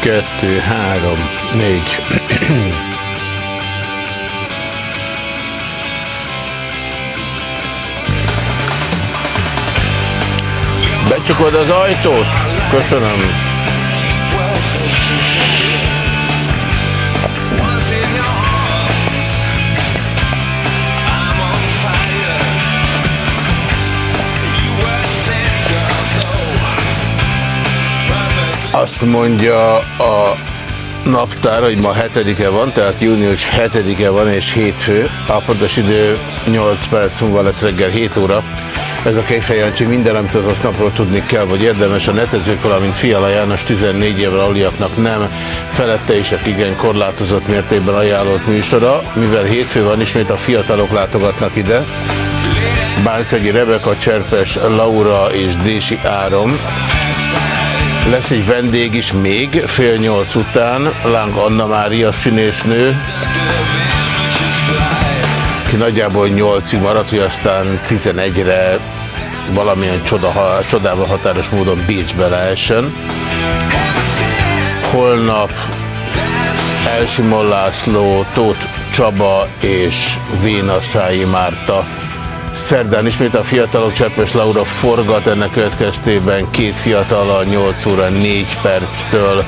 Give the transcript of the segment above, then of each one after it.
Kettő, három, négy. Becsukod az ajtót? Köszönöm. Azt mondja a naptár, hogy ma 7-e van, tehát június 7-e van és hétfő. A pontos idő 8 perc múlva lesz reggel 7 óra. Ez a Kejfej Jancsi minden, amit az napról tudni kell, vagy érdemes a netezők, valamint Fiala János 14 évvel aliaknak nem, felette is, igen korlátozott mértékben ajánlott műsora, mivel hétfő van, ismét a fiatalok látogatnak ide. Bánszegi Rebeka, Cserpes, Laura és Dési Árom. Lesz egy vendég is még, fél nyolc után, Láng Anna Mária színésznő, ki nagyjából nyolcig maradt, hogy aztán 11-re valamilyen csoda, csodával határos módon Bécsbe lehessen. Holnap Elsimon László, Tóth Csaba és Véna Szályi Márta Szerdán ismét a fiatalok Cseppes Laura forgat, ennek következtében két fiatal a 8 óra 4 perctől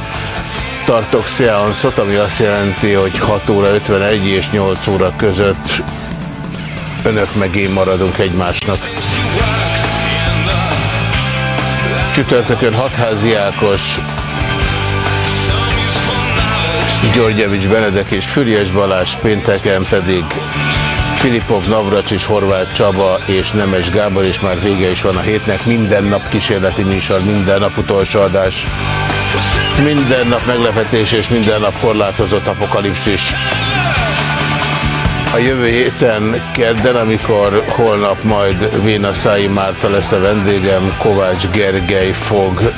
tartok szeanszot, ami azt jelenti, hogy 6 óra 51 és 8 óra között önök meg én maradunk egymásnak. Csütörtökön Hatházi Ákos, Györgyevics Benedek és Füriás Balázs, pénteken pedig Filipov, Navracsis, Horváth Csaba és Nemes Gábor, és már vége is van a hétnek. Minden nap kísérleti műsor, minden nap utolsó adás. Minden nap meglepetés és minden nap korlátozott apokalipszis. A jövő héten kedden, amikor holnap majd Véna Szái Márta lesz a vendégem, Kovács Gergely fog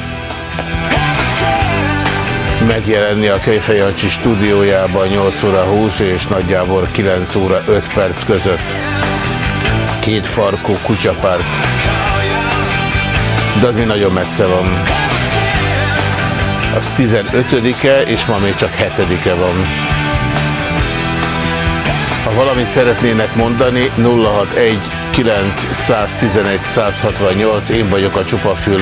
megjelenni a Kejfej Jancsi stúdiójában 8 óra 20 és nagyjából 9 óra 5 perc között. Két farkú kutyapárt. De mi nagyon messze van. Az 15-e, és ma még csak 7-e van. Ha valamit szeretnének mondani, 061 911 168, én vagyok a csupafül.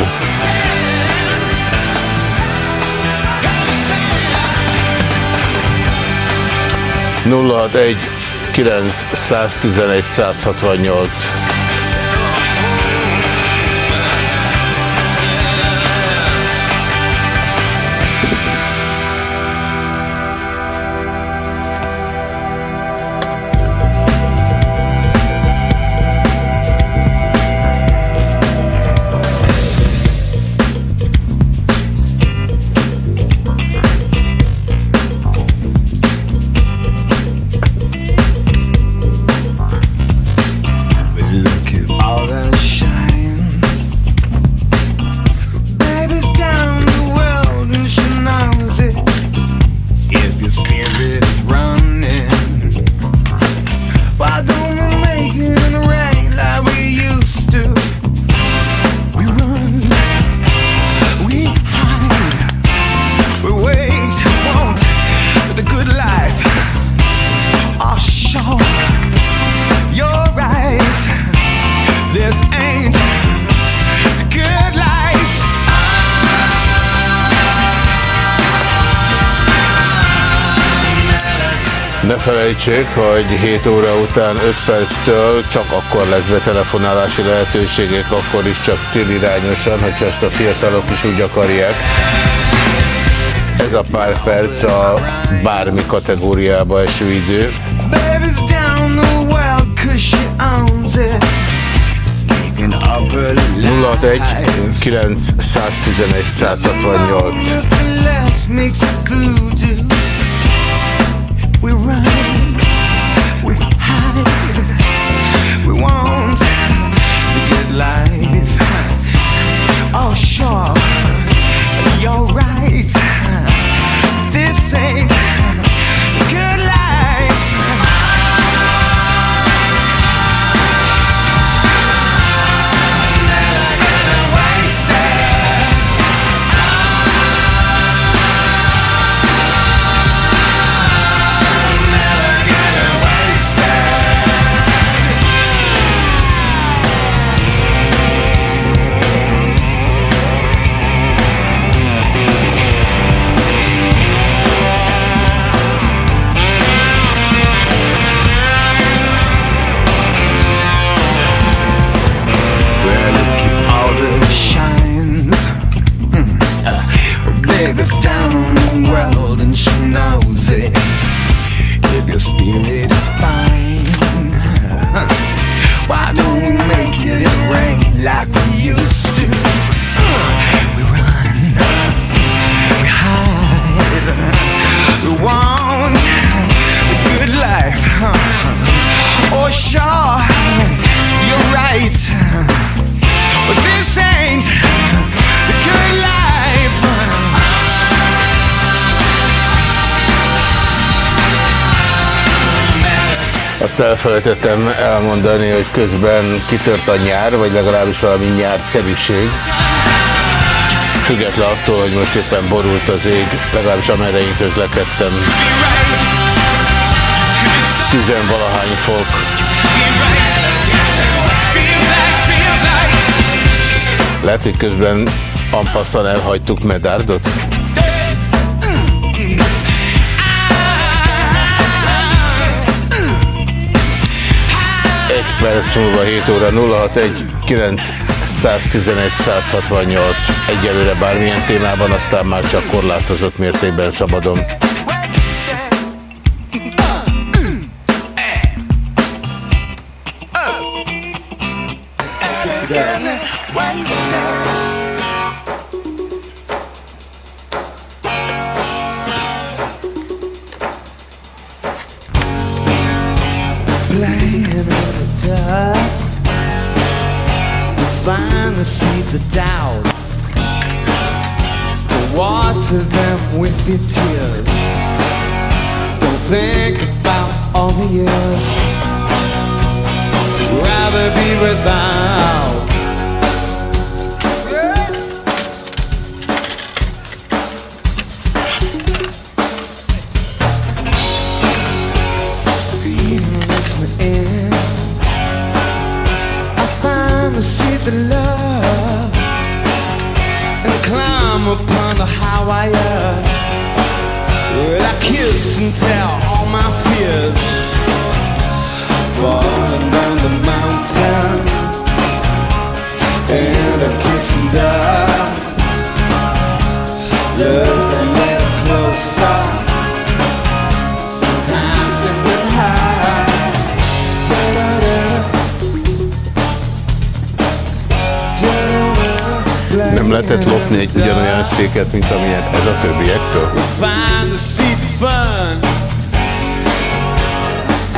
061 911 168 felejtsék, hogy 7 óra után 5 perctől csak akkor lesz betelefonálási lehetőségek, akkor is csak célirányosan, hogyha ezt a fiatalok is úgy akarják. Ez a pár perc a bármi kategóriába eső idő. 061 911 168 We run, we hide, we want the good life. Oh, sure, you're right. Elfelejtettem elmondani, hogy közben kitört a nyár, vagy legalábbis valami nyárszerűség. Független attól, hogy most éppen borult az ég, legalábbis amerre én közlekedtem. Tizenvalahány fok. Lehet, hogy közben ampasszan elhagytuk Medárdot? Perc múlva 7 óra 061 911 168 egyelőre bármilyen témában, aztán már csak korlátozott mértékben szabadon. Your tears Don't think about all the years széket, mint amilyen ez a többiektől?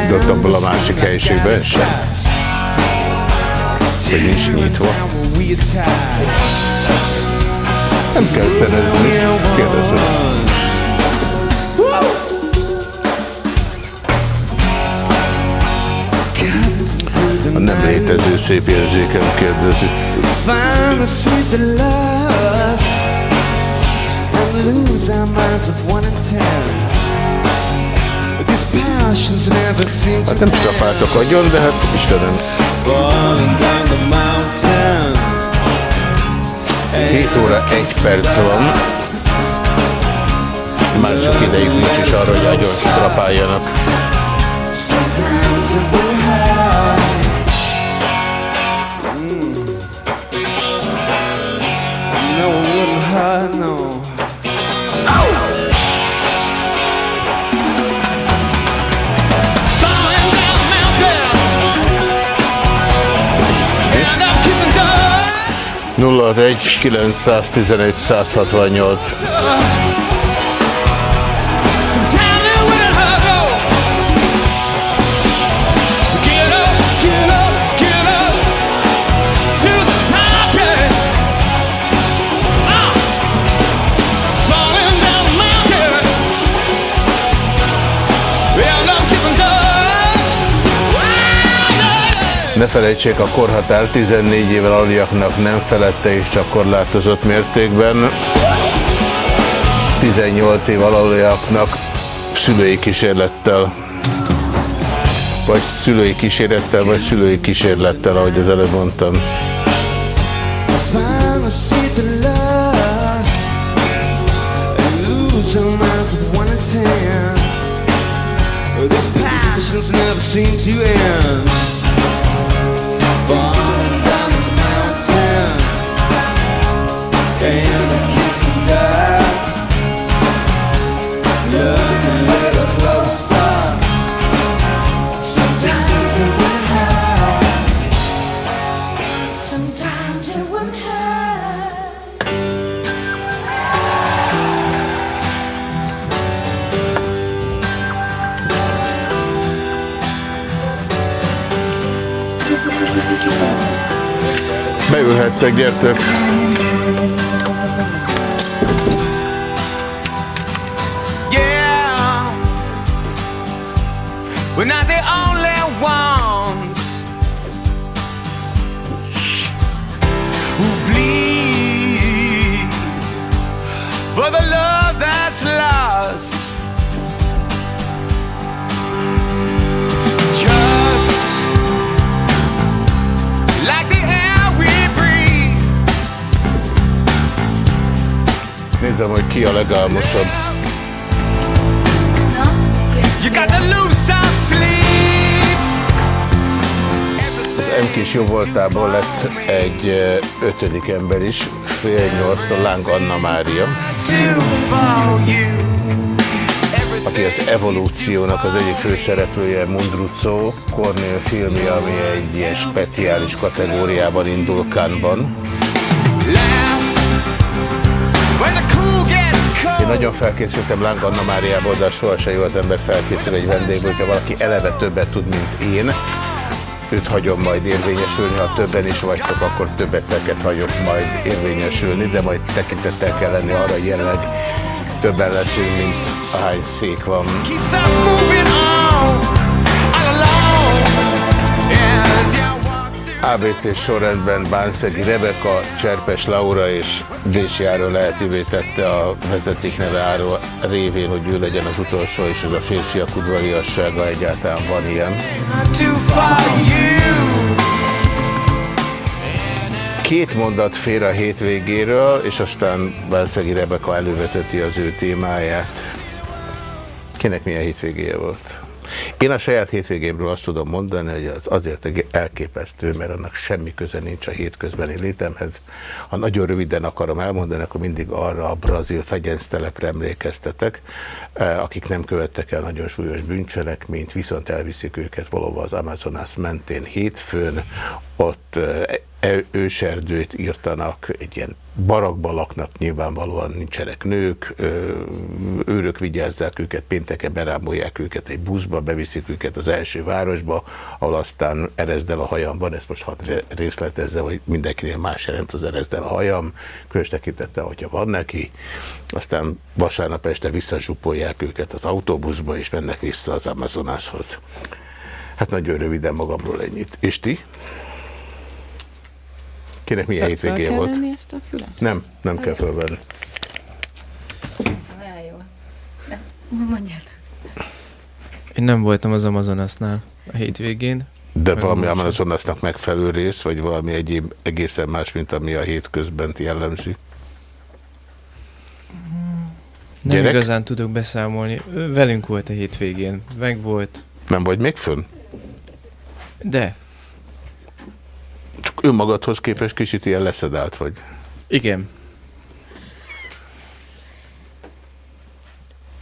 De ott abból a másik helyiségben sem? Vagy nincs nyitva? Nem kell szerezni, kérdezem. A nem létező szép érzékem kérdezi. Lose our minds of one intent. These passions never seem to Hát nem csapáltak agyon, de hát Istenem, falling down the mountain. 7 óra 1 perc van. Már sok ideig nincs is arra, hogy agyon strapáljanak. Sometimes it will hide. Mm. No, it wouldn't hurt, no. 061 911 168 Ne felejtsék, a korhatár 14 éven aluliaknak nem felette és csak korlátozott mértékben. 18 év aluliaknak szülői kísérlettel. Vagy szülői kísérettel, vagy szülői kísérlettel, ahogy az előbb mondtam. These passions never seem to end. Leülhettek, gyertek! Sleep. Az M kis jó voltából lett egy ötödik ember is, fél nyolctól Láng Anna Mária, aki az evolúciónak az egyik főszereplője Mundrucó, Cornél filmje, ami egy ilyen speciális kategóriában indul. Laugh Én nagyon felkészültem Láng Anna Máriából, de sohasem jó az ember felkészül egy vendégből, hogyha valaki eleve többet tud, mint én. Őt hagyom majd érvényesülni, ha többen is vagytok, akkor többeteket hagyok majd érvényesülni, de majd tekintettel kell lenni arra, hogy jelenleg többen leszünk, mint ahány szék van. ABC sorrendben Bánszegi Rebeka, Cserpes Laura és Dési Áron lehetővé tette a vezeték neve Áron révén, hogy ő legyen az utolsó, és ez a férfiak udvariassága egyáltalán van ilyen. Két mondat fér a hétvégéről, és aztán Bánszegi Rebeka elővezeti az ő témáját. Kinek milyen hétvégéje volt? Én a saját hétvégémről azt tudom mondani, hogy az azért elképesztő, mert annak semmi köze nincs a hétközbeni létemhez. Ha nagyon röviden akarom elmondani, akkor mindig arra a brazil fegyensztelepre emlékeztetek, eh, akik nem követtek el nagyon súlyos bűncselekményt, viszont elviszik őket valahova az Amazonas mentén hétfőn, ott e- őserdőt írtanak, egy ilyen barakban laknak, nyilvánvalóan nincsenek nők, őrök vigyázzák őket, pénteken berámolják őket egy buszba, beviszik őket az első városba, ahol aztán erezdel a hajam van, ezt most re- részletezze, hogy mindenkinél más jelent az erezdel a hajam, különös tekintettel, hogyha van neki, aztán vasárnap este visszazsupolják őket az autóbuszba, és mennek vissza az Amazonashoz. Hát nagyon röviden magamról ennyit. És ti? Kinek milyen hétvégéje kell volt? venni ezt a füles? Nem, nem kell fölvenni. Olyan jó. De, mondjátok. Én nem voltam az Amazonasnál a hétvégén. De Meg valami. Amazonasnak megfelelő rész, vagy valami egyéb egészen más, mint ami a hétközben jellemzi? Nem Gyerek? igazán tudok beszámolni. Velünk volt a hétvégén. Meg volt. Nem vagy még fönn? De, önmagadhoz képest kicsit ilyen leszedált vagy. igen.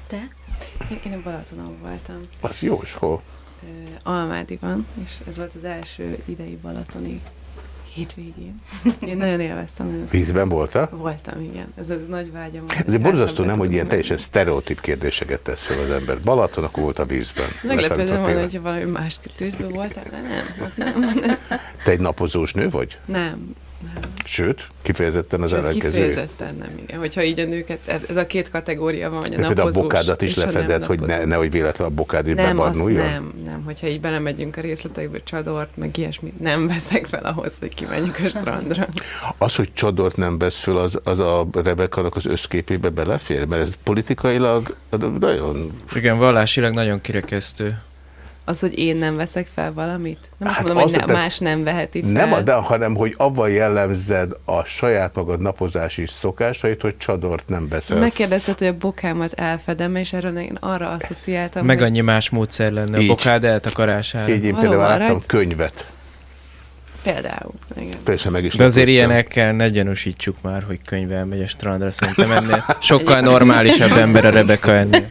Te? Én, én a Balatonon voltam, Az jó, és hol? Almádiban, és ez volt az első idei balatoni hétvégén. Én nagyon élveztem. Nagyon Vízben voltál? Voltam, igen. Ez az nagy vágyam. Ez hogy borzasztó, nem, hogy ilyen teljesen sztereotíp kérdéseket tesz fel az ember. Balaton, akkor volt a vízben. Meglepődöm volna, tényleg. hogyha valami más tűzben voltál, de nem. ott Nem, Te egy napozós nő vagy? nem. Sőt, kifejezetten az Sőt, ellenkező. kifejezetten nem, igen. Hogyha így a nőket, ez a két kategória van, hogy a De például a napozós bokádat is lefeded, hogy ne, napozós. nehogy véletlenül a bokád így Nem, bebarnuljon? nem, nem. Hogyha így belemegyünk a részletekbe, csadort, meg ilyesmit nem veszek fel ahhoz, hogy kimenjünk a strandra. Az, hogy csadort nem vesz föl, az, az a Rebekának az összképébe belefér? Mert ez politikailag nagyon... Igen, vallásilag nagyon kirekesztő. Az, hogy én nem veszek fel valamit? Nem azt Hát mondom, hogy az, ne, tehát más nem veheti fel. Nem, de, hanem hogy avval jellemzed a saját magad napozási szokásait, hogy csadort nem veszel. Megkérdezted, hogy a bokámat elfedem, és erről én arra asszociáltam, Meg hogy annyi más módszer lenne Így. a bokád eltakarására. Így én Valahol például láttam rajt- könyvet. például. Igen. Teljesen meg is De azért lepődtem. ilyenekkel ne gyanúsítsuk már, hogy könyvvel megy a strandra. Szerintem ennél sokkal normálisabb ember a Rebecca ennél.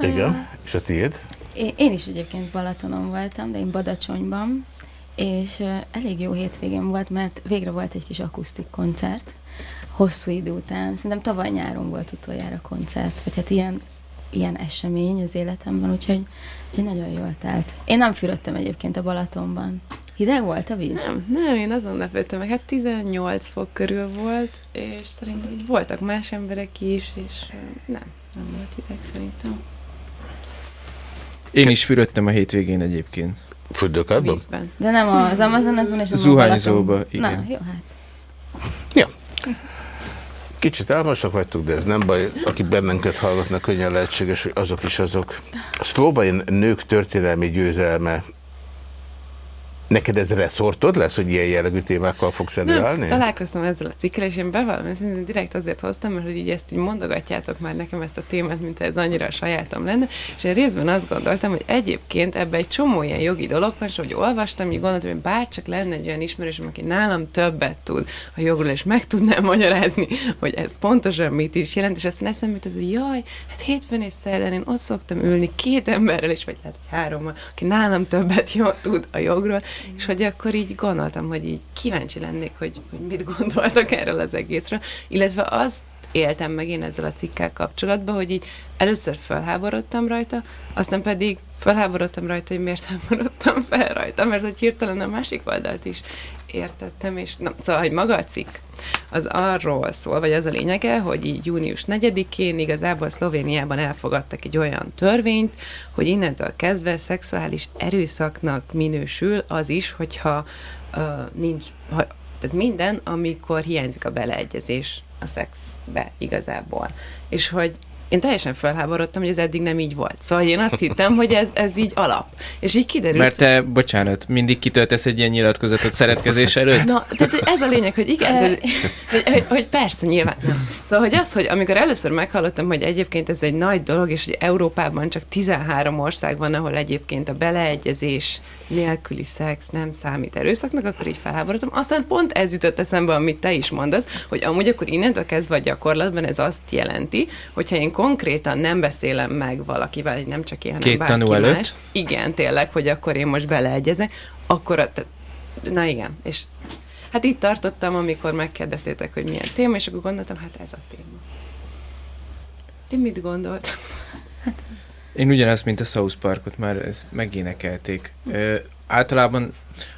Igen. És a tiéd? Én, én is egyébként Balatonon voltam, de én Badacsonyban, és elég jó hétvégén volt, mert végre volt egy kis akusztik koncert, hosszú idő után. Szerintem tavaly nyáron volt utoljára koncert, vagy hát ilyen, ilyen esemény az életemben, úgyhogy, úgyhogy nagyon jól telt. Én nem fürödtem egyébként a Balatonban. Hideg volt a víz? Nem, nem, én azon lepődtem meg, hát 18 fok körül volt, és szerintem így voltak más emberek is, és nem, nem volt hideg szerintem. Én is fürödtem a hétvégén egyébként. Fürdőkádban? vízben. De nem az Amazonasban és a Zuhanyzóba, Balaton- igen. Na, jó, hát. Ja. Kicsit álmosak vagytok, de ez nem baj. Akik bennünket hallgatnak, könnyen lehetséges, hogy azok is azok. A szlovain nők történelmi győzelme. Neked ez reszortod lesz, hogy ilyen jellegű témákkal fogsz előállni? Nem, találkoztam ezzel a cikkel, és én bevallom, szerintem direkt azért hoztam, mert hogy így ezt így mondogatjátok már nekem ezt a témát, mint ez annyira a sajátom lenne, és én részben azt gondoltam, hogy egyébként ebbe egy csomó ilyen jogi dolog van, és hogy olvastam, így gondoltam, hogy bárcsak lenne egy olyan ismerősöm, aki nálam többet tud a jogról, és meg tudnám magyarázni, hogy ez pontosan mit is jelent, és aztán eszembe jutott, hogy jaj, hát hétfőn és szerdán én ott szoktam ülni két emberrel, és vagy lehet, hogy hárommal, aki nálam többet jó tud a jogról, és hogy akkor így gondoltam, hogy így kíváncsi lennék, hogy, hogy mit gondoltak erről az egészről, illetve azt éltem meg én ezzel a cikkel kapcsolatban, hogy így először felháborodtam rajta, aztán pedig felháborodtam rajta, hogy miért háborodtam fel rajta, mert hogy hirtelen a másik oldalt is értettem, és na, szóval, hogy maga a cikk, az arról szól, vagy az a lényege, hogy így június 4-én igazából Szlovéniában elfogadtak egy olyan törvényt, hogy innentől kezdve szexuális erőszaknak minősül az is, hogyha uh, nincs, ha, tehát minden, amikor hiányzik a beleegyezés a szexbe igazából. És hogy én teljesen felháborodtam, hogy ez eddig nem így volt. Szóval én azt hittem, hogy ez, ez így alap. És így kiderült... Mert te, bocsánat, mindig kitöltesz egy ilyen nyilatkozatot szeretkezés előtt? Na, tehát ez a lényeg, hogy igen, tehát, hogy, hogy, hogy persze, nyilván. Nem. Szóval, hogy az, hogy amikor először meghallottam, hogy egyébként ez egy nagy dolog, és hogy Európában csak 13 ország van, ahol egyébként a beleegyezés nélküli szex nem számít erőszaknak, akkor így felháborodtam. Aztán pont ez jutott eszembe, amit te is mondasz, hogy amúgy akkor innentől kezdve a gyakorlatban ez azt jelenti, hogyha én konkrétan nem beszélem meg valakivel, hogy nem csak én, hanem Két bárki tanú más, előtt? igen, tényleg, hogy akkor én most beleegyezek, akkor, a, na igen, és hát itt tartottam, amikor megkérdeztétek, hogy milyen téma, és akkor gondoltam, hát ez a téma. Ti mit gondolt? Én ugyanazt, mint a South Parkot, már ezt megénekelték. Ö, általában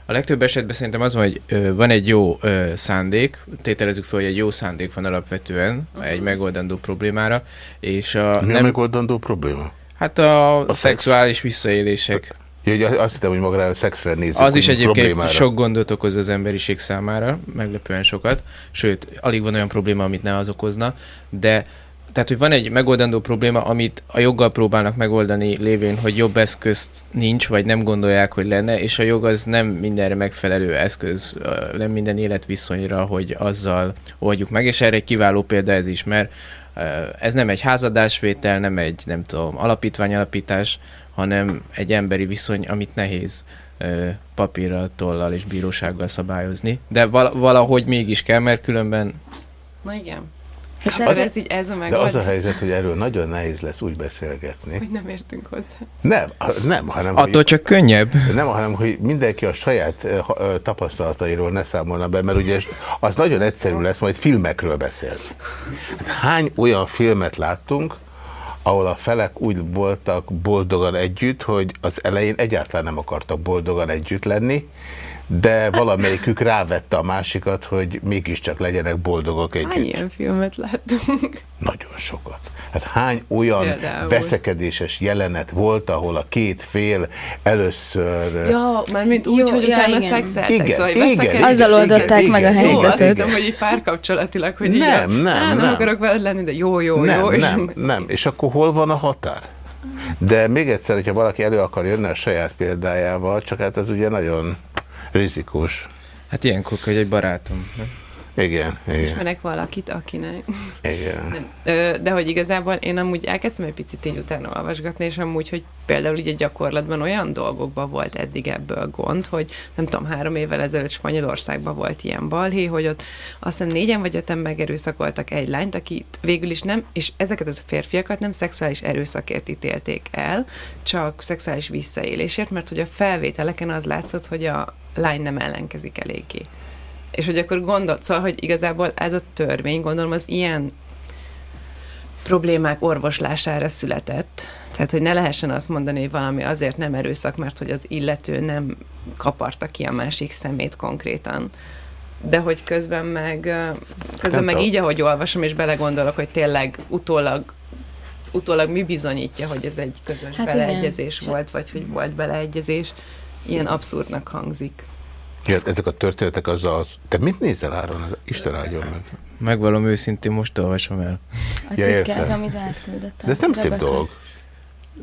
a legtöbb esetben szerintem az van, hogy ö, van egy jó ö, szándék, tételezzük fel, hogy egy jó szándék van alapvetően uh-huh. egy megoldandó problémára, és a, Mi a nem, megoldandó probléma? hát a, A a szex. szexuális visszaélések. Ja, hogy azt hittem, hogy magára a szexre nézzük. Az is egyébként problémára. sok gondot okoz az emberiség számára, meglepően sokat, sőt, alig van olyan probléma, amit ne az okozna, de tehát, hogy van egy megoldandó probléma, amit a joggal próbálnak megoldani lévén, hogy jobb eszközt nincs, vagy nem gondolják, hogy lenne, és a jog az nem mindenre megfelelő eszköz, nem minden életviszonyra, hogy azzal oldjuk meg, és erre egy kiváló példa ez is, mert ez nem egy házadásvétel, nem egy, nem tudom, alapítványalapítás, hanem egy emberi viszony, amit nehéz papírral, tollal és bírósággal szabályozni, de val- valahogy mégis kell, mert különben Na igen. Hát Akkor ez- így ez a De az a helyzet, hogy erről nagyon nehéz lesz úgy beszélgetni. hogy nem értünk hozzá. Nem, nem, hanem attól hogy, csak könnyebb. nem, hanem hogy mindenki a saját ha- ö, tapasztalatairól ne számolna be, mert ugye az nagyon egyszerű lesz, majd filmekről beszélsz. Hát hány olyan filmet láttunk, ahol a felek úgy voltak boldogan együtt, hogy az elején egyáltalán nem akartak boldogan együtt lenni, de valamelyikük rávette a másikat, hogy mégiscsak legyenek boldogok Hány együtt. ilyen filmet láttunk? Nagyon sokat. Hát hány olyan Például. veszekedéses jelenet volt, ahol a két fél először... Ja, már mint úgy, Jó, hogy ja, utána igen. szexeltek, Igen, szóval igen, Azzal oldották igen. meg a Jó, azt helyzetet. hittem, hogy így párkapcsolatilag, hogy így Nem, a- nem, nem nem. akarok veled lenni, de jó, jó, nem, jó. és- nem, nem. És akkor hol van a határ? De még egyszer, hogyha valaki elő akar jönni a saját példájával, csak hát ez ugye nagyon rizikós. Hát ilyenkor, hogy egy barátom. nem? Igen, igen, Ismerek valakit, akinek. igen. Nem. Ö, de hogy igazából én amúgy elkezdtem egy picit így utána olvasgatni, és amúgy, hogy például így a gyakorlatban olyan dolgokban volt eddig ebből gond, hogy nem tudom, három évvel ezelőtt Spanyolországban volt ilyen balhé, hogy ott azt hiszem négyen vagy öten megerőszakoltak egy lányt, akit végül is nem, és ezeket az férfiakat nem szexuális erőszakért ítélték el, csak szexuális visszaélésért, mert hogy a felvételeken az látszott, hogy a lány nem ellenkezik eléggé. És hogy akkor gondolt, szóval, hogy igazából ez a törvény, gondolom, az ilyen problémák orvoslására született. Tehát, hogy ne lehessen azt mondani, hogy valami azért nem erőszak, mert hogy az illető nem kaparta ki a másik szemét konkrétan. De hogy közben meg, közben Hát meg a- így, ahogy olvasom, és belegondolok, hogy tényleg utólag utólag mi bizonyítja, hogy ez egy közös Hát igen. beleegyezés Se- volt, vagy hogy volt beleegyezés. Ilyen abszurdnak hangzik. Ja, ezek a történetek az az... Te mit nézel Áron? Isten áldjon meg. Megvalom őszintén, most olvasom el. A Ja, cikket, értem. amit átküldöttem. De ez nem szép Rebecca. dolog.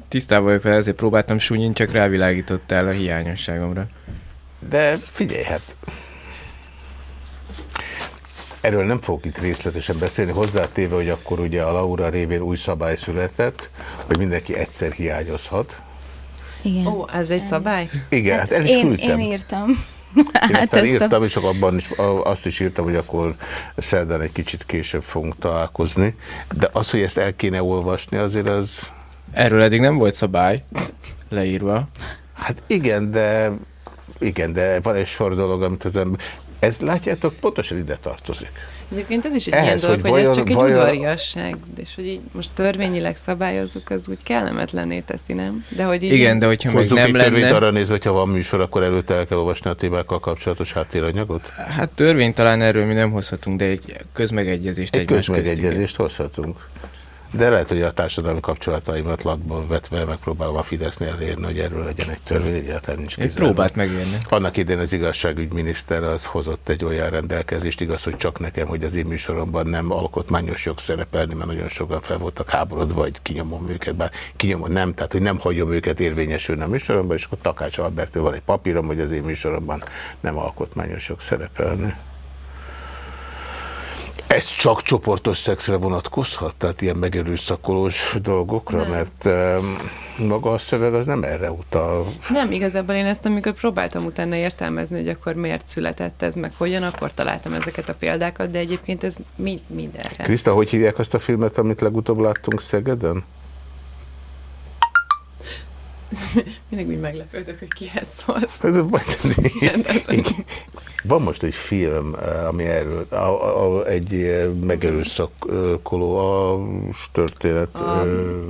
Tisztában vagyok vele, ezért próbáltam súnyint, csak rávilágítottál a hiányosságomra. De figyelj, hát erről nem fogok itt részletesen beszélni, hozzátéve, hogy akkor ugye a Laura révén új szabály született, hogy mindenki egyszer hiányozhat. Igen. Ó, ez egy szabály? Igen, hát, el is én, küldtem. én írtam. Én Hát aztán ezt a- írtam, és akkor abban is, azt is írtam, hogy akkor szerdán egy kicsit később fogunk találkozni. De az, hogy ezt el kéne olvasni, azért az... Erről eddig nem volt szabály leírva. Hát igen, de igen, de van egy sor dolog, amit az ember... Ez látjátok, pontosan ide tartozik. Egyébként ez is egy Ehhez, ilyen dolog, hogy hogy, ez vajon- csak egy vajon- udvariasság, és hogy így most törvényileg szabályozzuk, az úgy kellemetlené teszi, nem? De hogy így Igen, de hogyha Hozzuk nem egy törvényt lenne... arra nézve, hogyha van műsor, akkor előtte el kell olvasni a témákkal kapcsolatos háttéranyagot? Hát törvény talán erről mi nem hozhatunk, de egy közmegegyezést Egy egymás közmegegyezést hozhatunk. De lehet, hogy a társadalmi kapcsolataimat latban vetve megpróbálom a Fidesznél elérni, hogy erről legyen egy törvény, egyáltalán nincs közelben. próbát megérni. Annak idén az igazságügyminiszter az hozott egy olyan rendelkezést, igaz, hogy csak nekem, hogy az én műsoromban nem alkotmányos jog szerepelni, mert nagyon sokan fel voltak háborodva, vagy kinyomom őket, bár kinyomom nem, tehát hogy nem hagyom őket érvényesülni a műsoromban, és akkor Takács Albertől van egy papírom, hogy az én műsoromban nem alkotmányos jog szerepelni. Ez csak csoportos szexre vonatkozhat? Tehát ilyen megerőszakolós dolgokra? Nem. Mert um, maga a szöveg az nem erre utal. Nem, igazából én ezt, amikor próbáltam utána értelmezni, hogy akkor miért született ez, meg hogyan, akkor találtam ezeket a példákat, de egyébként ez mind, mindenre. Kriszta, hogy hívják azt a filmet, amit legutóbb láttunk Szegeden? Mindig úgy meglepődök, hogy kihez szólsz. Ez Igen. Van most egy film, eh, ami erről, a, a, a, egy eh, megerőszakoló a történet, A- ö,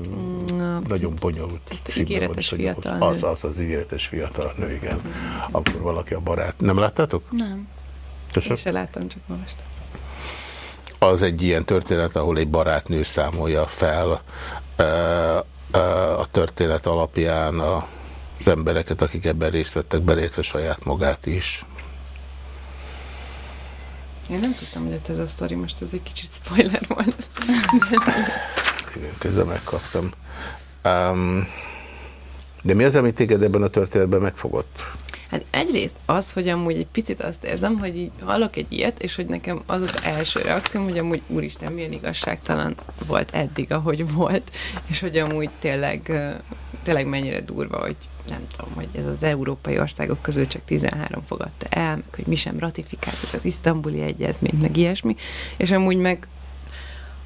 a- nagyon bonyolult. Ígéretes fiatal Az, nő. az az ígéretes fiatal nő, igen. Akkor valaki a barát. Nem láttátok? Nem. Én se láttam, csak most. Az egy ilyen történet, ahol egy barátnő számolja fel a történet alapján az embereket, akik ebben részt vettek, belétve saját magát is. Én nem tudtam, hogy ez a sztori, most ez egy kicsit spoiler volt. Igen, közben megkaptam. Um, de mi az, ami téged ebben a történetben megfogott? Hát egyrészt az, hogy amúgy egy picit azt érzem, hogy így hallok egy ilyet, és hogy nekem az az első reakcióm, hogy amúgy úristen, milyen igazságtalan volt eddig, ahogy volt, és hogy amúgy tényleg, tényleg mennyire durva, hogy nem tudom, hogy ez az európai országok közül csak 13 fogadta el, meg hogy mi sem ratifikáltuk az isztambuli egyezményt, meg ilyesmi, és amúgy meg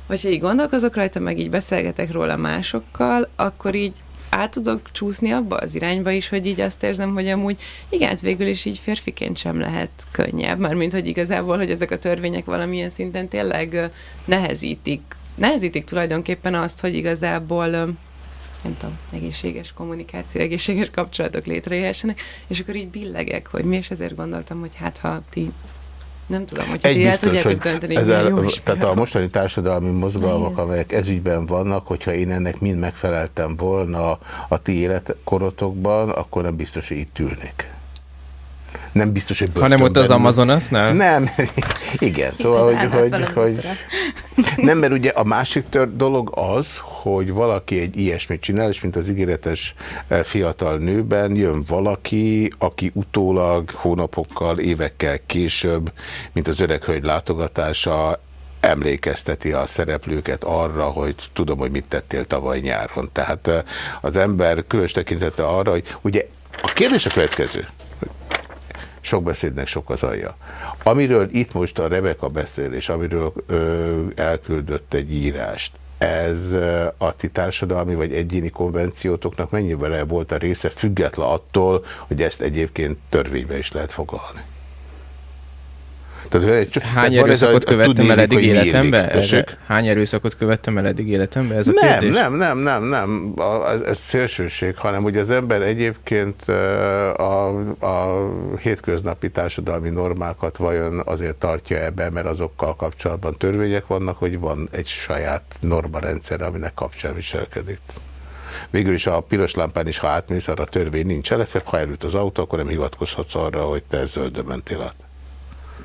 hogyha így gondolkozok rajta, meg így beszélgetek róla másokkal, akkor így át tudok csúszni abba az irányba is, hogy így azt érzem, hogy amúgy igen, hát végül is így férfiként sem lehet könnyebb, mármint hogy igazából, hogy ezek a törvények valamilyen szinten tényleg nehezítik, nehezítik tulajdonképpen azt, hogy igazából nem tudom, egészséges kommunikáció, egészséges kapcsolatok létrejöhessenek, és akkor így billegek, hogy mi, és ezért gondoltam, hogy hát ha ti nem tudom, hogy Egy ti el biztos, tudjátok dönteni, ezzel, jó is tehát a mostani társadalmi mozgalmak, Nehéz. amelyek ezügyben vannak, hogyha én ennek mind megfeleltem volna a ti életkorotokban, akkor nem biztos, hogy itt ülnék. Nem biztos, hogy Hanem ott az börtönben ül- Amazonasnál? Nem, igen, szóval, hogy, Állnál hogy, hogy, buszra. nem, mert ugye a másik tör dolog az, hogy valaki egy ilyesmit csinál, és mint az ígéretes eh, fiatal nőben jön valaki, aki utólag hónapokkal, évekkel később, mint az öreg hölgy látogatása, emlékezteti a szereplőket arra, hogy tudom, hogy mit tettél tavaly nyáron. Tehát eh, az ember különös tekintete arra, hogy ugye a kérdés a következő. Sok beszédnek sok az alja. Amiről itt most a Rebeka beszél, és amiről ö, elküldött egy írást, ez a ti társadalmi vagy egyéni konvenciótoknak mennyivel volt a része, független attól, hogy ezt egyébként törvénybe is lehet foglalni? Tehát, egy, Hány erőszakot követtem el eddig életembe? Erre, hány erőszakot követtem el eddig életembe? Ez a nem, kérdés? nem, nem, nem, nem. A, ez szélsőség, hanem hogy az ember egyébként a, a hétköznapi társadalmi normákat vajon azért tartja ebbe, mert azokkal kapcsolatban törvények vannak, hogy van egy saját normarendszer, aminek kapcsán viselkedik. Végül is a piros lámpán is, ha átmész, arra a törvény nincs elefek, ha elült az autó, akkor nem hivatkozhatsz arra, hogy te zöldön mentél át.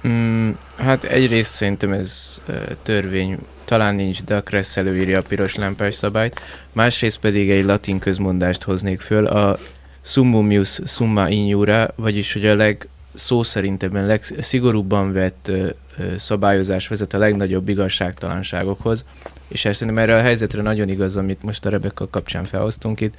Mm, hát egyrészt szerintem ez uh, törvény talán nincs, de a Kressz előírja a piros lámpás szabályt. Másrészt pedig egy latin közmondást hoznék föl, a summumius summa ignura, vagyis hogy a leg szó szerint ebben legszigorúbban vett ö, ö, szabályozás vezet a legnagyobb igazságtalanságokhoz, és ezt szerintem erre a helyzetre nagyon igaz, amit most a Rebecca kapcsán felhoztunk itt,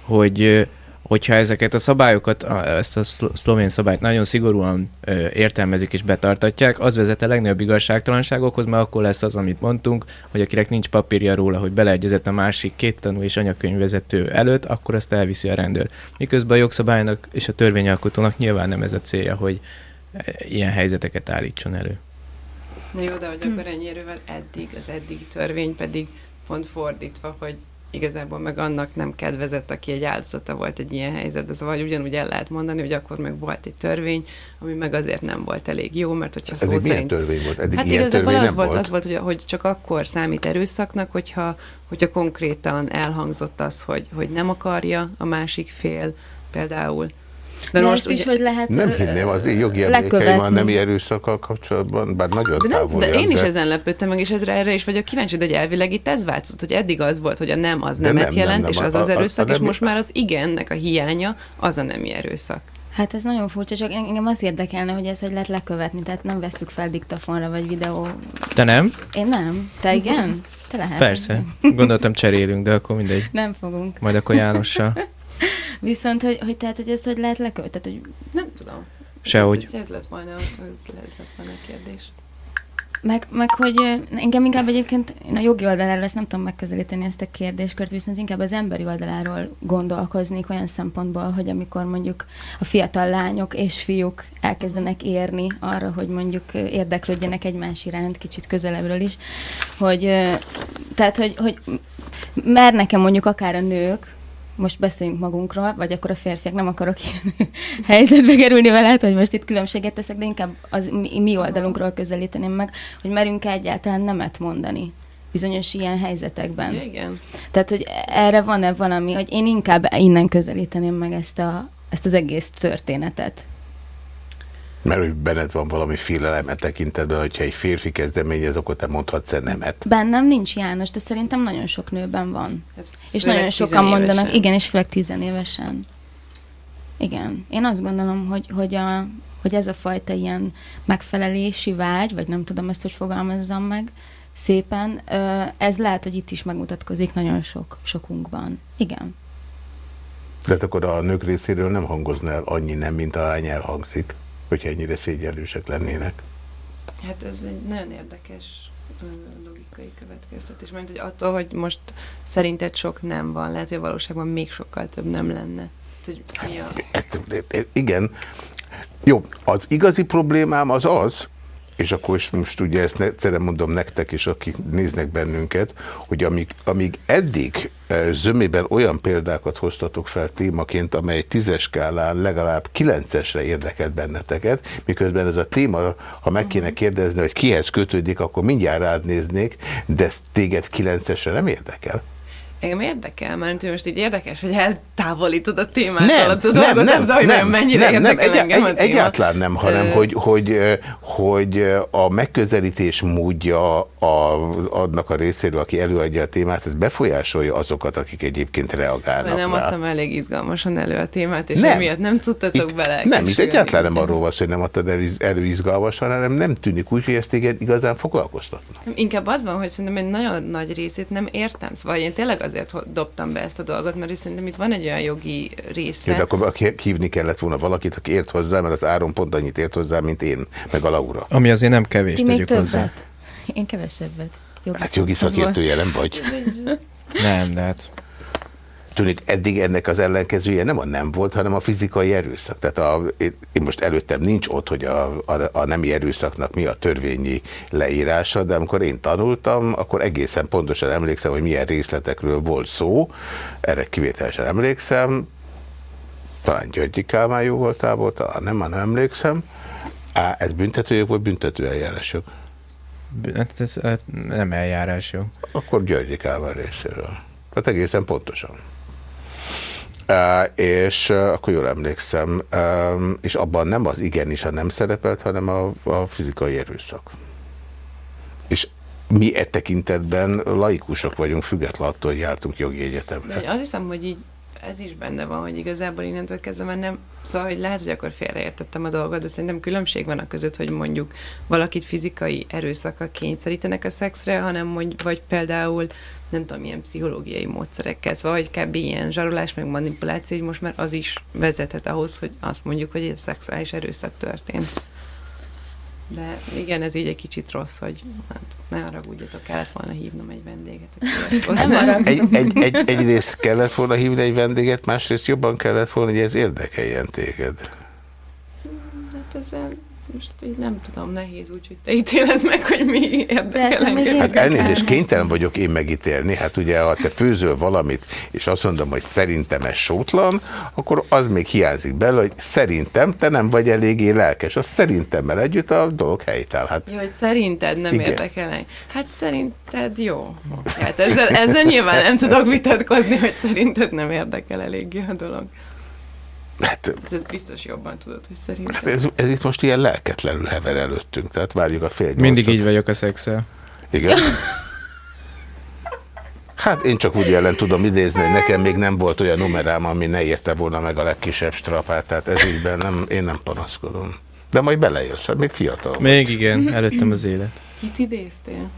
hogy hogyha ezeket a szabályokat, ezt a szlovén szabályt nagyon szigorúan ö, értelmezik és betartatják, az vezet a legnagyobb igazságtalanságokhoz, mert akkor lesz az, amit mondtunk, hogy akinek nincs papírja róla, hogy beleegyezett a másik két tanú és anyakönyvvezető előtt, akkor azt elviszi a rendőr. Miközben a jogszabálynak és a törvényalkotónak nyilván nem ez a célja, hogy ilyen helyzeteket állítson elő. Na jó, de hogy akkor ennyire eddig, az eddigi törvény pedig pont fordítva, hogy igazából meg annak nem kedvezett, aki egy áldozata volt egy ilyen helyzetben. Szóval ugyanúgy el lehet mondani, hogy akkor meg volt egy törvény, ami meg azért nem volt elég jó, mert hogyha szó Eddig szerint... törvény volt? Eddig hát igazából az volt, volt, az volt hogy, hogy csak akkor számít erőszaknak, hogyha, hogyha konkrétan elhangzott az, hogy, hogy nem akarja a másik fél például de, de most is, hogy lehet Nem hinném, az én jogi emlékeim a nemi erőszakkal kapcsolatban, bár nagyon de távol. De én is de... ezen lepődtem meg, és ezre, erre is vagyok kíváncsi, hogy elvileg itt ez változott, hogy eddig az volt, hogy a nem az nemet nem, jelent, nem, nem, és az a, az erőszak, a, a, a és most már az igennek a hiánya az a nemi erőszak. Hát ez nagyon furcsa, csak engem az érdekelne, hogy ez hogy lehet lekövetni, tehát nem veszük fel diktafonra vagy videó. Te nem? Én nem. Te igen? Te lehet. Persze. Gondoltam cserélünk, de akkor mindegy. Nem fogunk. Majd akkor Jánossal. Viszont, hogy, hogy tehát, hogy ezt hogy lehet lekölt? Tehát, hogy... Nem tudom. Sehogy. Ez, ez lett volna, ez lett volna a kérdés. Meg, meg, hogy engem inkább egyébként én a jogi oldaláról ezt nem tudom megközelíteni ezt a kérdéskört, viszont inkább az emberi oldaláról gondolkoznék olyan szempontból, hogy amikor mondjuk a fiatal lányok és fiúk elkezdenek érni arra, hogy mondjuk érdeklődjenek egymás iránt kicsit közelebbről is, hogy tehát, hogy, hogy mernek-e mondjuk akár a nők most beszéljünk magunkról, vagy akkor a férfiak, nem akarok ilyen helyzetbe kerülni veled, hogy most itt különbséget teszek, de inkább az mi, oldalunkról közelíteném meg, hogy merünk egyáltalán nemet mondani bizonyos ilyen helyzetekben. Igen. Tehát, hogy erre van-e valami, hogy én inkább innen közelíteném meg ezt, a, ezt az egész történetet. Mert hogy benned van valami félelem tekintetben, hogyha egy férfi kezdeményez, akkor te mondhatsz -e nemet. Bennem nincs János, de szerintem nagyon sok nőben van. Hát, és nagyon sokan mondanak, igen, és főleg tizenévesen. Igen. Én azt gondolom, hogy, hogy, a, hogy ez a fajta ilyen megfelelési vágy, vagy nem tudom ezt, hogy fogalmazzam meg, szépen, ez lehet, hogy itt is megmutatkozik nagyon sok, sokunkban. Igen. De hát akkor a nők részéről nem hangozna el annyi nem, mint a lány elhangzik hogyha ennyire szégyenlősek lennének. Hát ez egy nagyon érdekes logikai következtetés, mert hogy attól, hogy most szerinted sok nem van, lehet, hogy a valóságban még sokkal több nem lenne. hogy mi a... Ezt, igen. Jó, az igazi problémám az az, és akkor is most ugye ezt egyszerűen mondom nektek is, akik néznek bennünket, hogy amíg, amíg eddig e, zömében olyan példákat hoztatok fel témaként, amely tízes skálán legalább kilencesre érdekelt benneteket, miközben ez a téma, ha meg kéne mhm. kérdezni, hogy kihez kötődik, akkor mindjárt rád néznék, de téged kilencesre nem érdekel. Engem érdekel, mert most így érdekes, hogy eltávolítod a témát nem, alatt a nem, dolgot, nem, ezzel, hogy nem, mennyire nem, nem, engem egy, a téma. Egyáltalán nem, hanem hogy, hogy, hogy a megközelítés módja a, annak a részéről, aki előadja a témát, ez befolyásolja azokat, akik egyébként reagálnak szóval nem rá. adtam elég izgalmasan elő a témát, és nem. emiatt nem tudtatok itt, bele. Nem, itt egyáltalán nem arról van hogy nem adtad elő, elő izgalmasan, hanem nem tűnik úgy, hogy ezt téged igazán foglalkoztatna. Inkább az van, hogy szerintem egy nagyon nagy részét nem értem. Szóval én tényleg az azért dobtam be ezt a dolgot, mert szerintem itt van egy olyan jogi része. Jó, de akkor hívni kellett volna valakit, aki ért hozzá, mert az Áron pont annyit ért hozzá, mint én, meg a Laura. Ami azért nem kevés, Ti tegyük még hozzá. Én kevesebbet. Jogi hát jogi szakértője nem vagy. nem, de hát tűnik eddig ennek az ellenkezője nem a nem volt, hanem a fizikai erőszak. Tehát a, én most előttem nincs ott, hogy a, a, a nemi erőszaknak mi a törvényi leírása, de amikor én tanultam, akkor egészen pontosan emlékszem, hogy milyen részletekről volt szó, erre kivételesen emlékszem, talán Györgyi Kálmán jó voltából, talán nem, már nem emlékszem. Á, ez büntetőjog vagy büntető eljárások? Hát ez hát nem eljárás jó. Akkor Györgyi Kálmán részéről. Tehát egészen pontosan. Uh, és uh, akkor jól emlékszem, és abban nem az igen is a nem szerepelt, hanem a, a fizikai erőszak. És mi e tekintetben laikusok vagyunk, függetlenül attól, hogy jártunk jogi egyetemre. De azt hiszem, hogy így ez is benne van, hogy igazából innentől kezdve már nem, szóval hogy lehet, hogy akkor félreértettem a dolgot, de szerintem különbség van a között, hogy mondjuk valakit fizikai erőszakkal kényszerítenek a szexre, hanem mondj, vagy például nem tudom, milyen pszichológiai módszerekkel, szóval hogy kb. ilyen zsarolás, meg manipuláció, hogy most már az is vezethet ahhoz, hogy azt mondjuk, hogy egy szexuális erőszak történt. De igen, ez így egy kicsit rossz, hogy hát, ne haragudjatok, kellett volna hívnom egy vendéget. Nem egy, egy, egy, egyrészt kellett volna hívni egy vendéget, másrészt jobban kellett volna, hogy ez érdekeljen téged. Hát ezzel most így nem tudom, nehéz úgy, hogy te ítéled meg, hogy mi érdekel engem. Hát elnézést, kénytelen vagyok én megítélni. Hát ugye, ha te főzöl valamit, és azt mondom, hogy szerintem ez sótlan, akkor az még hiányzik belőle, hogy szerintem te nem vagy eléggé lelkes. Az szerintemmel együtt a dolog helytáll. Hát, jó, hogy szerinted nem igen. érdekel Hát szerinted jó. Hát ezzel, ezzel nyilván nem tudok vitatkozni, hogy szerinted nem érdekel eléggé a dolog. Hát, ez biztos jobban tudod, hogy szerintem. Hát ez, ez itt most ilyen lelketlenül hever előttünk, tehát várjuk a fél Mindig így vagyok a szexel. Igen? Hát én csak úgy ellen tudom idézni, hogy nekem még nem volt olyan numerám, ami ne érte volna meg a legkisebb strapát, tehát ez ígyben nem, én nem panaszkodom. De majd belejössz, hát még fiatal. Még igen, előttem az élet. Kit idéztél?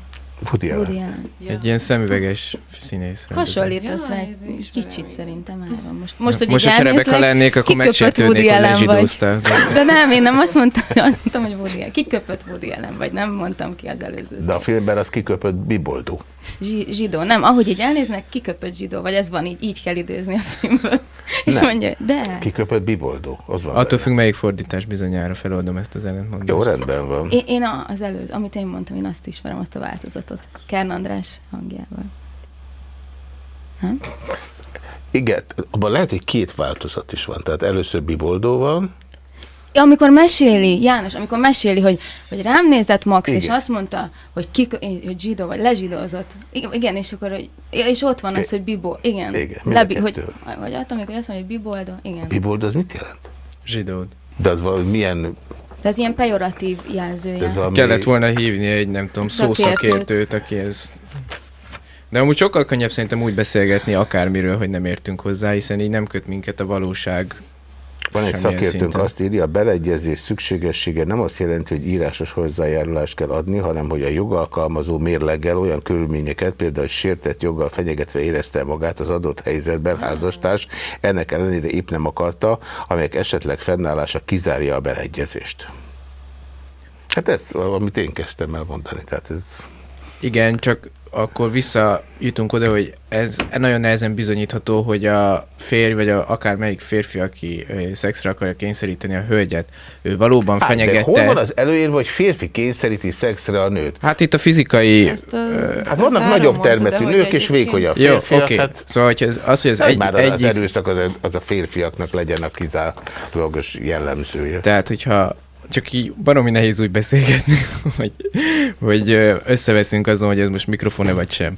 Woody Allen. Woody Allen. Ja. Egy ilyen szemüveges színész. Hasonlítasz ja, rá egy kicsit szerintem áron. Most, most, hogy most hogyha Rebecca lennék, akkor megsértődnék, hogy lezsidóztál. De nem, én nem azt mondtam, azt mondtam, hogy Woody Allen. Kiköpött Woody Allen, vagy nem mondtam ki az előző De a filmben az kiköpött Biboldó. Zsidó, nem, ahogy így elnéznek, kiköpött zsidó, vagy ez van, így, így kell idézni a filmből. És nem. mondja, de... Kiköpött biboldó, az van. Attól függ, melyik fordítás bizonyára feloldom ezt az ellentmondást. Jó, rendben van. Én, én az előtt, amit én mondtam, én azt ismerem, azt a változatot. Kern András hangjával. Ha? Igen, abban lehet, hogy két változat is van. Tehát először biboldó van, amikor meséli, János, amikor meséli, hogy, hogy rám nézett Max, igen. és azt mondta, hogy, ki, hogy zsidó, vagy lezsidózott. Igen, és akkor, hogy, és ott van az, hogy bibó, igen. igen lebi, hogy, vagy attól, amikor azt mondja, hogy biboldo, igen. Biboldo az mit jelent? Zsidód. De az valami milyen de ez ilyen pejoratív jelzője. Ez valami... Kellett volna hívni egy, nem tudom, szószakértőt, aki ez... De amúgy sokkal könnyebb szerintem úgy beszélgetni akármiről, hogy nem értünk hozzá, hiszen így nem köt minket a valóság van egy szakértőnk, szinten. azt írja, a beleegyezés szükségessége nem azt jelenti, hogy írásos hozzájárulást kell adni, hanem hogy a jogalkalmazó mérleggel olyan körülményeket, például sértett joggal fenyegetve érezte magát az adott helyzetben házastárs, ennek ellenére épp nem akarta, amelyek esetleg fennállása kizárja a beleegyezést. Hát ez, amit én kezdtem el mondani, tehát ez... Igen, csak akkor visszajutunk oda, hogy ez nagyon nehezen bizonyítható, hogy a férj, vagy a, akár melyik férfi, aki szexre akarja kényszeríteni a hölgyet, ő valóban hát, fenyegette. De hol van az előírva, hogy férfi kényszeríti szexre a nőt? Hát itt a fizikai... Ezt, uh, hát vannak nagyobb termetű nők és vékonyabb Jó, oké. Okay. Hát, szóval, hogy ez, az, hogy az egy, már egy... az erőszak az, az a férfiaknak legyen a kizárólagos jellemzője. Tehát, hogyha csak így baromi nehéz úgy beszélgetni, hogy, hogy összeveszünk azon, hogy ez most mikrofon-e vagy sem.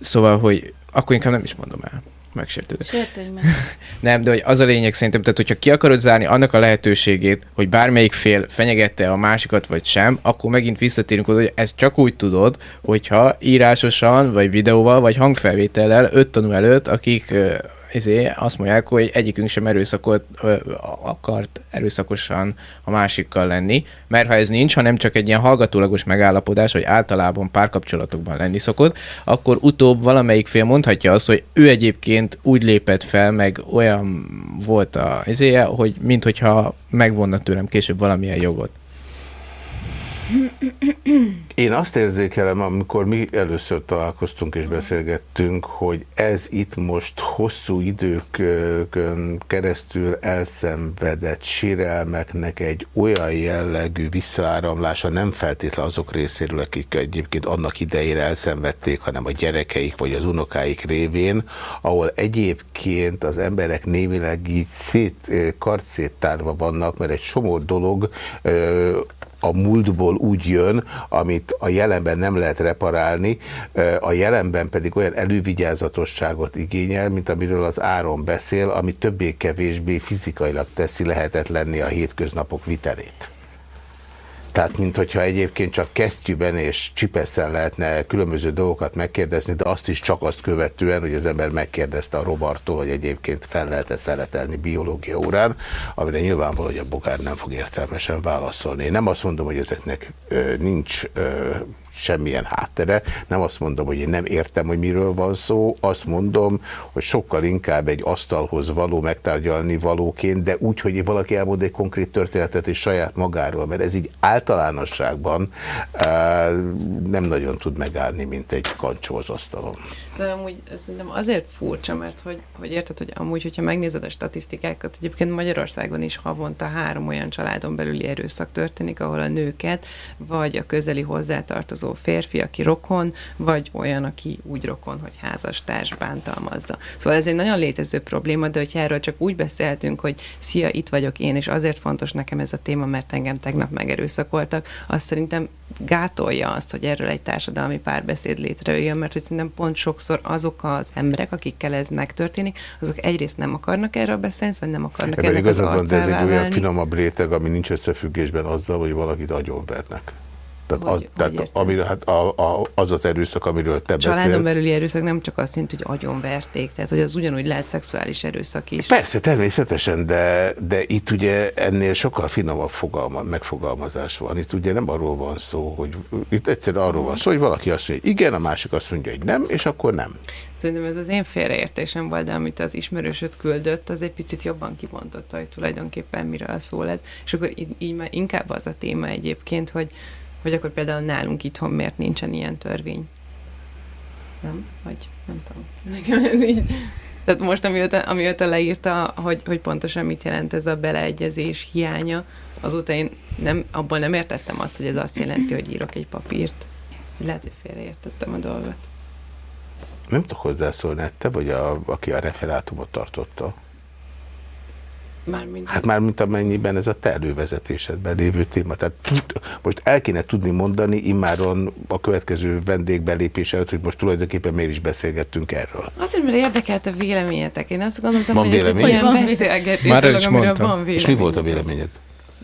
Szóval, hogy akkor inkább nem is mondom el. Megsértődök. Sértődj meg. nem, de hogy az a lényeg szerintem, tehát hogyha ki akarod zárni annak a lehetőségét, hogy bármelyik fél fenyegette a másikat vagy sem, akkor megint visszatérünk oda, hogy ezt csak úgy tudod, hogyha írásosan, vagy videóval, vagy hangfelvétellel öt tanú előtt, akik izé, azt mondják, hogy egyikünk sem erőszakot ö, akart erőszakosan a másikkal lenni, mert ha ez nincs, hanem csak egy ilyen hallgatólagos megállapodás, hogy általában párkapcsolatokban lenni szokott, akkor utóbb valamelyik fél mondhatja azt, hogy ő egyébként úgy lépett fel, meg olyan volt a izéje, hogy minthogyha megvonna tőlem később valamilyen jogot. Én azt érzékelem, amikor mi először találkoztunk és beszélgettünk, hogy ez itt most hosszú időkön keresztül elszenvedett sérelmeknek egy olyan jellegű visszaáramlása nem feltétlen azok részéről, akik egyébként annak idejére elszenvedték, hanem a gyerekeik vagy az unokáik révén, ahol egyébként az emberek névileg így szét, kartszéttárva vannak, mert egy somó dolog a múltból úgy jön, amit a jelenben nem lehet reparálni, a jelenben pedig olyan elővigyázatosságot igényel, mint amiről az Áron beszél, ami többé-kevésbé fizikailag teszi lehetetlenni a hétköznapok vitelét. Tehát, mint hogyha egyébként csak kesztyűben és csipesszel lehetne különböző dolgokat megkérdezni, de azt is csak azt követően, hogy az ember megkérdezte a Robartól, hogy egyébként fel lehet-e szeretelni biológia órán, amire nyilvánvaló, hogy a Bogár nem fog értelmesen válaszolni. Én nem azt mondom, hogy ezeknek ö, nincs ö, semmilyen háttere. Nem azt mondom, hogy én nem értem, hogy miről van szó, azt mondom, hogy sokkal inkább egy asztalhoz való megtárgyalni valóként, de úgy, hogy valaki elmond egy konkrét történetet és saját magáról, mert ez így általánosságban uh, nem nagyon tud megállni, mint egy kancsó az asztalon. De amúgy ez szerintem azért furcsa, mert hogy, hogy érted, hogy amúgy, hogyha megnézed a statisztikákat, egyébként Magyarországon is havonta három olyan családon belüli erőszak történik, ahol a nőket, vagy a közeli hozzátartozó férfi, aki rokon, vagy olyan, aki úgy rokon, hogy házastárs bántalmazza. Szóval ez egy nagyon létező probléma, de hogyha erről csak úgy beszéltünk, hogy szia, itt vagyok én, és azért fontos nekem ez a téma, mert engem tegnap megerőszakoltak, azt szerintem gátolja azt, hogy erről egy társadalmi párbeszéd létrejöjjön, mert hogy szerintem pont sokszor azok az emberek, akikkel ez megtörténik, azok egyrészt nem akarnak erről beszélni, vagy nem akarnak Ebben ennek az igazad van, de ez egy olyan válni. finomabb réteg, ami nincs összefüggésben azzal, hogy valakit agyonvernek. Tehát, Hogy- az, hogy tehát érted? amire, hát a, a, az az erőszak, amiről te Családon beszélsz. belüli erőszak nem csak azt jelenti, hogy agyonverték, tehát hogy az ugyanúgy lehet szexuális erőszak is. Persze, természetesen, de, de itt ugye ennél sokkal finomabb fogalma, megfogalmazás van. Itt ugye nem arról van szó, hogy itt egyszerűen arról van szó, hogy valaki azt mondja, hogy igen, a másik azt mondja, hogy nem, és akkor nem. Szerintem ez az én félreértésem volt, de amit az ismerősöd küldött, az egy picit jobban kibontotta, hogy tulajdonképpen miről szól ez. És akkor így, így már inkább az a téma egyébként, hogy, hogy akkor például nálunk itthon miért nincsen ilyen törvény. Nem? Vagy nem tudom. Nekem ez így... Tehát most, amióta, amióta leírta, hogy, hogy pontosan mit jelent ez a beleegyezés hiánya, azóta én nem, abból nem értettem azt, hogy ez azt jelenti, hogy írok egy papírt. Lehet, hogy félreértettem a dolgot. Nem tudok hozzászólni, te vagy, a, aki a referátumot tartotta. Mármint, Hát már mint amennyiben ez a te elővezetésedben lévő téma. Tehát most el kéne tudni mondani immáron a következő vendégbelépés előtt, hogy most tulajdonképpen miért is beszélgettünk erről. Azért, mert érdekelt a véleményetek. Én azt gondoltam, Van hogy ez egy vélemény? olyan vélemény. beszélgetés, Már el dolog, is amiről mondtam. van vélemény. És mi volt a véleményed?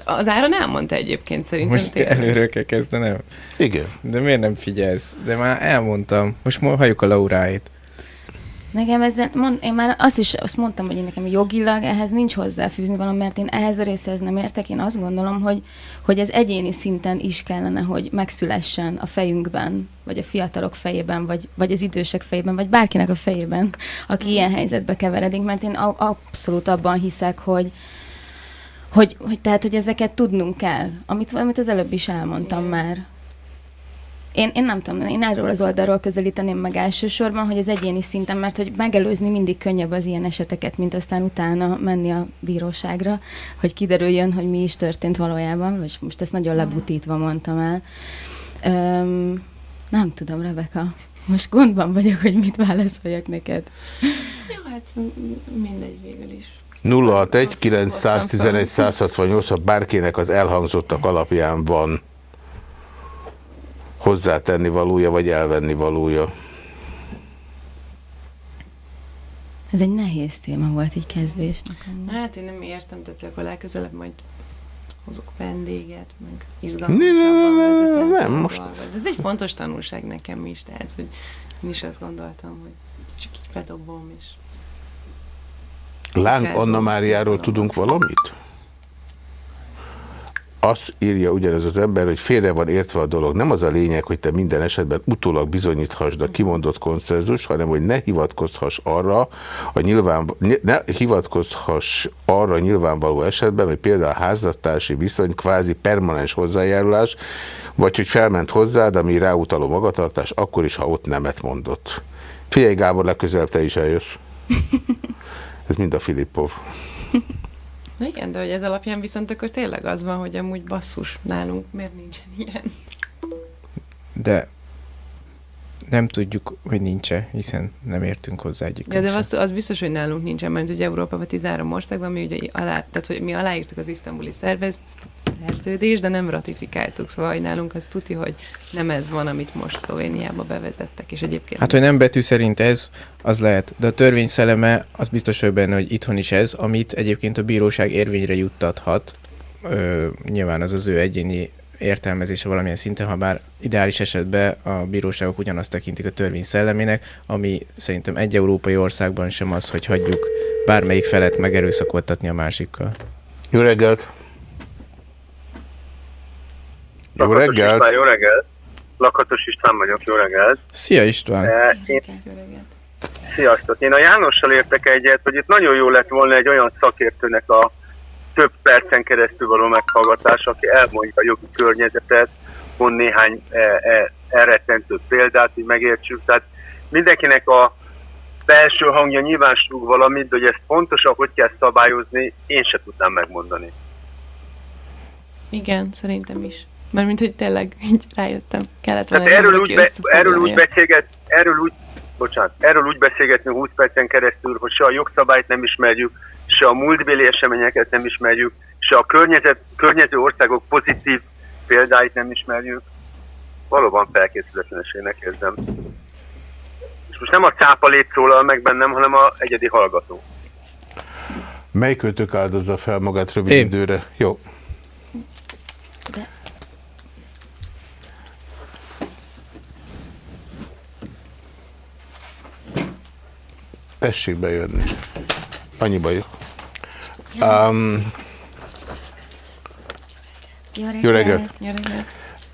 Az Áron elmondta egyébként szerintem. Most tényleg. előről kell kezdenem. Igen. De miért nem figyelsz? De már elmondtam. Most mo- halljuk a Lauráit. Nekem ezzel, mond, én már azt is azt mondtam, hogy én nekem jogilag ehhez nincs hozzáfűzni valami, mert én ehhez a részhez nem értek. Én azt gondolom, hogy, hogy ez egyéni szinten is kellene, hogy megszülessen a fejünkben, vagy a fiatalok fejében, vagy, vagy az idősek fejében, vagy bárkinek a fejében, aki ilyen helyzetbe keveredik, mert én abszolút abban hiszek, hogy, hogy, hogy tehát, hogy ezeket tudnunk kell, amit, amit az előbb is elmondtam Igen. már. Én, én nem tudom, én erről az oldalról közelíteném meg elsősorban, hogy az egyéni szinten, mert hogy megelőzni mindig könnyebb az ilyen eseteket, mint aztán utána menni a bíróságra, hogy kiderüljön, hogy mi is történt valójában, vagy most ezt nagyon lebutítva mondtam el. Öm, nem tudom, Rebeka, most gondban vagyok, hogy mit válaszoljak neked. Jó, hát mindegy végül is. 061 911 168 ha bárkinek az elhangzottak alapján van hozzátenni valója, vagy elvenni valója. Ez egy nehéz téma volt így kezdésnek. Hát én nem értem, tehát akkor legközelebb majd hozok vendéget, meg izgalmasabban vezetem nem, most- dolgot. De ez egy fontos tanulság nekem is, tehát hogy én is azt gondoltam, hogy csak így bedobom, és Láng Szikrázó Anna Máriáról tudunk valamit? Azt írja ugyanez az ember, hogy félre van értve a dolog. Nem az a lényeg, hogy te minden esetben utólag bizonyíthasd a kimondott konszenzus, hanem hogy ne hivatkozhass arra, a nyilván, ne hivatkozhass arra nyilvánvaló esetben, hogy például a háztartási viszony kvázi permanens hozzájárulás, vagy hogy felment hozzád, ami ráutaló magatartás, akkor is, ha ott nemet mondott. Figyelj Gábor, legközelebb te is eljössz. Ez mind a Filippov. Na igen, de hogy ez alapján viszont akkor tényleg az van, hogy amúgy basszus nálunk, miért nincsen ilyen? De nem tudjuk, hogy nincs-e, hiszen nem értünk hozzá egyik. Ja, de az, az biztos, hogy nálunk nincsen, mert ugye Európában 13 országban mi ugye alá, tehát, hogy mi aláírtuk az isztambuli szervez, szerződést, de nem ratifikáltuk, szóval hogy nálunk az tuti, hogy nem ez van, amit most Szlovéniába bevezettek, és egyébként... Hát, hogy nem betű szerint ez, az lehet, de a törvény szelleme az biztos hogy benne, hogy itthon is ez, amit egyébként a bíróság érvényre juttathat, Ö, nyilván az az ő egyéni értelmezése valamilyen szinten, ha bár ideális esetben a bíróságok ugyanazt tekintik a törvény szellemének, ami szerintem egy európai országban sem az, hogy hagyjuk bármelyik felet megerőszakoltatni a másikkal. Jó reggelt! Jó Lakatos reggelt! István, jó reggelt! Lakatos István vagyok, jó reggelt! Szia István! Eh, Én, sziasztok! Én a Jánossal értek egyet, hogy itt nagyon jó lett volna egy olyan szakértőnek a több percen keresztül való meghallgatás, aki elmondja a jogi környezetet, mond néhány e, e, elrettentő példát, hogy megértsük. Tehát mindenkinek a belső hangja nyilván súg valamit, de hogy ezt pontosan hogy kell szabályozni, én se tudnám megmondani. Igen, szerintem is. Mert mint hogy tényleg így rájöttem. Kellett valami erről úgy, be, erről úgy beszélget, erről úgy, bocsánat, erről úgy beszélgetni 20 percen keresztül, hogy se a jogszabályt nem ismerjük, se a múltbéli eseményeket nem ismerjük, se a környezet, környező országok pozitív példáit nem ismerjük. Valóban felkészületleneségnek érzem. És most nem a cápa lép szólal meg bennem, hanem a egyedi hallgató. Mely kötök áldozza fel magát rövid Én. időre? Jó. De- Tessék bejönni. Annyi bajuk. Um, Jó reggelt! Jó reggelt. Jó reggelt.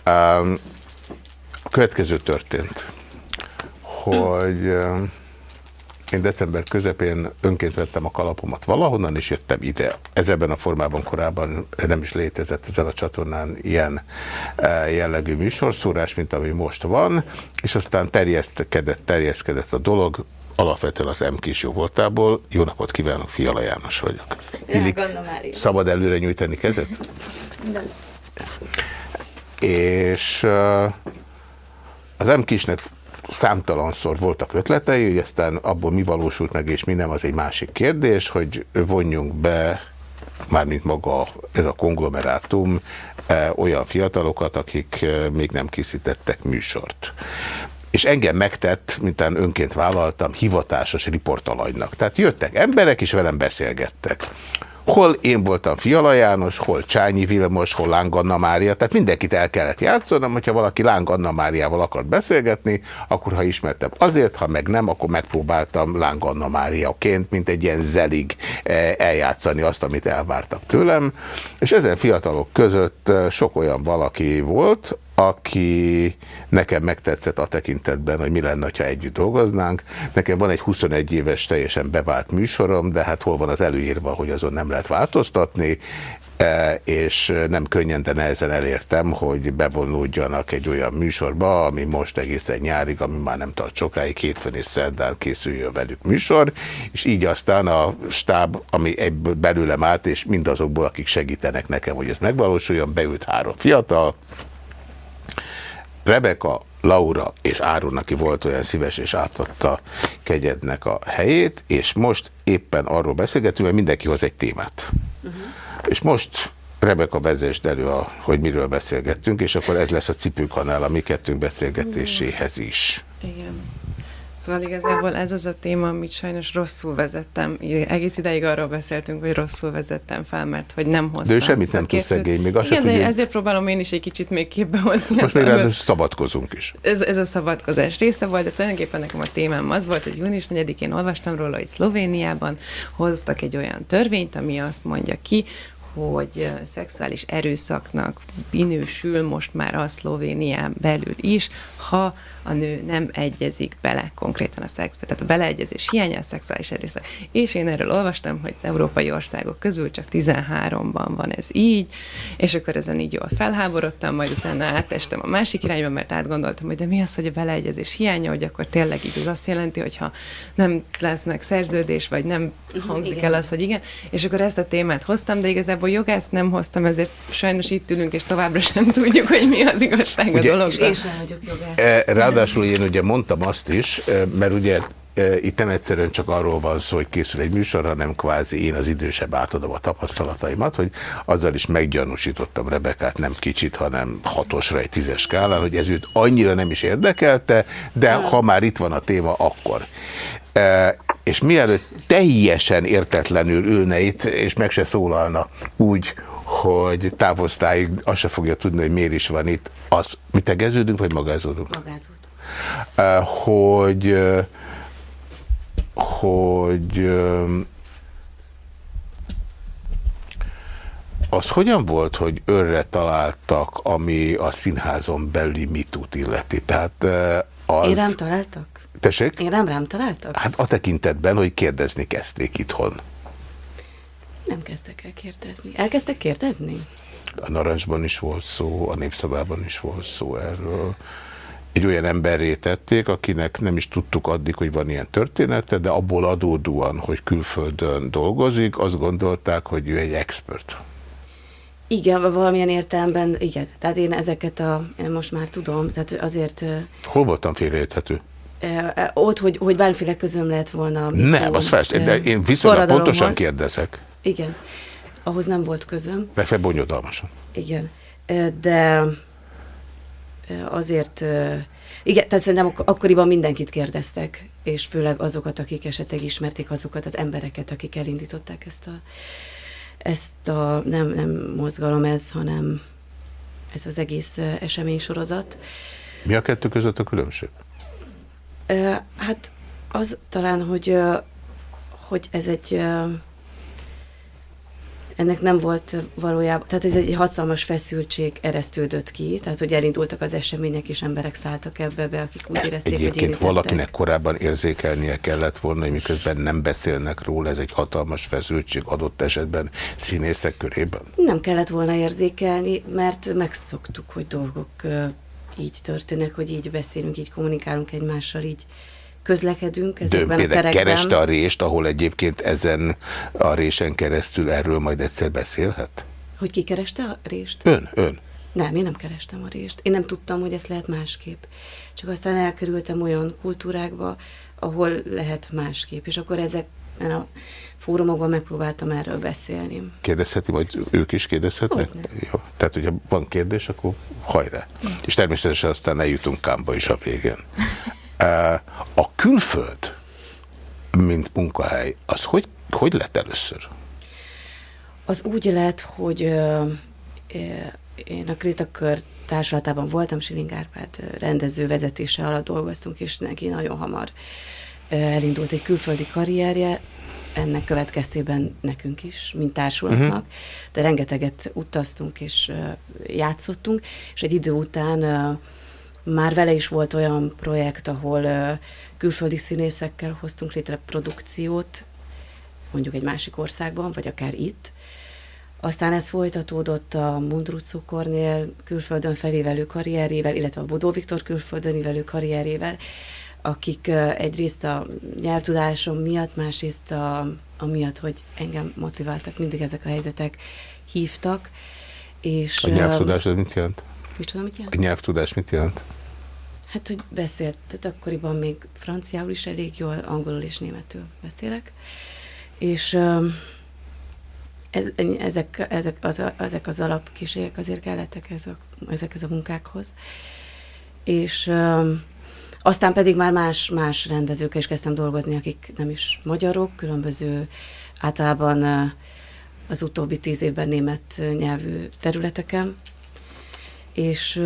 um, a következő történt, hogy um, én december közepén önként vettem a kalapomat valahonnan, és jöttem ide. Ez ebben a formában korábban nem is létezett ezen a csatornán ilyen eh, jellegű műsorszórás, mint ami most van, és aztán terjeszkedett, terjeszkedett a dolog, alapvetően az M kis jó voltából. Jó napot kívánok, Fiala János vagyok. Illik, szabad előre nyújtani kezet? És uh, az M kisnek számtalanszor voltak ötletei, hogy aztán abból mi valósult meg és mi nem, az egy másik kérdés, hogy vonjunk be mármint maga ez a konglomerátum eh, olyan fiatalokat, akik eh, még nem készítettek műsort. És engem megtett, mintán önként vállaltam, hivatásos riportalanynak. Tehát jöttek emberek, és velem beszélgettek. Hol én voltam Fiala János, hol Csányi Vilmos, hol Láng Anna Mária, tehát mindenkit el kellett játszanom, hogyha valaki Láng Anna Máriával akart beszélgetni, akkor ha ismertem azért, ha meg nem, akkor megpróbáltam Láng Anna Máriaként, mint egy ilyen zelig eh, eljátszani azt, amit elvártak tőlem, és ezen fiatalok között eh, sok olyan valaki volt, aki nekem megtetszett a tekintetben, hogy mi lenne, ha együtt dolgoznánk. Nekem van egy 21 éves teljesen bevált műsorom, de hát hol van az előírva, hogy azon nem lehet változtatni, e, és nem könnyen, de nehezen elértem, hogy bevonuljanak egy olyan műsorba, ami most egészen nyárig, ami már nem tart sokáig, hétfőn és szerdán készüljön velük műsor, és így aztán a stáb, ami egyből belőlem állt, és mindazokból, akik segítenek nekem, hogy ez megvalósuljon, beült három fiatal, Rebeka, Laura és Áron, aki volt olyan szíves és átadta kegyednek a helyét, és most éppen arról beszélgetünk, hogy mindenki hoz egy témát. Uh-huh. És most Rebeka vezesd elő, a, hogy miről beszélgettünk, és akkor ez lesz a cipőkanál a mi kettőnk beszélgetéséhez is. Igen. Szóval igazából ez az a téma, amit sajnos rosszul vezettem. Egész ideig arról beszéltünk, hogy rosszul vezettem fel, mert hogy nem hoztam De ő semmit nem tud szegény, még azt Igen, de tudja, ezért próbálom én is egy kicsit még képbe hozni. Most még ráadásul szabadkozunk is. ez, ez a szabadkozás része volt, de tulajdonképpen nekem a témám az volt, hogy június 4-én olvastam róla, hogy Szlovéniában hoztak egy olyan törvényt, ami azt mondja ki, hogy szexuális erőszaknak minősül most már a Szlovénián belül is, ha a nő nem egyezik bele konkrétan a szexbe. Tehát a beleegyezés hiánya a szexuális erőszak. És én erről olvastam, hogy az európai országok közül csak 13-ban van ez így, és akkor ezen így jól felháborodtam, majd utána átestem a másik irányba, mert átgondoltam, hogy de mi az, hogy a beleegyezés hiánya, hogy akkor tényleg így az azt jelenti, hogy ha nem lesznek szerződés, vagy nem hangzik igen. el az, hogy igen, és akkor ezt a témát hoztam, de igazából jogászt nem hoztam, ezért sajnos itt ülünk, és továbbra sem tudjuk, hogy mi az igazság ugye, a dologban. Én sem vagyok jogász. Eh, ráadásul én ugye mondtam azt is, eh, mert ugye itt nem egyszerűen csak arról van szó, hogy készül egy műsor, hanem kvázi én az idősebb átadom a tapasztalataimat, hogy azzal is meggyanúsítottam Rebekát nem kicsit, hanem hatosra egy tízes skálán, hogy ez őt annyira nem is érdekelte, de ha már itt van a téma, akkor. És mielőtt teljesen értetlenül ülne itt, és meg se szólalna úgy, hogy távoztáig azt se fogja tudni, hogy miért is van itt, az, mi tegeződünk, vagy magázódunk? Magázódunk. Hogy hogy az hogyan volt, hogy önre találtak, ami a színházon belüli mitút illeti? Tehát az... Én rám találtak? Tessék? Én rám rám találtak? Hát a tekintetben, hogy kérdezni kezdték itthon. Nem kezdtek el kérdezni. Elkezdtek kérdezni? A Narancsban is volt szó, a Népszabában is volt szó erről egy olyan emberré tették, akinek nem is tudtuk addig, hogy van ilyen története, de abból adódóan, hogy külföldön dolgozik, azt gondolták, hogy ő egy expert. Igen, valamilyen értelemben, igen. Tehát én ezeket a, én most már tudom, tehát azért... Hol voltam félreérthető? Ott, hogy, hogy bármiféle közöm lehet volna. Nem, az fest, de én viszonylag pontosan kérdezek. Igen, ahhoz nem volt közöm. Legfeljebb bonyodalmasan. Igen, de azért, igen, tehát szerintem ak- akkoriban mindenkit kérdeztek, és főleg azokat, akik esetleg ismerték azokat az embereket, akik elindították ezt a, ezt a nem, nem mozgalom ez, hanem ez az egész eseménysorozat. Mi a kettő között a különbség? Hát az talán, hogy, hogy ez egy ennek nem volt valójában, tehát ez egy hatalmas feszültség eresztődött ki, tehát hogy elindultak az események, és emberek szálltak ebbe be, akik úgy Ezt érezték, egyébként hogy valakinek korábban érzékelnie kellett volna, hogy miközben nem beszélnek róla, ez egy hatalmas feszültség adott esetben színészek körében? Nem kellett volna érzékelni, mert megszoktuk, hogy dolgok így történnek, hogy így beszélünk, így kommunikálunk egymással, így közlekedünk ezekben De a terekben. kereste a rést, ahol egyébként ezen a résen keresztül erről majd egyszer beszélhet? Hogy ki kereste a rést? Ön, ön. Nem, én nem kerestem a rést. Én nem tudtam, hogy ezt lehet másképp. Csak aztán elkerültem olyan kultúrákba, ahol lehet másképp. És akkor ezekben a fórumokban megpróbáltam erről beszélni. Kérdezheti, vagy ők is kérdezhetnek? Jó. Tehát, hogyha van kérdés, akkor hajrá. És természetesen aztán eljutunk Kámba is a végén. A külföld, mint munkahely, az hogy, hogy lett először? Az úgy lett, hogy én a Kritakör társulatában voltam, Siling Árpád rendező vezetése alatt dolgoztunk, és neki nagyon hamar elindult egy külföldi karrierje, ennek következtében nekünk is, mint társulatnak, uh-huh. de rengeteget utaztunk és játszottunk, és egy idő után már vele is volt olyan projekt, ahol külföldi színészekkel hoztunk létre produkciót, mondjuk egy másik országban, vagy akár itt. Aztán ez folytatódott a Mundrucó Kornél külföldön felévelő karrierével, illetve a Bodó Viktor külföldön ívelő karrierével, akik egyrészt a nyelvtudásom miatt, másrészt a, a miatt, hogy engem motiváltak, mindig ezek a helyzetek hívtak. És, a nyelvtudás ez mit jelent? Micsoda, mit jelent? A nyelvtudás mit jelent? Hát, hogy beszélt, tehát akkoriban még franciául is elég jól, angolul és németül beszélek. És ez, ezek, ezek, az, ezek az alapkísérek azért kellettek ez a, ezekhez a munkákhoz. És aztán pedig már más, más rendezőkkel is kezdtem dolgozni, akik nem is magyarok, különböző általában az utóbbi tíz évben német nyelvű területeken. És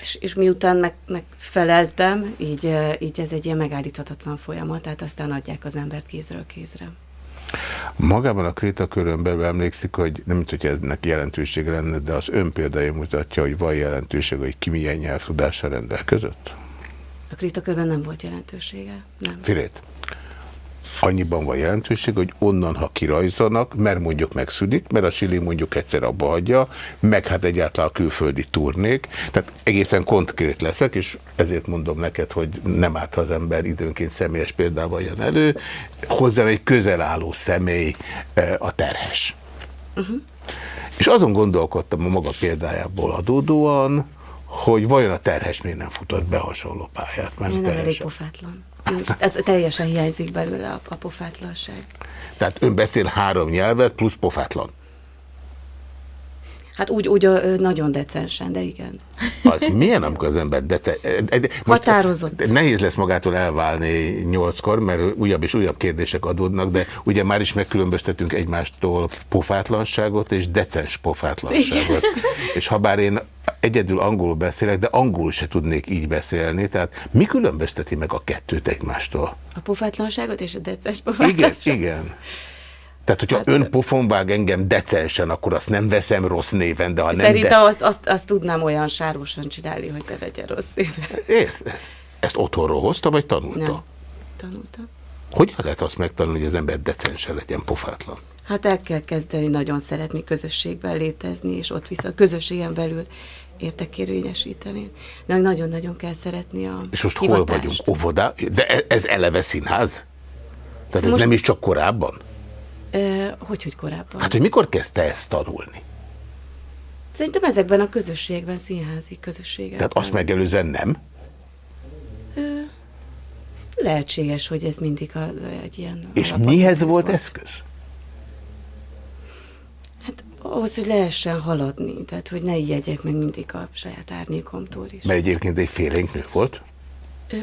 és, és miután meg, megfeleltem, így, így ez egy ilyen megállíthatatlan folyamat, tehát aztán adják az embert kézről kézre. Magában a krétakörön belül emlékszik, hogy nem mint hogy eznek jelentősége lenne, de az ön példája mutatja, hogy van jelentőség, hogy ki milyen nyelvtudással rendelkezett? A krétakörben nem volt jelentősége. Nem. Filét annyiban van jelentőség, hogy onnan, ha kirajzanak, mert mondjuk megszűnik, mert a Sili mondjuk egyszer abba hagyja, meg hát egyáltalán a külföldi turnék, tehát egészen konkrét leszek, és ezért mondom neked, hogy nem árt, ha az ember időnként személyes példával jön elő, hozzám egy közel álló személy eh, a terhes. Uh -huh. És azon gondolkodtam a maga példájából adódóan, hogy vajon a terhes nem futott be hasonló pályát. Mert nem elég pofátlan. Ez teljesen hiányzik belőle a, a pofátlanság. Tehát ön beszél három nyelvet plusz pofátlan. Hát úgy, úgy nagyon decensen, de igen. Az milyen, amikor az ember decensen... Határozott. Nehéz lesz magától elválni nyolckor, mert újabb és újabb kérdések adódnak, de ugye már is megkülönböztetünk egymástól pofátlanságot és decens pofátlanságot. Igen. És ha bár én egyedül angolul beszélek, de angolul se tudnék így beszélni, tehát mi különbözteti meg a kettőt egymástól? A pofátlanságot és a decens pofátlanságot? Igen, igen. Tehát, hogyha hát, ön pofonvág engem decensen, akkor azt nem veszem rossz néven, de ha nem... Szerintem de... azt, azt, azt tudnám olyan sárosan csinálni, hogy te vegyen rossz néven. Érte? Ezt otthonról hozta, vagy tanulta? Nem, tanulta. Hogyan lehet azt megtanulni, hogy az ember decensen legyen pofátlan? Hát el kell kezdeni nagyon szeretni közösségben létezni, és ott vissza a közösségen belül értekérvényesíteni. De nagyon-nagyon kell szeretni a És most hivatást. hol vagyunk? Óvoda? De e- ez eleve színház? Tehát ez most... nem is csak korábban? Hogy, hogy korábban? Hát, hogy mikor kezdte ezt tanulni? Szerintem ezekben a közösségekben, színházi közösségekben. Tehát azt megelőzően nem? Lehetséges, hogy ez mindig a, egy ilyen... És mihez volt, volt eszköz? Hát ahhoz, hogy lehessen haladni, tehát hogy ne ijedjek meg mindig a saját árnyékomtól is. Mert egyébként egy félénk nő volt?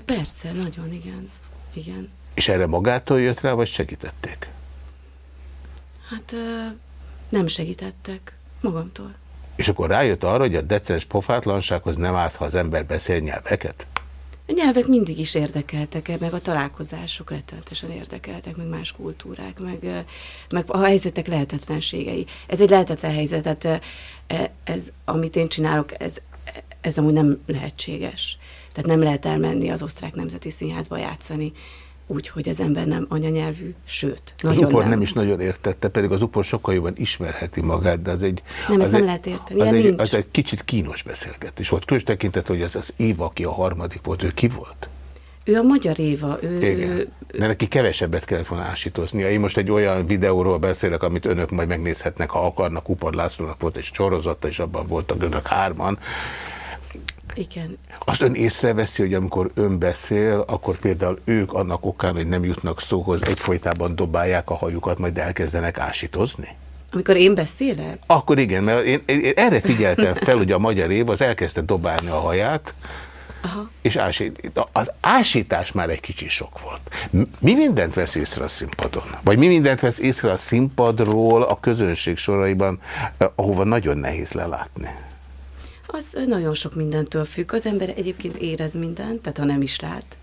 Persze, nagyon, igen. igen. És erre magától jött rá, vagy segítették? Hát nem segítettek magamtól. És akkor rájött arra, hogy a decens pofátlansághoz nem árt, ha az ember beszél nyelveket? A nyelvek mindig is érdekeltek, meg a találkozások rettenetesen érdekeltek, meg más kultúrák, meg, meg a helyzetek lehetetlenségei. Ez egy lehetetlen helyzet, tehát e, ez, amit én csinálok, ez, ez amúgy nem lehetséges. Tehát nem lehet elmenni az osztrák nemzeti színházba játszani, úgy, hogy az ember nem anyanyelvű, sőt, nagyon Az upor nem. nem is nagyon értette, pedig az upor sokkal jobban ismerheti magát, de az egy... Nem, az ezt egy, nem lehet érteni, az egy, az egy kicsit kínos beszélgetés volt. Különös tekintet, hogy az az Éva, aki a harmadik volt, ő ki volt? Ő a magyar Éva. Ő, Igen. Ő, de neki kevesebbet kellett volna ásítoznia. Én most egy olyan videóról beszélek, amit önök majd megnézhetnek, ha akarnak. Upar Lászlónak volt egy sorozata, és abban voltak önök hárman. Igen. Azt ön észreveszi, hogy amikor ön beszél, akkor például ők annak okán, hogy nem jutnak szóhoz, egyfolytában dobálják a hajukat, majd elkezdenek ásítozni? Amikor én beszélek? Akkor igen, mert én, én erre figyeltem fel, hogy a magyar év az elkezdte dobálni a haját, Aha. és ásít, az ásítás már egy kicsi sok volt. Mi mindent vesz észre a színpadon? Vagy mi mindent vesz észre a színpadról a közönség soraiban, eh, ahova nagyon nehéz lelátni? Az nagyon sok mindentől függ. Az ember egyébként érez mindent, tehát ha nem is lát.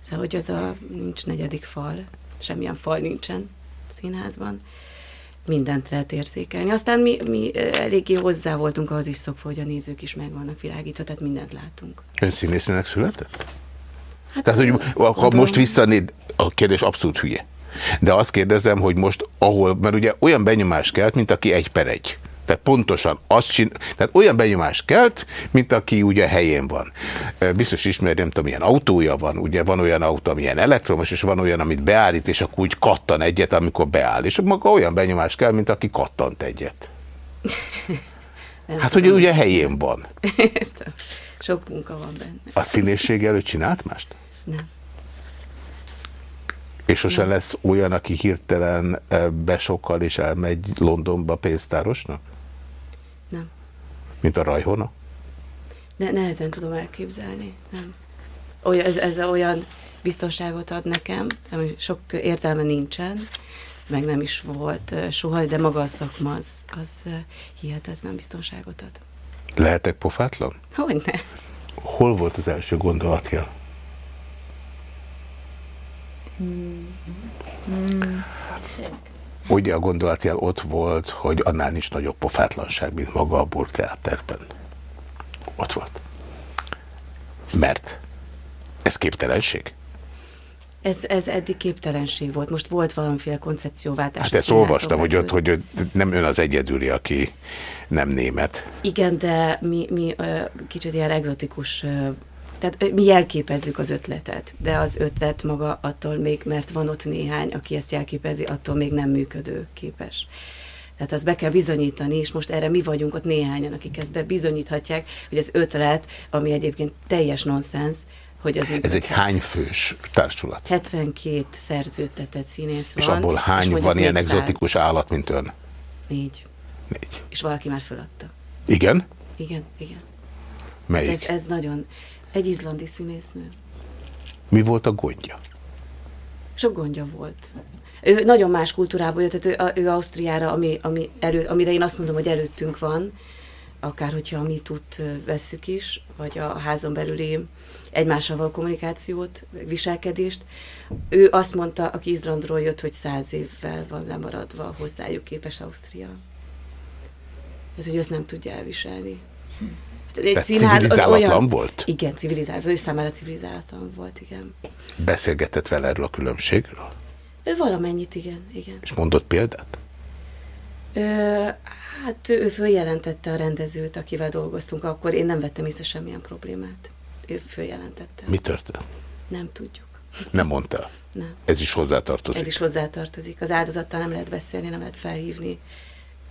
Szóval, hogy az a nincs negyedik fal, semmilyen fal nincsen színházban. Mindent lehet érzékelni. Aztán mi, mi eléggé hozzá voltunk ahhoz is szokva, hogy a nézők is meg vannak világítva, tehát mindent látunk. Ön színésznőnek született? Hát, tehát, hogy ha most visszanéd, a kérdés abszolút hülye. De azt kérdezem, hogy most ahol, mert ugye olyan benyomás kelt, mint aki egy per egy. Tehát pontosan azt csinál, tehát olyan benyomás kelt, mint aki ugye helyén van. Biztos ismeri, nem tudom, milyen autója van, ugye van olyan autó, amilyen elektromos, és van olyan, amit beállít, és akkor úgy kattan egyet, amikor beáll. És maga olyan benyomás kell, mint aki kattant egyet. hát, hogy ugye helyén van. Értem. Sok munka van benne. A színészség előtt csinált mást? Nem. És sosem lesz olyan, aki hirtelen besokkal és elmegy Londonba pénztárosnak? Mint a rajhona? Ne, nehezen tudom elképzelni. Nem. Olyan, ez, ez olyan biztonságot ad nekem, sok értelme nincsen, meg nem is volt soha, de maga a szakma az, az hihetetlen biztonságot ad. Lehetek pofátlan? Hogyne. Hol volt az első gondolatja? Hmm. Hmm. Ugye a gondolatjel ott volt, hogy annál nincs nagyobb pofátlanság, mint maga a burteáterben. Ott volt. Mert ez képtelenség? Ez, ez eddig képtelenség volt. Most volt valamiféle koncepcióváltás. Hát ezt olvastam, hogy ott, hogy nem ön az egyedüli, aki nem német. Igen, de mi, mi kicsit ilyen egzotikus, tehát mi jelképezzük az ötletet, de az ötlet maga attól még, mert van ott néhány, aki ezt jelképezi, attól még nem működő képes. Tehát azt be kell bizonyítani, és most erre mi vagyunk ott néhányan, akik ezt bizonyíthatják, hogy az ötlet, ami egyébként teljes nonsens, hogy az Ez egy hányfős társulat? 72 szerződtetett színész van. És abból hány és van ilyen 400. egzotikus állat, mint ön? Négy. Négy. És valaki már föladta. Igen? Igen, igen. Melyik? Ez, ez nagyon... Egy izlandi színésznő. Mi volt a gondja? Sok gondja volt. Ő nagyon más kultúrából jött, tehát ő, ő Ausztriára, ami, ami elő, amire én azt mondom, hogy előttünk van, akár hogyha a MeToo-t vesszük is, vagy a házon belüli egymással való kommunikációt, viselkedést. Ő azt mondta, aki Izlandról jött, hogy száz évvel van lemaradva hozzájuk képes Ausztria. Ez, hogy azt nem tudja elviselni. Egy Tehát színház civilizálatlan volt? Igen, civilizálatlan. Ő számára civilizálatlan volt, igen. Beszélgetett vele erről a különbségről? Ő valamennyit, igen, igen. És mondott példát? Ö, hát ő följelentette a rendezőt, akivel dolgoztunk, akkor én nem vettem észre semmilyen problémát. Ő följelentette. Mi történt? Nem tudjuk. Nem mondta. Nem. Ez is hozzátartozik. Ez is hozzátartozik. Az áldozattal nem lehet beszélni, nem lehet felhívni,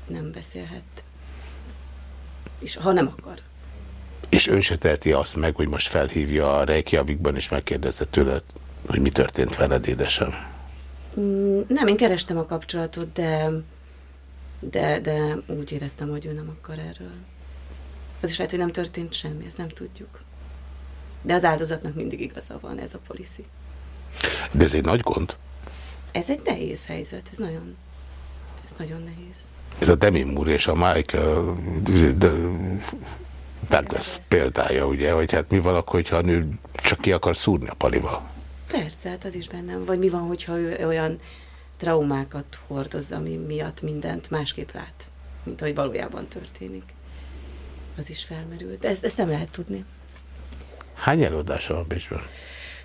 nem beszélhet. És ha nem akar. És ön se teheti azt meg, hogy most felhívja a Reykjavikban, és megkérdezze tőle, hogy mi történt veled, édesem. Mm, Nem, én kerestem a kapcsolatot, de, de, de úgy éreztem, hogy ő nem akar erről. Az is lehet, hogy nem történt semmi, ezt nem tudjuk. De az áldozatnak mindig igaza van, ez a policy. De ez egy nagy gond. Ez egy nehéz helyzet, ez nagyon, ez nagyon nehéz. Ez a Demi Moore és a Michael Douglas példája, ugye, hogy hát mi van akkor, hogyha a nő csak ki akar szúrni a palival. Persze, hát az is bennem. Vagy mi van, hogyha ő olyan traumákat hordoz, ami miatt mindent másképp lát, mint ahogy valójában történik. Az is felmerült. De ezt, ezt nem lehet tudni. Hány előadása van Bécsben?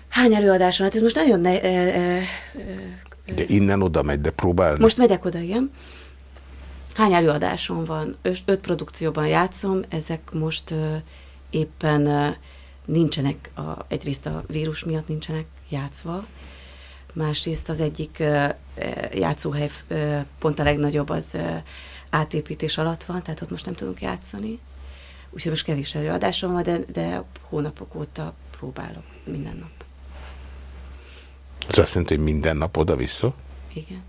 Hány előadás van? Hát ez most nagyon ne, e, e, e, Ugye innen oda megy, de próbálni. Most megyek oda, igen. Hány előadásom van? Öt, öt produkcióban játszom, ezek most ö, éppen ö, nincsenek, a, egyrészt a vírus miatt nincsenek játszva, másrészt az egyik ö, játszóhely ö, pont a legnagyobb az ö, átépítés alatt van, tehát ott most nem tudunk játszani. Úgyhogy most kevés előadásom van, de, de hónapok óta próbálok minden nap. Ez azt jelenti, hogy minden nap oda-vissza? Igen.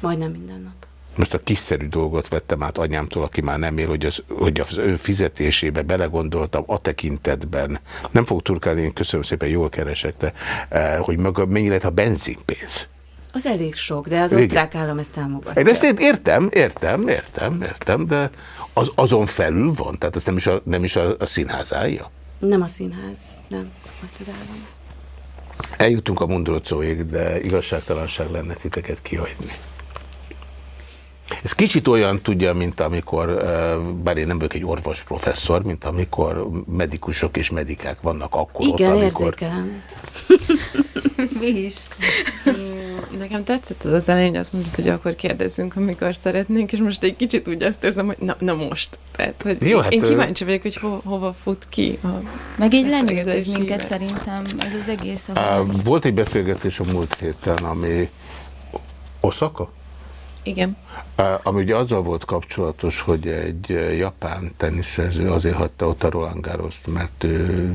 Majdnem minden nap. Most a kiszerű dolgot vettem át anyámtól, aki már nem él, hogy az, hogy az ön fizetésébe belegondoltam a tekintetben. Nem fog turkálni, én köszönöm szépen, jól keresek, de eh, hogy maga mennyi lehet a benzinpénz. Az elég sok, de az Igen. osztrák állam ezt támogatja. Én ezt ért- értem, értem, értem, értem, de az, azon felül van, tehát ez nem is a, nem is a, a színház állja. Nem a színház, nem, azt az állam. Eljutunk a Mundrocóig, de igazságtalanság lenne titeket kihagyni. Ez kicsit olyan tudja, mint amikor, eh, bár én nem vagyok egy orvos professzor, mint amikor medikusok és medikák vannak akkor Igen, ott, amikor... érzékelem. Mi is. Nekem tetszett az az elején, hogy azt mondtad, hogy akkor kérdezzünk, amikor szeretnénk, és most egy kicsit úgy azt érzem, hogy na, na most. Tehát, hogy Jó, hát, én kíváncsi vagyok, hogy ho, hova fut ki. A... Meg így lenyűgöz minket szerintem, ez az egész. Volt egy beszélgetés a múlt héten, ami Osaka? Igen. Ami ugye azzal volt kapcsolatos, hogy egy eh, japán teniszező azért hagyta ott a Roland Garroszt, mert ő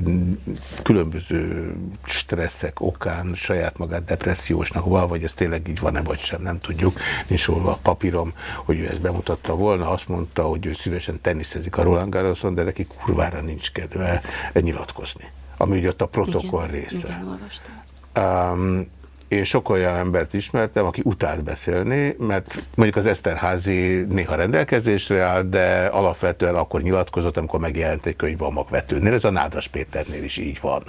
különböző stresszek okán saját magát depressziósnak val, vagy ez tényleg így van-e, vagy sem, nem tudjuk. Nincs róla a papírom, hogy ő ezt bemutatta volna. Azt mondta, hogy ő szívesen teniszezik a Roland Garroson, de neki kurvára nincs kedve nyilatkozni. Ami ugye ott a protokoll igen, része. Igen, olvastam. Um, én sok olyan embert ismertem, aki utált beszélni, mert mondjuk az Eszterházi néha rendelkezésre áll, de alapvetően akkor nyilatkozott, amikor megjelent egy könyv a magvetőnél. Ez a Nádas Péternél is így van.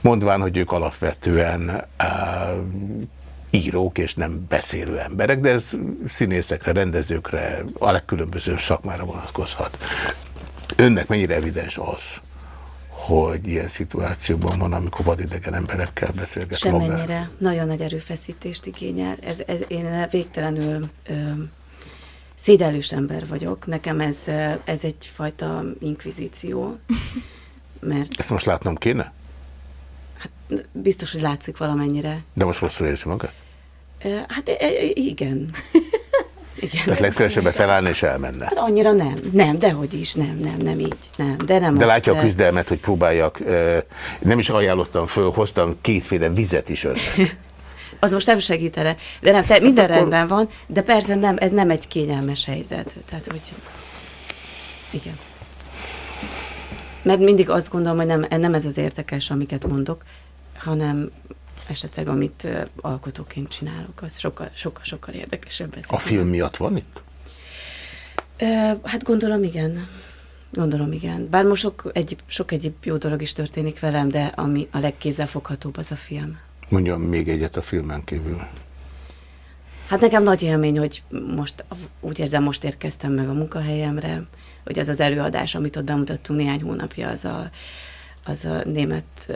Mondván, hogy ők alapvetően uh, írók és nem beszélő emberek, de ez színészekre, rendezőkre, a legkülönbözőbb szakmára vonatkozhat. Önnek mennyire evidens az, hogy ilyen szituációban van, amikor vadidegen emberekkel beszélget Semmennyire. magán? Nagyon nagy erőfeszítést igényel. Ez, ez, én végtelenül ö, szédelős ember vagyok. Nekem ez, ez egyfajta inkvizíció. Mert Ezt most látnom kéne? biztos, hogy látszik valamennyire. De most rosszul érzi magát? Ö, Hát e- e- igen. Igen. Tehát legszívesebben felállni és elmenne. Hát annyira nem. Nem, dehogy is, nem, nem, nem így. Nem, de nem De látja a ö, küzdelmet, hogy próbáljak, nem is ajánlottam föl, hoztam kétféle vizet is önnek. Az most nem segítene. De nem, te, minden rendben van, de persze nem, ez nem egy kényelmes helyzet. Tehát, hogy... Igen. Mert mindig azt gondolom, hogy nem, nem ez az értekes, amiket mondok, hanem esetleg, amit alkotóként csinálok, az sokkal, sokkal, sokkal érdekesebb. Ez A film miatt van itt? Hát gondolom, igen. Gondolom, igen. Bár most sok egyéb, sok egyéb jó dolog is történik velem, de ami a legkézzelfoghatóbb az a film. Mondjon még egyet a filmen kívül. Hát nekem nagy élmény, hogy most úgy érzem, most érkeztem meg a munkahelyemre, hogy az az előadás, amit ott bemutattunk néhány hónapja, az a, az a német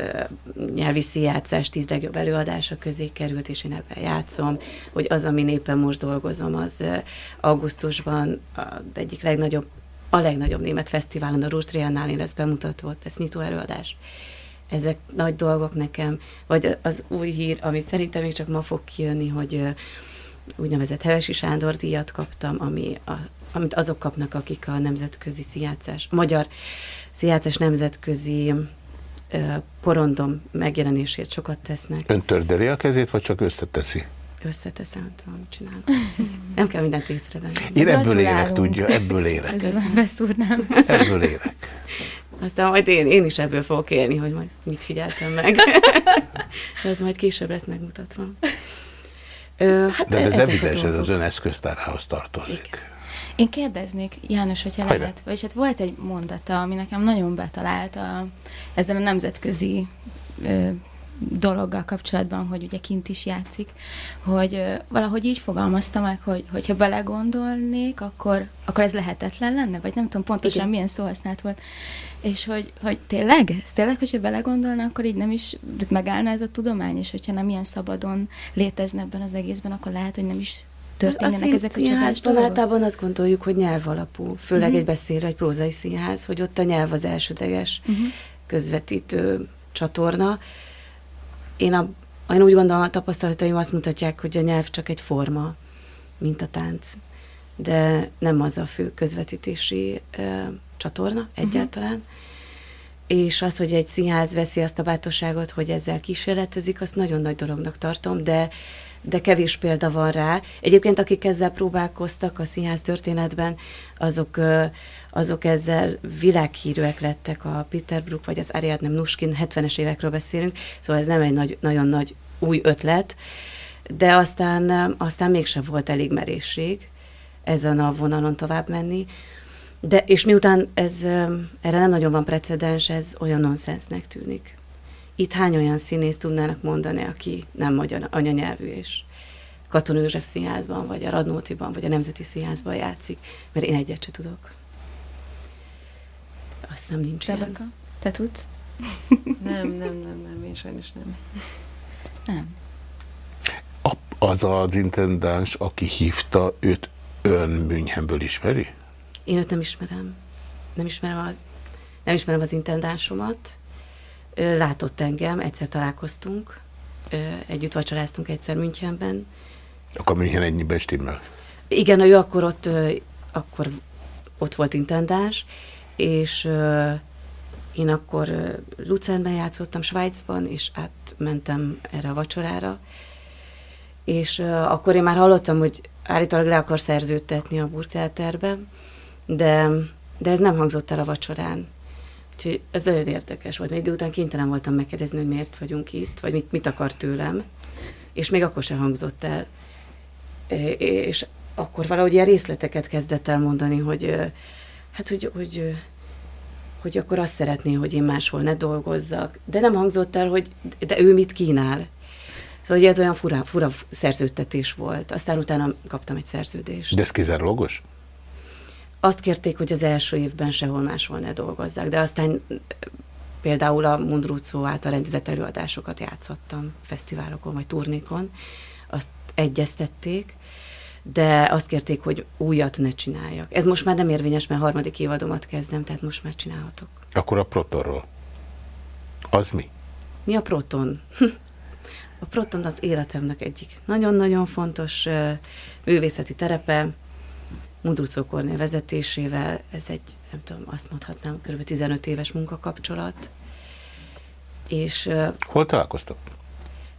nyelvi színjátszás tíz legjobb előadása közé került, és én ebben játszom, hogy az, ami éppen most dolgozom, az augusztusban egyik legnagyobb, a legnagyobb német fesztiválon, a Rúst Triennálén lesz bemutatva, ott ez nyitó előadás. Ezek nagy dolgok nekem, vagy az új hír, ami szerintem még csak ma fog kijönni, hogy úgynevezett Hevesi Sándor díjat kaptam, ami a, amit azok kapnak, akik a nemzetközi színjátszás, magyar színjátszás nemzetközi porondom megjelenésért sokat tesznek. Ön tördeli a kezét, vagy csak összeteszi? Összeteszem, nem tudom, mit csinálok. Nem kell mindent észrevenni. Én ebből élek, tudja, ebből élek. Közben beszúrnám. Ebből élek. Aztán majd én, én is ebből fogok élni, hogy majd mit figyeltem meg. De ez majd később lesz megmutatva. Ö, hát De ez evidens, ez az ön eszköztárához tartozik. Én kérdeznék, János, hogyha Hajrá. lehet, vagyis hát volt egy mondata, ami nekem nagyon betalált a, ezzel a nemzetközi ö, dologgal kapcsolatban, hogy ugye kint is játszik, hogy ö, valahogy így fogalmazta meg, hogy hogyha belegondolnék, akkor, akkor ez lehetetlen lenne, vagy nem tudom pontosan Igen. milyen szó használt volt, és hogy, hogy tényleg, ez tényleg, hogyha belegondolna, akkor így nem is megállna ez a tudomány, és hogyha nem ilyen szabadon létezne ebben az egészben, akkor lehet, hogy nem is történnének ezek a csodás dolgok. általában azt gondoljuk, hogy nyelv alapú, főleg Mhm. egy beszélő, egy prózai színház, hogy ott a nyelv az elsődleges Mhm. közvetítő csatorna. Én, a, én úgy gondolom, a tapasztalataim azt mutatják, hogy a nyelv csak egy forma, mint a tánc, de nem az a fő közvetítési ö, csatorna egyáltalán. És az, hogy egy színház veszi azt a bátorságot, hogy ezzel kísérletezik, azt nagyon nagy dolognak tartom, de de kevés példa van rá. Egyébként, akik ezzel próbálkoztak a színház történetben, azok, azok ezzel világhírűek lettek, a Peter Brook vagy az Ariadne Mnuchin, 70-es évekről beszélünk, szóval ez nem egy nagy, nagyon nagy új ötlet, de aztán, aztán mégsem volt elég merészség ezen a vonalon tovább menni. De, és miután ez, erre nem nagyon van precedens, ez olyan nonsensnek tűnik. Itt hány olyan színész tudnának mondani, aki nem magyar anyanyelvű, és Katon József Színházban, vagy a Radnótiban, vagy a Nemzeti Színházban játszik, mert én egyet se tudok. Azt hiszem nincs ilyen. Rebeka, te tudsz? Nem, nem, nem, nem, én sajnos nem. Nem. A, az az intendáns, aki hívta őt, ön Münchenből ismeri? Én őt nem ismerem. Nem ismerem az, nem ismerem az intendánsomat. Látott engem, egyszer találkoztunk, együtt vacsoráztunk egyszer Münchenben. Akkor München ennyiben stimmel. Igen, ő akkor ott, akkor ott volt intendáns, és én akkor ö, Luzernben játszottam, Svájcban, és átmentem erre a vacsorára, és akkor én már hallottam, hogy állítólag le akar szerződtetni a Burgtheaterbe, de, de ez nem hangzott el a vacsorán. Úgyhogy ez nagyon érdekes volt. Egy idő után kénytelen voltam megkérdezni, hogy miért vagyunk itt, vagy mit, mit akar tőlem, és még akkor sem hangzott el. És akkor valahogy ilyen részleteket kezdett el mondani, hogy hát, hogy, hogy, hogy akkor azt szeretné, hogy én máshol ne dolgozzak. De nem hangzott el, hogy de ő mit kínál. Szóval ugye ez olyan fura, fura szerződtetés volt. Aztán utána kaptam egy szerződést. De ez kizárólagos? Azt kérték, hogy az első évben sehol máshol ne dolgozzák, de aztán például a Mundrucó által rendezett előadásokat játszottam fesztiválokon vagy turnékon, azt egyeztették, de azt kérték, hogy újat ne csináljak. Ez most már nem érvényes, mert harmadik évadomat kezdem, tehát most már csinálhatok. Akkor a protonról. Az mi? Mi a proton? A proton az életemnek egyik nagyon-nagyon fontos művészeti terepe, Mundrucó Kornél vezetésével, ez egy, nem tudom, azt mondhatnám, kb. 15 éves munkakapcsolat, és Hol találkoztok?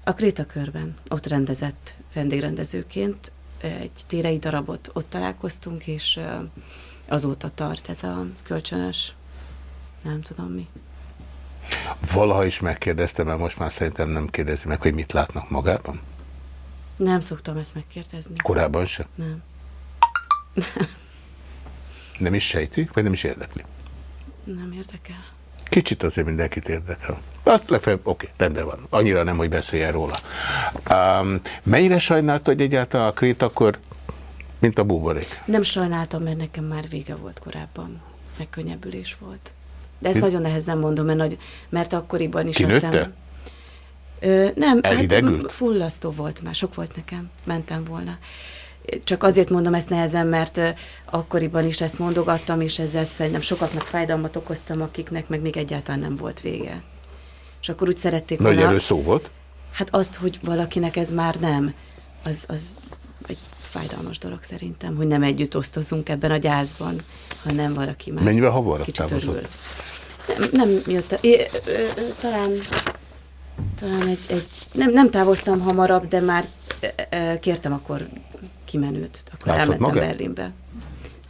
a Kréta körben ott rendezett vendégrendezőként egy térei darabot ott találkoztunk, és azóta tart ez a kölcsönös, nem tudom mi. Valaha is megkérdeztem, mert most már szerintem nem kérdezi meg, hogy mit látnak magában? Nem szoktam ezt megkérdezni. Korábban sem? Nem. Nem is sejti, vagy nem is érdekli? Nem érdekel. Kicsit azért mindenkit érdekel. Azt lefelé, oké, rendben van. Annyira nem, hogy beszéljen róla. Um, mennyire sajnálta, hogy egyáltalán a krét akkor, mint a buborék? Nem sajnáltam, mert nekem már vége volt korábban. Megkönnyebbülés volt. De ezt Mi- nagyon nehezen mondom, mert, nagy, mert akkoriban is Kinőtte? azt hiszem... Ö, nem, Elhidegült? hát fullasztó volt már, sok volt nekem, mentem volna. Csak azért mondom ezt nehezen, mert akkoriban is ezt mondogattam, és ezzel szerintem sokaknak fájdalmat okoztam, akiknek meg még egyáltalán nem volt vége. És akkor úgy szerették Nagy volna... erő szó volt? Hát azt, hogy valakinek ez már nem, az, az egy fájdalmas dolog szerintem, hogy nem együtt osztozunk ebben a gyászban, hanem valaki már Mennyivel kicsit távozott? Nem, nem jött, a- é, ö, ö, talán, talán egy, egy nem, nem távoztam hamarabb, de már kértem akkor kimenőt, akkor Látszott elmentem magát? Berlinbe.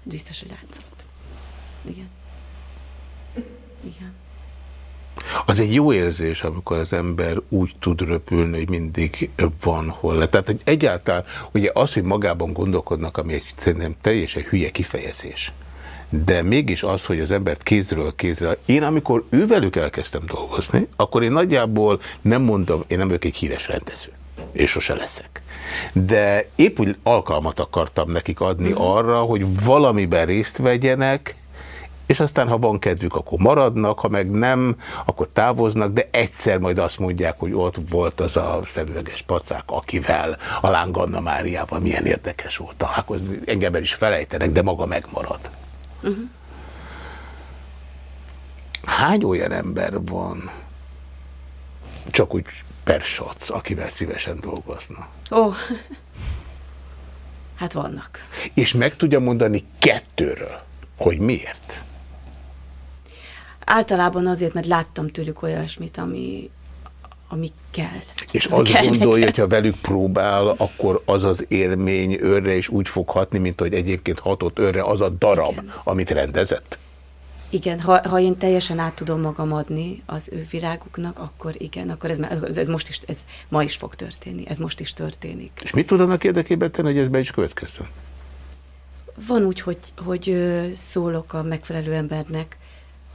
Biztos, hogy látszott. Igen. Igen. Az egy jó érzés, amikor az ember úgy tud röpülni, hogy mindig van hol le. Tehát hogy egyáltalán, ugye az, hogy magában gondolkodnak, ami egy szerintem teljesen hülye kifejezés. De mégis az, hogy az embert kézről kézre. Én amikor ővelük elkezdtem dolgozni, akkor én nagyjából nem mondom, én nem vagyok egy híres rendező. És sose leszek. De épp úgy alkalmat akartam nekik adni arra, hogy valamiben részt vegyenek, és aztán, ha van kedvük, akkor maradnak, ha meg nem, akkor távoznak, de egyszer majd azt mondják, hogy ott volt az a szemüveges pacák, akivel a Láng Anna Máriával milyen érdekes volt találkozni. Engem el is felejtenek, de maga megmarad. Hány olyan ember van, csak úgy persac, akivel szívesen dolgozna? Ó, hát vannak. És meg tudja mondani kettőről, hogy miért? Általában azért, mert láttam tőlük olyasmit, ami, ami kell. És Ami azt kell gondolja, hogy ha velük próbál, akkor az az élmény őrre is úgy fog hatni, mint hogy egyébként hatott őrre az a darab, Igen. amit rendezett. Igen, ha, ha én teljesen át tudom magam adni az ő viráguknak, akkor igen, akkor ez, ez most is, ez ma is fog történni, ez most is történik. És mit tud annak érdekében tenni, hogy ez be is következzen? Van úgy, hogy, hogy szólok a megfelelő embernek,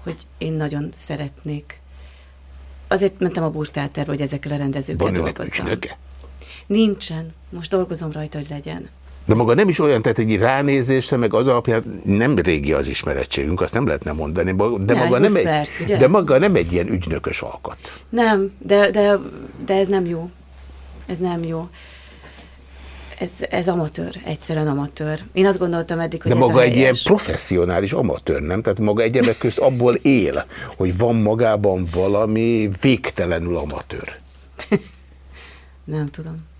hogy én nagyon szeretnék. Azért mentem a burtáterbe, hogy ezekkel a rendezőkkel dolgozzam. Nincsen. Most dolgozom rajta, hogy legyen. De maga nem is olyan, tehát egy ránézésre, meg az alapján nem régi az ismerettségünk, azt nem lehetne mondani, de maga, 20 nem egy, perc, ugye? de maga nem egy ilyen ügynökös alkat. Nem, de, de, de ez nem jó. Ez nem jó. Ez, ez amatőr, egyszerűen amatőr. Én azt gondoltam eddig, hogy De ez maga egy ilyen professzionális amatőr, nem? Tehát maga egyebek közt abból él, hogy van magában valami végtelenül amatőr. Nem tudom.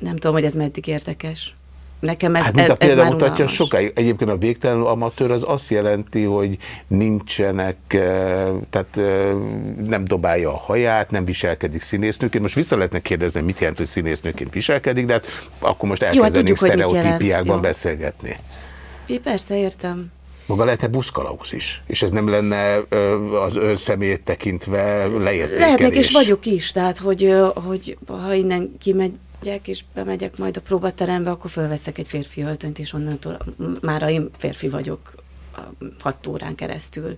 Nem tudom, hogy ez meddig érdekes. Nekem ez, Hát, mint a ez, ez példa már mutatja, unalmas. sokáig. Egyébként a végtelenül amatőr az azt jelenti, hogy nincsenek, eh, tehát eh, nem dobálja a haját, nem viselkedik színésznőként. Most vissza lehetne kérdezni, mit jelent, hogy színésznőként viselkedik, de hát akkor most elkezdenénk hogy mit jelent. sztereotípiákban beszélgetni. É, persze, értem. Maga lehetne buszkalausz is, és ez nem lenne ö, az ön személyét tekintve leértékelés. Lehetnek, és vagyok is, tehát, hogy, hogy ha innen kimegyek, és bemegyek majd a próbaterembe, akkor fölveszek egy férfi öltönyt, és onnantól már én férfi vagyok hat órán keresztül.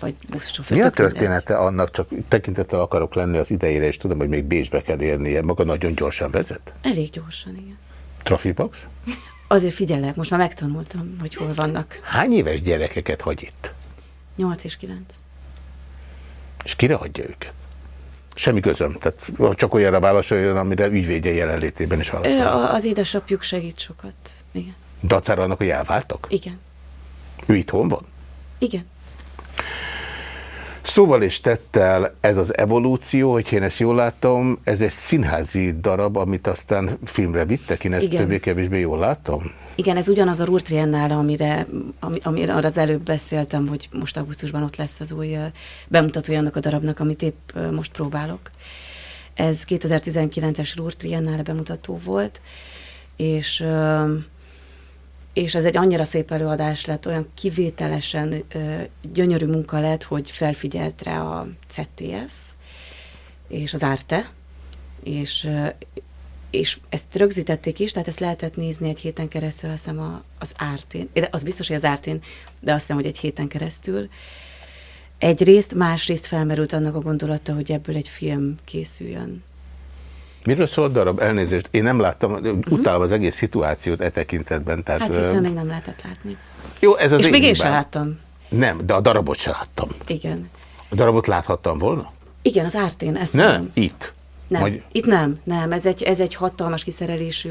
vagy buszsofőr. Mi a tök mindegy. története annak, csak tekintettel akarok lenni az idejére, és tudom, hogy még Bécsbe kell érnie, maga nagyon gyorsan vezet? Elég gyorsan, igen. Trafipax? Azért figyelek, most már megtanultam, hogy hol vannak. Hány éves gyerekeket hagy itt? 8 és 9. És kire hagyja őket? Semmi közöm. Tehát csak olyanra válaszoljon, amire ügyvédje jelenlétében is válaszol. Az édesapjuk segít sokat. Igen. Dacára annak, hogy elváltak? Igen. Ő itthon van? Igen. Szóval és tettel ez az evolúció, hogy én ezt jól látom, ez egy színházi darab, amit aztán filmre vittek, én ezt többé-kevésbé jól látom. Igen, ez ugyanaz a Ruhr Triennale, amire, ami, amire az előbb beszéltem, hogy most augusztusban ott lesz az új bemutatója annak a darabnak, amit épp most próbálok. Ez 2019-es Ruhr Triennale bemutató volt, és, és ez egy annyira szép előadás lett, olyan kivételesen ö, gyönyörű munka lett, hogy felfigyelt rá a ZTF és az Árte, és ö, és ezt rögzítették is, tehát ezt lehetett nézni egy héten keresztül, azt hiszem a, az Ártén, Én- az biztos, hogy az Ártén, de azt hiszem, hogy egy héten keresztül. Egyrészt, másrészt felmerült annak a gondolata, hogy ebből egy film készüljön. Miről szól a darab? Elnézést, én nem láttam, utálom az egész szituációt e tekintetben. Tehát, Hát hiszen még nem lehetett látni. Jó, ez az és még én hibám. sem láttam. Nem, de a darabot sem láttam. Igen. A darabot láthattam volna? Igen, az Ártén, ezt Nem, tudom. itt. Nem, Vagy- itt nem, nem. Ez egy, ez egy hatalmas kiszerelésű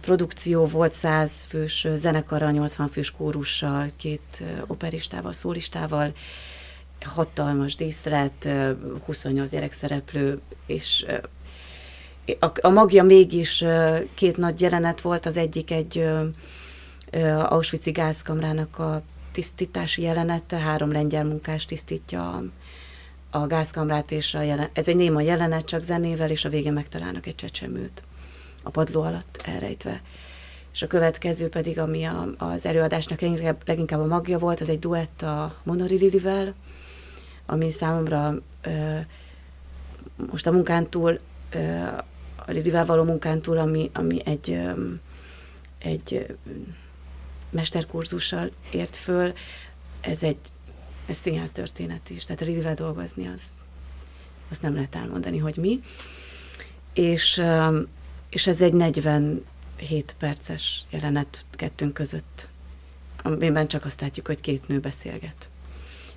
produkció volt, 100 fős zenekarral, 80 fős kórussal, két operistával, szólistával, hatalmas díszlet, eh, 28 gyerekszereplő, és eh, a, a magja mégis két nagy jelenet volt, az egyik egy Auschwitz-i gázkamrának a tisztítási jelenete, három lengyel munkás tisztítja a, a gázkamrát, és a jelen, ez egy néma jelenet, csak zenével, és a végén megtalálnak egy csecsemőt a padló alatt elrejtve. És a következő pedig, ami a, az előadásnak leginkább a magja volt, az egy duett a Monori Lilivel, ami számomra ö, most a munkán túl, ö, a Lilivel való munkán túl, ami, ami egy, egy mesterkurzussal ért föl, ez egy ez színház történet is, tehát a Lilivel dolgozni, az, azt nem lehet elmondani, hogy mi. És, és ez egy 47 perces jelenet kettőnk között, amiben csak azt látjuk, hogy két nő beszélget.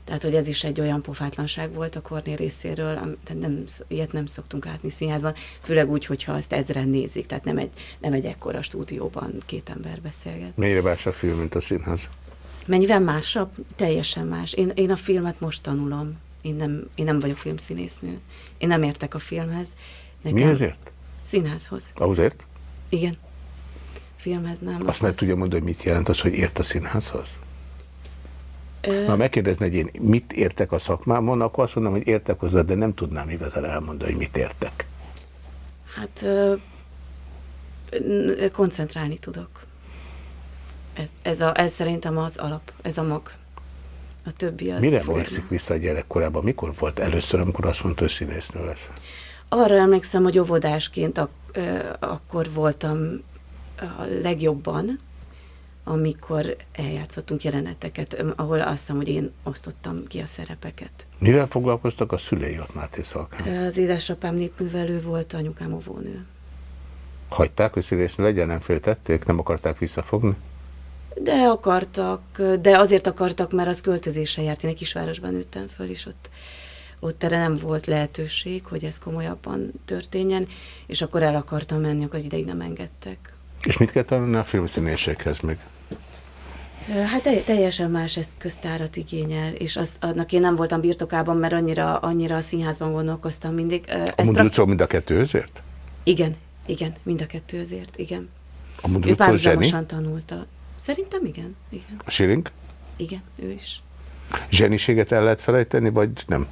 Tehát, hogy ez is egy olyan pofátlanság volt a Kornél részéről, tehát nem, ilyet nem szoktunk látni színházban, főleg úgy, hogyha azt ezren nézik, tehát nem egy, nem egy ekkora stúdióban két ember beszélget. Mennyire más a film, mint a színház? Mennyivel másabb? Teljesen más. Én, én a filmet most tanulom. Én nem, én nem vagyok filmszínésznő. Én nem értek a filmhez. Mi ezért? Színházhoz. Ahhozért? Igen. Filmhez nem. Azt meg tudja mondani, hogy mit jelent az, hogy ért a színházhoz? Ha megkérdezni, hogy én mit értek a szakmámon, akkor azt mondom, hogy értek hozzá, de nem tudnám igazán elmondani, hogy mit értek. Hát koncentrálni tudok. Ez, ez, a, ez szerintem az alap, ez a mag. A többi az Mire forma. emlékszik vissza a gyerekkorában? Mikor volt először, amikor azt mondta, hogy színésznő lesz? Arra emlékszem, hogy óvodásként ak- akkor voltam a legjobban, amikor eljátszottunk jeleneteket, ahol azt hiszem, hogy én osztottam ki a szerepeket. Mivel foglalkoztak a szülei ott Máté Szalkán? Az édesapám népművelő volt, anyukám óvónő. Hagyták, hogy színésznő legyen, nem féltették, nem akarták visszafogni? De akartak, de azért akartak, mert az költözéssel járt. Én egy kisvárosban nőttem föl, és ott, ott erre nem volt lehetőség, hogy ez komolyabban történjen, és akkor el akartam menni, akkor ideig nem engedtek. És mit kell tanulni a filmszínészséghez még? Hát tel- teljesen más eszköztárat igényel, és az, annak én nem voltam birtokában, mert annyira, annyira a színházban gondolkoztam mindig. Ö, A ez Mundrucó mind a kettőzért? Igen, igen, mind a kettőzért, igen. A Mundrucó zseni? tanulta. Szerintem igen, igen, A Schilling? igen, ő is. Zseniséget el lehet felejteni, vagy nem?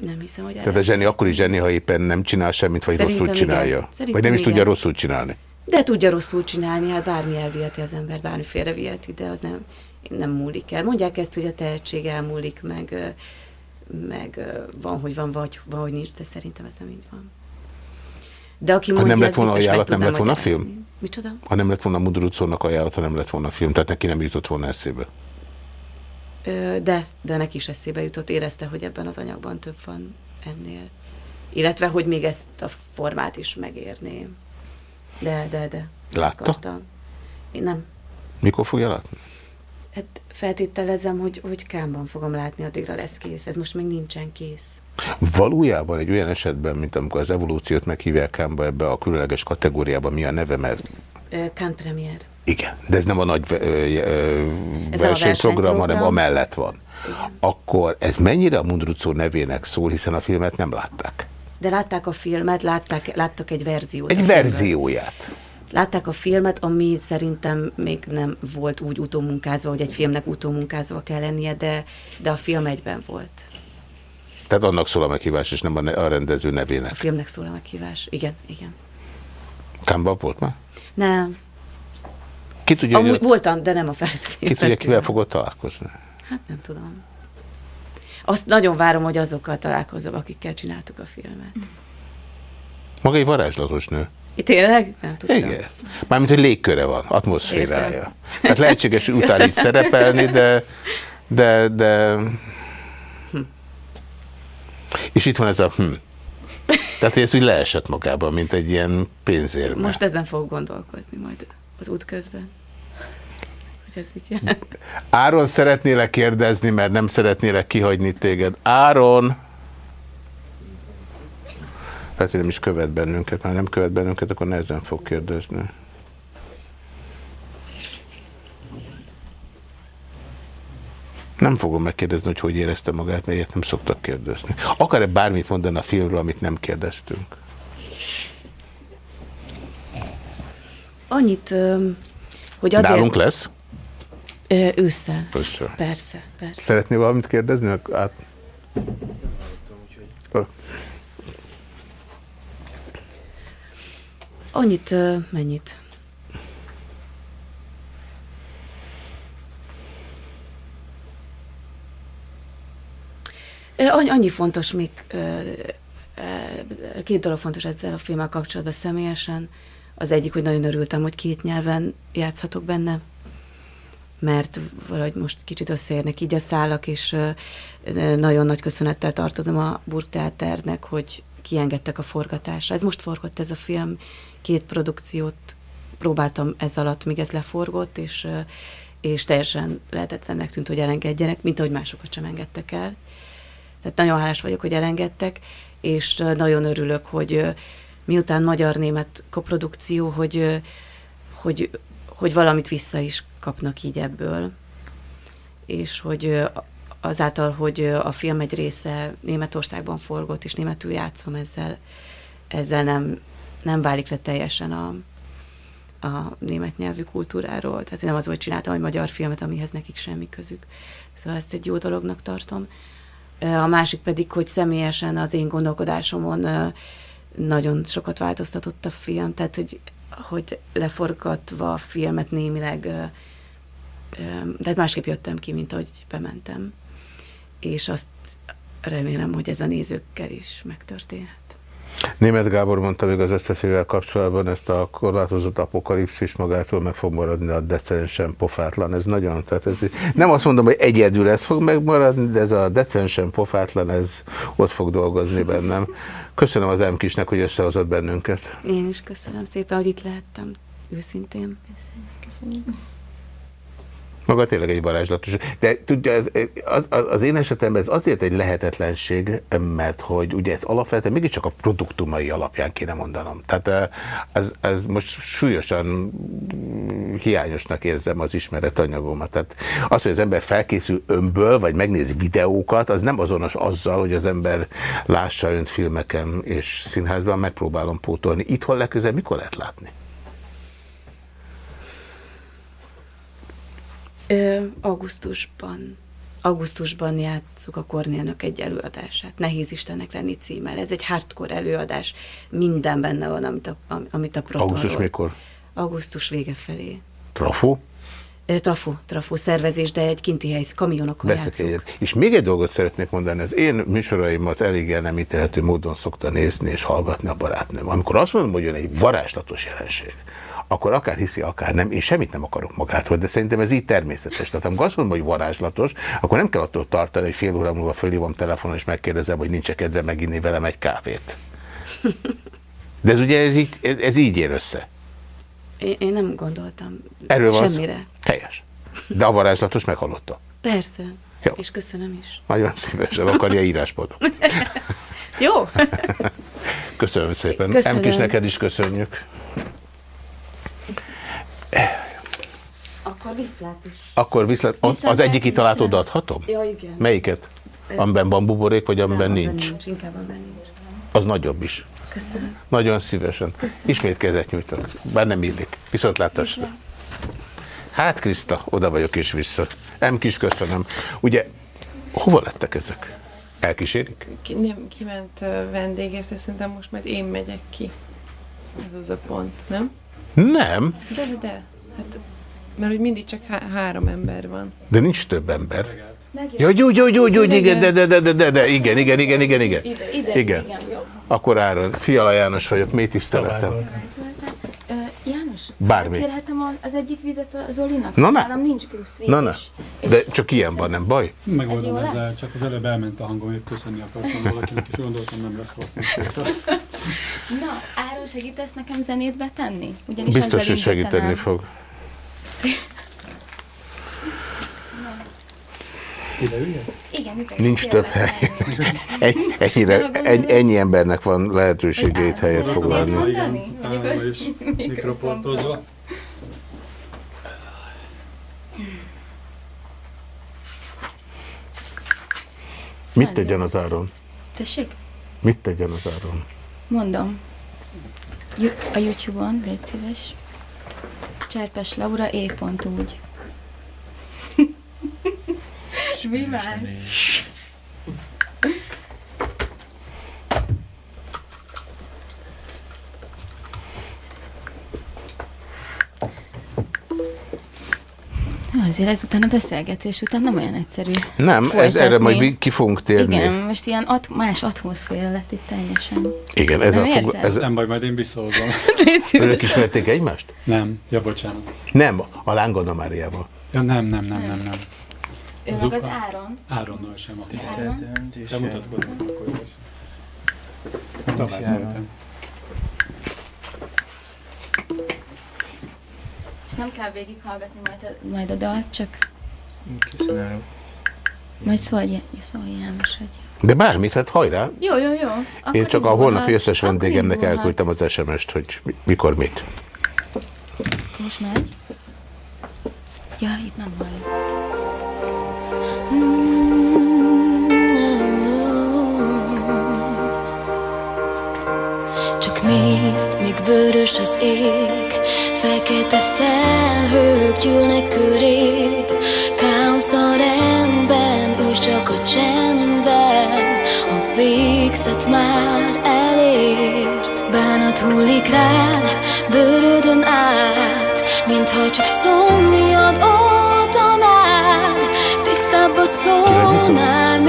Nem hiszem, hogy Tehát a zseni akkor is zseni, ha éppen nem csinál semmit, vagy Szerintem rosszul igen. csinálja. Szerintem vagy nem is igen. tudja rosszul csinálni. De tudja rosszul csinálni, hát bármi elviheti az ember, bármi félreviheti, de az nem, nem múlik el. Mondják ezt, hogy a tehetség elmúlik, meg, meg van, hogy van, vagy van, hogy nincs, de szerintem ez nem így van. De aki Ha mondja, nem lett volna ajánlat, nem lett volna film? Micsoda? Ha nem lett volna Mundrucónak ajánlata, nem lett volna film, tehát neki nem jutott volna eszébe. De, de neki is eszébe jutott, érezte, hogy ebben az anyagban több van ennél. Illetve, hogy még ezt a formát is megérném. De, de, de. Látta? Akartam. Én nem. Mikor fogja látni? Hát feltételezem, hogy, hogy kámban fogom látni, addigra lesz kész. Ez most még nincsen kész. Valójában egy olyan esetben, mint amikor az evolúciót meghívják Kámba ebbe a különleges kategóriába, mi a neve, mert Kán Premier. Igen, de ez nem a nagy a versenyprogram, hanem versenyprogram. amellett van. Akkor ez mennyire a Mundrucó nevének szól, hiszen a filmet nem látták? De látták a filmet, látták, láttak egy verziót. a Egy verzióját. Látták a filmet, ami szerintem még nem volt úgy utómunkázva, hogy egy filmnek utómunkázva kell lennie, de, de a film egyben volt. Tehát annak szól a meghívás, és nem a, ne- a rendező A nevének. filmnek szól a meghívás. Igen, igen. Kámban volt már? Nem. Ki tudja, Amúgy hogy, voltam, de nem a felnőtt ki tudja kivel fogod találkozni? Hát nem tudom. Azt nagyon várom, hogy azokkal találkozom, akikkel csináltuk a filmet. Maga egy varázslatos nő. Tényleg? Nem tudom. Igen. Mármint, hogy légköre van, atmoszférája. Értem. Tehát lehetséges, hogy után is szerepelni, de, de, de... És itt van ez a hm. Tehát, hogy ez úgy leesett magában, mint egy ilyen pénzérme. Most ezen fogok gondolkozni majd az út közben. Hogy ez mit jelent. Áron szeretnélek kérdezni, mert nem szeretnélek kihagyni téged. Áron! Lehet, hogy nem is követ bennünket, már nem követ bennünket, akkor nehezen fog kérdezni. Nem fogom megkérdezni, hogy hogy érezte magát, mert ilyet nem szoktak kérdezni. Akar-e bármit mondani a filmről, amit nem kérdeztünk? Annyit, hogy azért... Nálunk lesz? Ősszel. Össze. Persze, persze. Szeretné valamit kérdezni? Át... Annyit, mennyit? Annyi, fontos még, két dolog fontos ezzel a filmmel kapcsolatban személyesen. Az egyik, hogy nagyon örültem, hogy két nyelven játszhatok benne, mert valahogy most kicsit összeérnek így a szálak, és nagyon nagy köszönettel tartozom a Burgteáternek, hogy kiengedtek a forgatásra. Ez most forgott ez a film, két produkciót próbáltam ez alatt, míg ez leforgott, és, és teljesen lehetetlennek tűnt, hogy elengedjenek, mint ahogy másokat sem engedtek el. Tehát nagyon hálás vagyok, hogy elengedtek, és nagyon örülök, hogy miután magyar-német koprodukció, hogy, hogy, hogy valamit vissza is kapnak így ebből. És hogy azáltal, hogy a film egy része Németországban forgott, és németül játszom, ezzel, ezzel nem, nem válik le teljesen a, a német nyelvű kultúráról. Tehát nem az, hogy csináltam egy magyar filmet, amihez nekik semmi közük. Szóval ezt egy jó dolognak tartom. A másik pedig, hogy személyesen az én gondolkodásomon nagyon sokat változtatott a film, tehát hogy, hogy leforgatva a filmet némileg, tehát másképp jöttem ki, mint ahogy bementem. És azt remélem, hogy ez a nézőkkel is megtörténhet. Német Gábor mondta még az összefével kapcsolatban ezt a korlátozott apokalipszis magától meg fog maradni a decensen pofátlan. Ez nagyon, tehát ez nem azt mondom, hogy egyedül ez fog megmaradni, de ez a decensen pofátlan, ez ott fog dolgozni bennem. Köszönöm az M kisnek, hogy összehozott bennünket. Én is köszönöm szépen, hogy itt lehettem, őszintén. Köszönjük. Maga tényleg egy varázslatos. De tudja, az, az, az én esetemben ez azért egy lehetetlenség, mert hogy ugye ez alapvetően mégiscsak a produktumai alapján kéne mondanom. Tehát eh, ez, ez most súlyosan hiányosnak érzem az ismeretanyagomat. Tehát az, hogy az ember felkészül önből, vagy megnéz videókat, az nem azonos azzal, hogy az ember lássa önt filmeken és színházban, megpróbálom pótolni. Itthon legközelebb mikor lehet látni? Ö, augusztusban. Augusztusban játsszuk a Kornélnak egy előadását. Nehéz Istennek lenni címmel. Ez egy hardcore előadás. Minden benne van, amit a, am- amit a protonról. Augusztus mikor? Augusztus vége felé. Trafó? Trafó, trafó szervezés, de egy kinti hely, Veszek játszunk. És még egy dolgot szeretnék mondani, az én műsoraimat elég el nem ítélhető módon szokta nézni és hallgatni a barátnőm. Amikor azt mondom, hogy jön egy varázslatos jelenség, akkor akár hiszi, akár nem, én semmit nem akarok magától, de szerintem ez így természetes. Tehát amikor azt mondom, hogy varázslatos, akkor nem kell attól tartani, hogy fél óra múlva fölhívom telefonon, és megkérdezem, hogy nincs -e kedve meginni velem egy kávét. De ez ugye ez így, ez, ez így ér össze. Én, én nem gondoltam Erről van szó. semmire. Helyes. De a varázslatos meghallotta. Persze. Jó. És köszönöm is. Nagyon szívesen akarja írásból. Jó? Köszönöm szépen. Köszönöm. Emkis, neked is köszönjük. Akkor viszlát is. Akkor viszlát, az, Viszont az egyik italát odaadhatom? Ja, igen. Melyiket? Amiben van buborék, vagy amiben Nem, nincs? nincs. Inkább abban nincs. Az nagyobb is. Köszönöm. Nagyon szívesen. Ismét kezet nyújtok. Bár nem illik. Viszontlátásra. Hát, Kriszta, oda vagyok és vissza. Nem kis köszönöm. Ugye, hova lettek ezek? Elkísérik? Ki, nem, kiment vendégért, és szerintem most majd én megyek ki. Ez az a pont, nem? Nem, De, de, de. Hát, mert hogy mindig csak há- három ember van. de nincs több ember. Ja, jó, jó, jó, jó, igen, de, de, de, de, de, de, igen, igen, igen, igen, igen. Ide, ide, Igen. igen. jó. Akkor Áron, Fiala János vagyok, mély tiszteletem. Bármi. kérhetem az egyik vizet a Zolinak? Na, ne. Nálam nincs plusz víz Na. És de csak ilyen van, nem baj? Megoldom Ez jó ezzel, lesz? csak az előbb elment a hangom, hogy köszönni akartam valakinek, és gondoltam nem lesz hasznos. Na, Áron, segítesz nekem zenét betenni? Ugyanis Biztos, hogy segíteni fog. Ide? Igen, ide, Nincs több hely. Ennyi, ennyire, ennyi, ennyi embernek van lehetősége itt helyet foglalni. Igen, állva. Mit tegyen az áron? Tessék? Mit tegyen az áron? Mondom. A YouTube-on, légy szíves. Cserpes Laura, E. pont úgy. Mi más? Azért ezután a beszélgetés után nem olyan egyszerű Nem, ez, erre majd ki fogunk térni. Igen, most ilyen at- más atmoszféra lett itt teljesen. Igen, ez Nem a fog, ez, Nem baj, majd én visszahozom. Önök ismerték egymást? Nem, ja bocsánat. Nem, a Lángona Máriával. Ja nem, nem, nem, nem, nem. Ő meg az Áron. Áronnal sem. Tiszteltem, Te mutatkoznak akkor is. Szeretem. És nem kell végighallgatni majd a, majd a dalt, csak Köszönöm. majd szólj, szólj János, hogy... De bármit, hát hajrá. Jó, jó, jó. Akkor Én csak a holnapi összes vendégemnek elküldtem az SMS-t, hogy mi- mikor mit. Most megy? Ja, itt nem halljuk. Csak nézd, míg vörös az ég. Fekete felhők gyűlnek köréd Káosz a rendben, és csak a csendben. A végzet már elért. Bánat hullik rád, bőrödön át Mintha csak szomjad oltanád Tisztább a szónál,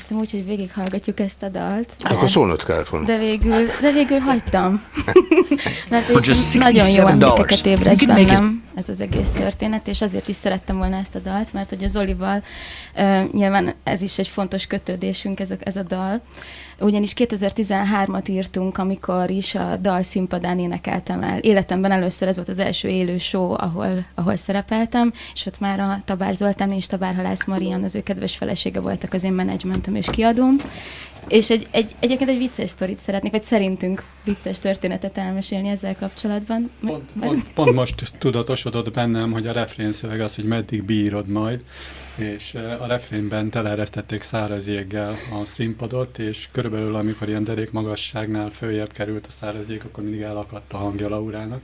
terveztem úgy, hogy végighallgatjuk ezt a dalt. Akkor szólnod kellett volna. De végül, de végül hagytam. Mert nagyon jó $67. emlékeket ébreszt bennem ez az egész történet, és azért is szerettem volna ezt a dalt, mert hogy az Olival uh, nyilván ez is egy fontos kötődésünk, ez a, ez a dal. Ugyanis 2013-at írtunk, amikor is a dal színpadán énekeltem el. Életemben először ez volt az első élő show, ahol, ahol szerepeltem, és ott már a Tabár Zoltán és Tabár Halász Marian, az ő kedves felesége voltak az én menedzsmentem és kiadóm. És egy, egy, egyébként egy vicces sztorit szeretnék, vagy szerintünk vicces történetet elmesélni ezzel kapcsolatban. Pont, pont, pont most tudatosodott bennem, hogy a refrén szöveg az, hogy meddig bírod majd, és eh, a refrénben teleresztették száraz jéggel a színpadot, és körülbelül amikor ilyen derék magasságnál följebb került a száraz jég, akkor mindig elakadt a hangja Laurának.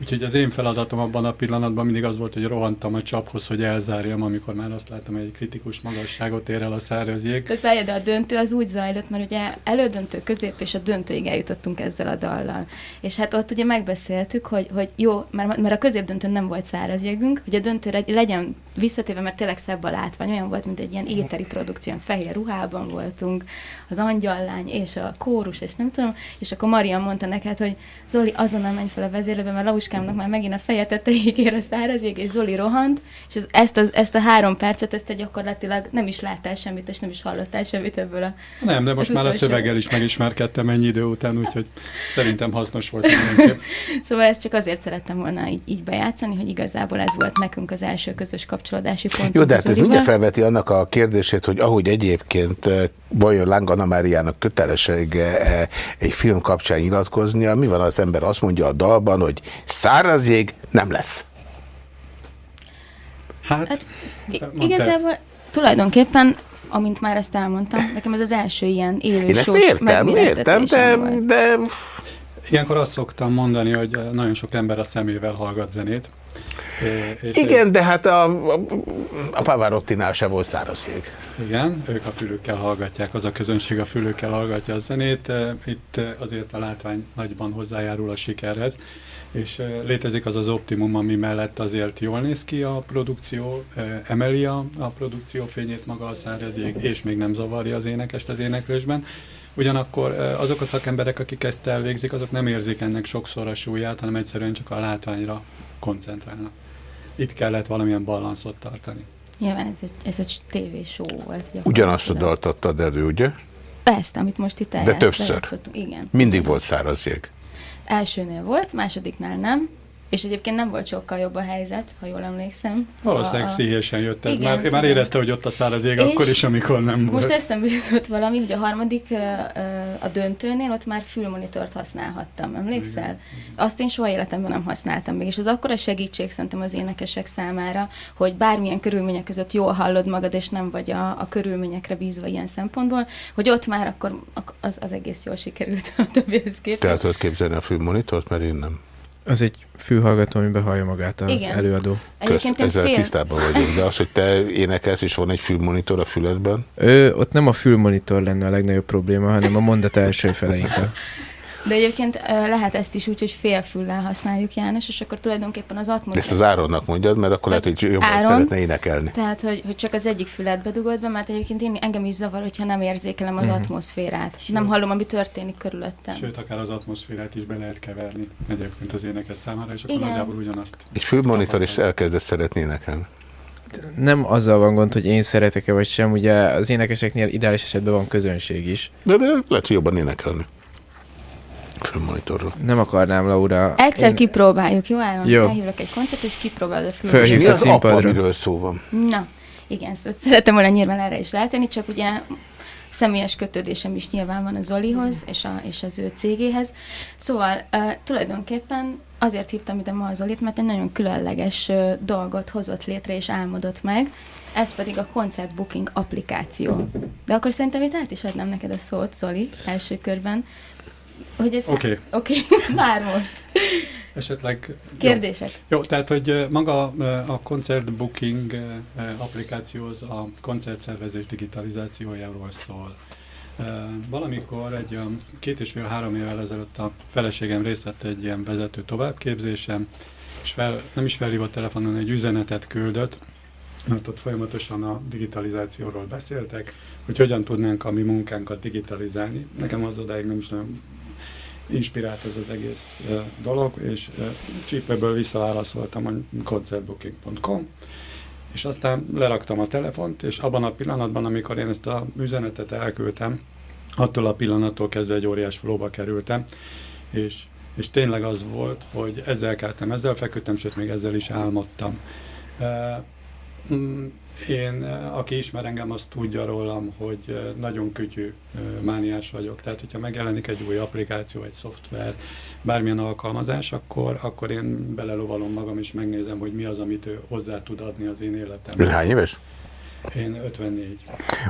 Úgyhogy az én feladatom abban a pillanatban mindig az volt, hogy rohantam a csaphoz, hogy elzárjam, amikor már azt láttam, hogy egy kritikus magasságot ér el a száraz jég. Tehát várja, de a döntő az úgy zajlott, mert ugye elődöntő, közép és a döntőig eljutottunk ezzel a dallal. És hát ott ugye megbeszéltük, hogy, hogy jó, mert, mert a középdöntőn nem volt száraz jégünk, hogy a döntőre legyen visszatéve, mert tényleg szebb a látvány, olyan volt, mint egy ilyen éteri produkció, fehér ruhában voltunk, az angyallány és a kórus, és nem tudom, és akkor Marian mondta neked, hogy Zoli, azonnal menj fel a vezérlőbe, mert Lauskámnak már megint a feje tetejéig ér a száraz jég, és Zoli rohant, és ez, ezt, az, ezt a három percet, ezt te gyakorlatilag nem is láttál semmit, és nem is hallottál semmit ebből a... Nem, de most már a utolsó. szöveggel is megismerkedtem ennyi idő után, úgyhogy szerintem hasznos volt mindenképp. Szóval ezt csak azért szerettem volna így, így bejátszani, hogy igazából ez volt nekünk az első közös kapcsolódási pont. Jó, de hát ez mindjárt felveti annak a kérdését, hogy ahogy egyébként eh, vajon Láng Anna Máriának kötelessége eh, egy film kapcsán nyilatkoznia, mi van az ember azt mondja a dalban, hogy száraz jég nem lesz. Hát, Hát, igazából tulajdonképpen, amint már ezt elmondtam, nekem ez az első ilyen élő Én ezt értem, értem, de, volt. de Ilyenkor azt szoktam mondani, hogy nagyon sok ember a szemével hallgat zenét. És igen, de hát a, a, a Pavarottinál se volt száraz jég. Igen, ők a fülükkel hallgatják, az a közönség a fülükkel hallgatja a zenét. Eh, Itt eh, azért a látvány nagyban hozzájárul a sikerhez, és létezik az az optimum, ami mellett azért jól néz ki a produkció, emeli a, a produkció fényét maga a száraz jég, és még nem zavarja az énekest az éneklésben. Ugyanakkor azok a szakemberek, akik ezt elvégzik, azok nem érzik ennek sokszor a súlyát, hanem egyszerűen csak a látványra koncentrálnak. Itt kellett valamilyen balanszot tartani. Nyilván ez egy, ez egy tévéshow volt. Ugyanazt a dalt adtad elő, ugye? Ezt, amit most itt De eljátsz- többször. Igen. Mindig volt száraz jég. Elsőnél volt, másodiknál nem. És egyébként nem volt sokkal jobb a helyzet, ha jól emlékszem. Valószínűleg A- a- pszichésen jött ez. Igen, már, már érezte, hogy ott a száraz ég, És akkor is, amikor nem Most volt. eszembe jutott valami, hogy a harmadik ö, ö, a döntőnél ott már fülmonitort használhattam, emlékszel? Azt én soha életemben nem használtam még, és az akkora segítség szerintem az énekesek számára, hogy bármilyen körülmények között jól hallod magad, és nem vagy a, a körülményekre bízva ilyen szempontból, hogy ott már akkor ak- az, az egész jól sikerült a többihez képest. el tudod képzelni a filmmonitort, mert én nem. Az egy fülhallgató, amiben hallja magát az Igen. előadó. Kösz, ezzel fél- tisztában vagyok, de az, hogy te énekelsz, és van egy filmmonitor a füledben, Ő, ott nem a fülmonitor lenne a legnagyobb probléma, hanem a mondat első fele inkább. De egyébként lehet ezt is úgy, hogy félfüllel használjuk János, és akkor tulajdonképpen az de atmoszféra... ezt az Áronnak mondjad, mert akkor lehet, hogy jobban Áron? szeretne énekelni. Tehát, hogy, hogy csak az egyik füledbe dugod be, mert egyébként én, engem is zavar, hogyha nem érzékelem az Mhm. atmoszférát. Nem hallom, ami történik körülöttem. Sőt, akár az atmoszférát is be lehet keverni egyébként az énekes számára, és akkor Igen. nagyjából ugyanazt. Egy filmmonitor, és elkezdesz szeretni énekelni. Nem azzal van gond, hogy én szeretek-e vagy sem, ugye az énekeseknél ideális esetben van közönség is. De, de lehet, hogy jobban énekelni. Filmmonitorról. Nem akarnám, Laura. Egyszer Én- kipróbáljuk, jó Áron? Jó. Elhívlak egy koncert, és kipróbálod a fülbe. Fölhívsz mi a az apa, színpadra. amiről szó van? Na, igen, szóval szeretem volna nyilván erre is rátenni, csak ugye személyes kötődésem is nyilván van a Zolihoz és, a, és az ő cégéhez. Szóval uh, tulajdonképpen azért hívtam ide ma a Zolit, mert egy nagyon különleges uh, dolgot hozott létre és álmodott meg, ez pedig a Concert Booking applikáció. De akkor szerintem itt át is adnám neked a szót, Zoli, első körben. Hogy ez... Oké. Oké, már most. Esetleg... Jó. Kérdések? Jó, tehát, hogy maga a Concert Booking applikáció az a koncertszervezés digitalizációjáról szól. Valamikor egy két és fél három évvel ezelőtt a feleségem részt vett egy ilyen vezető továbbképzésem, és fel, nem is felhívott telefonon, egy üzenetet küldött, mert ott folyamatosan a digitalizációról beszéltek, hogy hogyan tudnánk a mi munkánkat digitalizálni. Nekem az odáig nem is nagyon inspirált ez az egész dolog, és csípőből visszaválaszoltam a concertbooking.com, és aztán leraktam a telefont, és abban a pillanatban, amikor én ezt a üzenetet elküldtem, attól a pillanattól kezdve egy óriás flóba kerültem, és, és tényleg az volt, hogy ezzel keltem, ezzel feküdtem, sőt még ezzel is álmodtam. Mm, én, eh, aki ismer engem, azt tudja rólam, hogy eh, nagyon kütyű eh, mániás vagyok. Tehát, hogyha megjelenik egy új applikáció, egy szoftver, bármilyen alkalmazás, akkor, akkor én belelovalom magam, és megnézem, hogy mi az, amit ő hozzá tud adni az én Ön életemhez. hány éves? Én 54.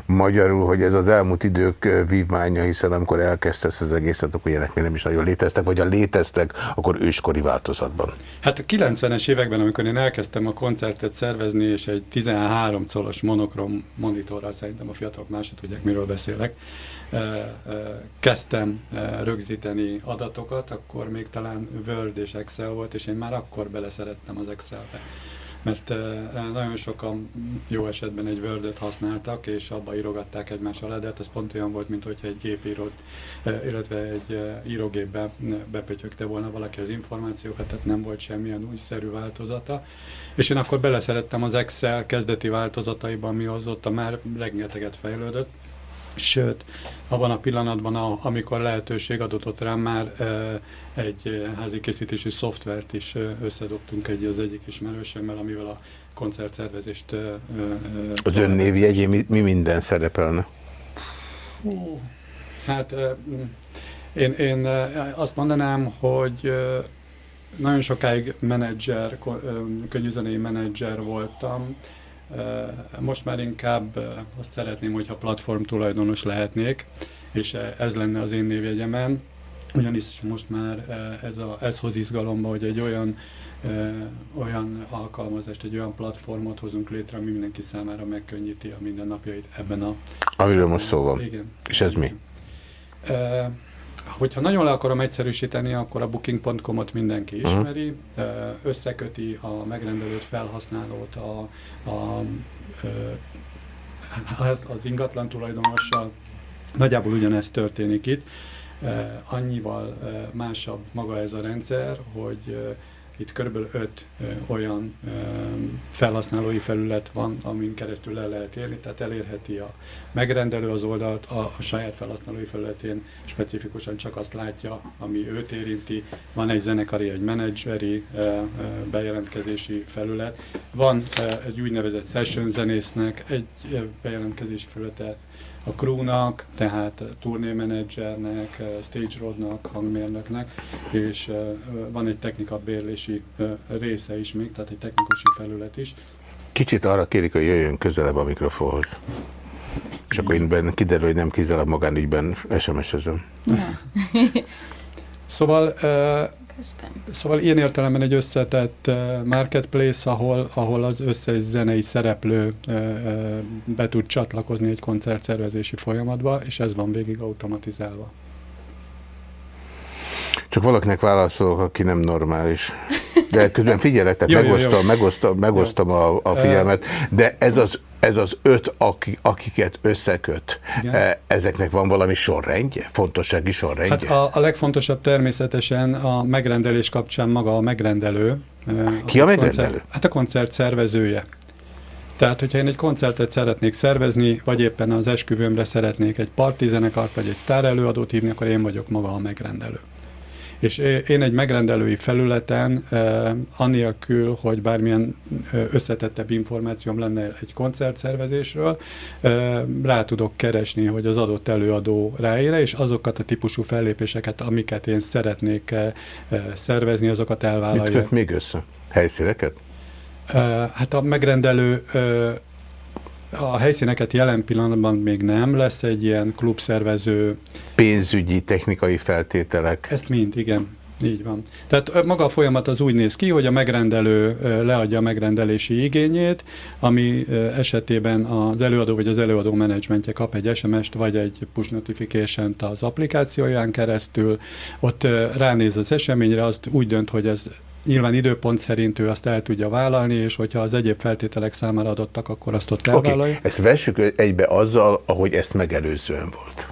Magyarul, hogy ez az elmúlt idők vívmánya, hiszen amikor elkezdte ezt az egészet, akkor ilyenek még nem is nagyon léteztek, vagy ha léteztek, akkor őskori változatban. Hát a 90-es években, amikor én elkezdtem a koncertet szervezni, és egy 13 colos monokrom monitorral, szerintem a fiatalok másod tudják, miről beszélek, kezdtem rögzíteni adatokat, akkor még talán Word és Excel volt, és én már akkor beleszerettem az Excelbe. Mert nagyon sokan jó esetben egy Word-öt használtak, és abba írogatták egymás alá, de hát ez pont olyan volt, mint hogyha egy gépírót, illetve egy írógépbe bepötyögte volna valaki az információkat, tehát nem volt semmilyen újszerű változata. És én akkor beleszerettem az Excel kezdeti változataiba, ami azóta már rengeteget fejlődött. Sőt, abban a pillanatban, a- amikor lehetőség adott ott rám, már egy házi készítési szoftvert is összedobtunk egy az egyik ismerősömmel, amivel a koncertszervezést Az ön névjegyén mi, mi minden szerepelne? Hú, Hát én, én azt mondanám, hogy nagyon sokáig menedzser, könnyűzenei menedzser voltam. Most már inkább azt szeretném, hogyha platform tulajdonos lehetnék, és ez lenne az én névjegyemen. Ugyanis most már ez, a, ez hoz izgalomba, hogy egy olyan olyan alkalmazást, egy olyan platformot hozunk létre, ami mindenki számára megkönnyíti a mindennapjait ebben a Amiről most szó van. Igen. És ez mi? Hogyha nagyon le akarom egyszerűsíteni, akkor a booking.com-ot mindenki Aha. ismeri, összeköti a megrendelőt, felhasználót a, a, az, az ingatlan tulajdonossal. Nagyjából ugyanezt történik itt. Annyival másabb maga ez a rendszer, hogy itt körülbelül öt olyan felhasználói felület van, amin keresztül le lehet érni, tehát elérheti a megrendelő az oldalt, a, a saját felhasználói felületén specifikusan csak azt látja, ami őt érinti. Van egy zenekari, egy menedzseri bejelentkezési felület. Van egy úgynevezett session zenésznek egy bejelentkezési felülete, a crewnak, tehát turnémenedzsernek, stage roadnak, hangmérnöknek, és van egy technika bérlési eh, része is még, tehát egy technikusi felület is. Kicsit arra kérik, hogy jöjjön közelebb a mikrofonhoz. És akkor én benne kiderül, hogy nem kizárólag magánügyben SMS-ezem. Na, Szóval, közben. szóval ilyen értelemben egy összetett eh, marketplace, ahol, ahol az összes zenei szereplő eh, eh, be tud csatlakozni egy koncertszervezési folyamatba, és ez van végig automatizálva. Csak valakinek válaszolok, aki nem normális. De közben figyelek, tehát Jó, jó, jó. megosztom, megosztom, megosztom a, a figyelmet, de ez az, ez az öt, aki, akiket összeköt, Igen. eh, ezeknek van valami sorrendje? Fontossági sorrendje? Hát a, a legfontosabb természetesen a megrendelés kapcsán maga a megrendelő. eh, Ki a megrendelő? Koncert, hát a koncert szervezője. Tehát, hogyha én egy koncertet szeretnék szervezni, vagy éppen az esküvőmre szeretnék egy partizenekart, vagy egy sztár előadót hívni, akkor én vagyok maga a megrendelő. És én egy megrendelői felületen, eh, anélkül, hogy bármilyen eh, összetettebb információm lenne egy koncertszervezésről, eh, rá tudok keresni, hogy az adott előadó ráére, és azokat a típusú fellépéseket, amiket én szeretnék szervezni, azokat Mit elvállalja. köt még össze? Helyszíneket? Hát a megrendelő a helyszíneket jelen pillanatban még nem, lesz egy ilyen klubszervező, Pénzügyi, technikai feltételek. ezt mind, igen, így van. Tehát maga a folyamat az úgy néz ki, hogy a megrendelő leadja a megrendelési igényét, ami esetében az előadó vagy az előadó menedzsmentje kap egy SMS-t vagy egy push notification-t az applikációján keresztül, ott ránéz az eseményre, azt úgy dönt, hogy ez nyilván időpont szerint ő azt el tudja vállalni, és hogyha az egyéb feltételek számára adottak, akkor azt ott elvállalja. ezt vessük egybe azzal, ahogy ezt megelőzően volt.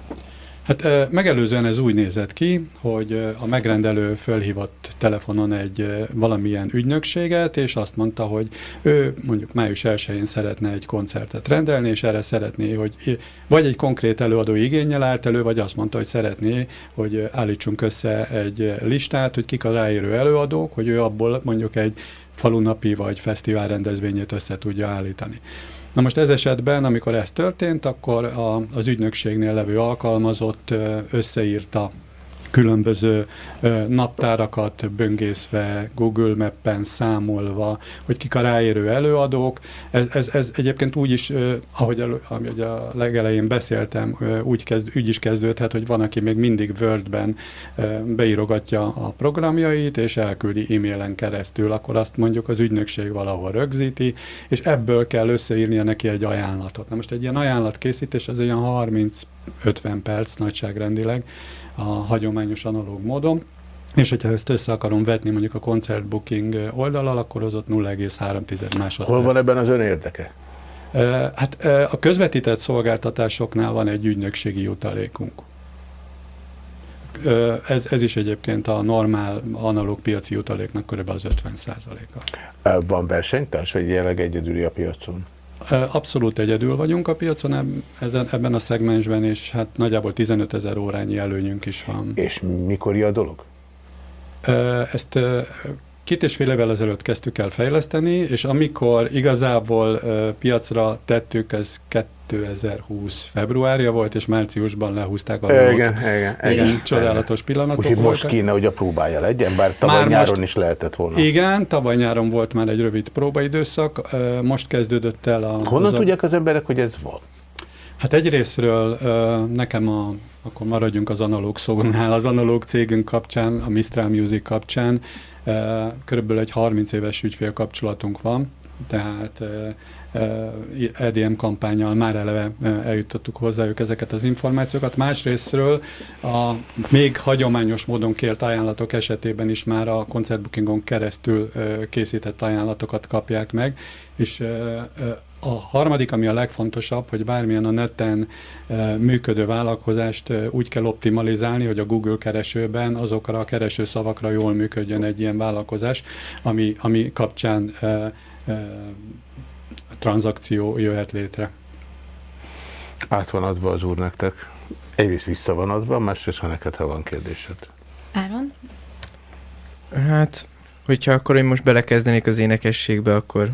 Hát megelőzően ez úgy nézett ki, hogy a megrendelő fölhívott telefonon egy valamilyen ügynökséget, és azt mondta, hogy ő mondjuk május 1-én szeretne egy koncertet rendelni, és erre szeretné, hogy vagy egy konkrét előadó igényel állt elő, vagy azt mondta, hogy szeretné, hogy állítsunk össze egy listát, hogy kik a ráérő előadók, hogy ő abból mondjuk egy falunapi vagy fesztivál rendezvényét össze tudja állítani. Na most ez esetben, amikor ez történt, akkor a, az ügynökségnél levő alkalmazott összeírta különböző naptárakat böngészve, Google Mappen számolva, hogy kik a ráérő előadók. Ez, ez, ez egyébként úgy is, ahogy, elő, ahogy a legelején beszéltem, úgy, kezd, úgy is kezdődhet, hogy van, aki még mindig Wordben beírogatja a programjait, és elküldi e-mailen keresztül, akkor azt mondjuk az ügynökség valahol rögzíti, és ebből kell összeírnia neki egy ajánlatot. Na most egy ilyen ajánlatkészítés az olyan 30-50 perc nagyságrendileg, a hagyományos analóg módon, és hogyha ezt össze akarom vetni mondjuk a concert booking oldalal, akkor az ott 0,3 másodperc. Hol van ebben az ön érdeke? Hát a közvetített szolgáltatásoknál van egy ügynökségi jutalékunk. Ez, ez is egyébként a normál analóg piaci jutaléknak kb. az 50 a Van versenytárs, vagy jelenleg egyedüli a piacon? Abszolút egyedül vagyunk a piacon eb- ezen, ebben a szegmensben, és hát nagyjából 15 ezer órányi előnyünk is van. És mikor a dolog? Ezt két és fél évvel ezelőtt kezdtük el fejleszteni, és amikor igazából piacra tettük, ez 2020 februárja volt, és márciusban lehúzták a Igen, igen, igen, igen. csodálatos pillanatok Úgyhogy most kéne, hogy a próbája legyen, bár tavaly Már nyáron most- is lehetett volna. Igen, tavaly nyáron volt már egy rövid próbaidőszak, most kezdődött el a... Honnan az a- tudják az emberek, hogy ez van? Hát egyrésztről nekem a, akkor maradjunk az analóg szónál, az analóg cégünk kapcsán, a Mistral Music kapcsán, körülbelül egy 30 éves ügyfél kapcsolatunk van, tehát EDM kampányal már eleve ö, eljutottuk hozzájuk ezeket az információkat. Másrésztről a még hagyományos módon kért ajánlatok esetében is már a koncertbookingon keresztül ö, készített ajánlatokat kapják meg, és a harmadik, ami a legfontosabb, hogy bármilyen a neten e, működő vállalkozást e, úgy kell optimalizálni, hogy a Google keresőben azokra a kereső szavakra jól működjön egy ilyen vállalkozás, ami, ami kapcsán e, e, tranzakció jöhet létre. Át van adva az úr nektek. Egyrészt vissza van adva, másrészt ha neked, ha van kérdésed. Áron? Hát, hogyha akkor én most belekezdenék az énekességbe, akkor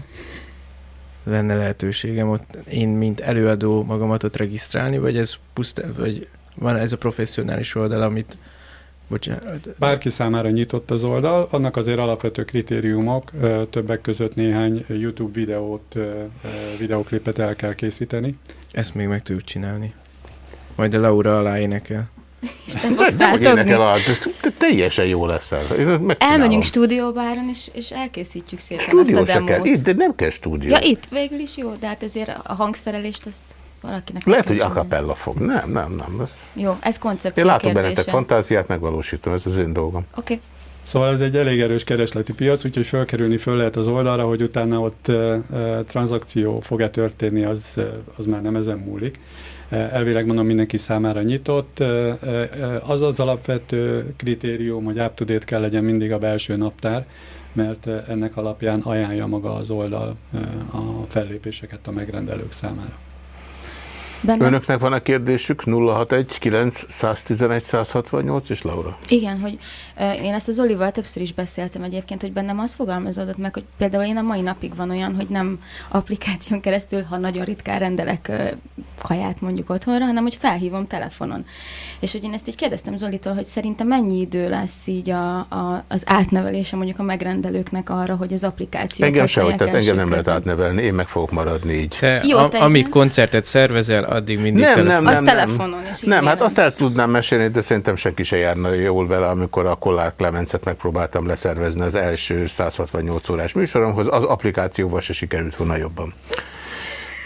lenne lehetőségem ott én, mint előadó magamat ott regisztrálni, vagy ez pusztán, vagy van ez a professzionális oldal, amit bocsánat, Bárki számára nyitott az oldal, vannak azért alapvető kritériumok, többek között néhány YouTube videót, videoklipet el kell készíteni. ezt még meg tudjuk csinálni. Majd a Laura alá énekel. És te fogsz Nem tátogni. énekel a... te- te Teljesen jó leszel. Elmegyünk stúdióba Áron, és, és elkészítjük szépen Stúdió azt a se kell. demót. Itt, de nem kell stúdió. Ja, itt végül is jó, de hát ezért a hangszerelést azt valakinek Lehet, hogy a csinálni. capella fog. Nem, nem, nem. Ez... Jó, ez koncepció Én látok kérdése. bennetek fantáziát, megvalósítom, ez az én dolgom. Oké. Okay. Szóval ez egy elég erős keresleti piac, úgyhogy fölkerülni föl lehet az oldalra, hogy utána ott uh, uh, tranzakció fog-e történni, az, az már nem ezen múlik. Uh, elvileg mondom mindenki számára nyitott. Uh, uh, az az alapvető kritérium, hogy up to date kell legyen mindig a belső naptár, mert ennek alapján ajánlja maga az oldal a fellépéseket a megrendelők számára. Bennem, Önöknek van a kérdésük? 061 9 111 168 és Laura. Igen, hogy én ezt az Olival többször is beszéltem egyébként, hogy bennem az fogalmazódott meg, hogy például én a mai napig van olyan, hogy nem applikáción keresztül, ha nagyon ritkán rendelek kaját mondjuk otthonra, hanem hogy felhívom telefonon. És hogy én ezt így kérdeztem Zolitól, hogy szerintem mennyi idő lesz így a, a, az átnevelése mondjuk a megrendelőknek arra, hogy az applikációt Engem sehogy, tehát engem nem lehet átnevelni, én meg fogok maradni így. Te, Jó, a, te amíg igen. koncertet szervezel, addig mindig Nem, telefon. nem, Az nem, telefonon, és Nem, hát azt el tudnám mesélni, de szerintem senki se járna jól vele, amikor a Kollár Clemencet megpróbáltam leszervezni az első 168 órás műsoromhoz, az applikációval se sikerült volna jobban.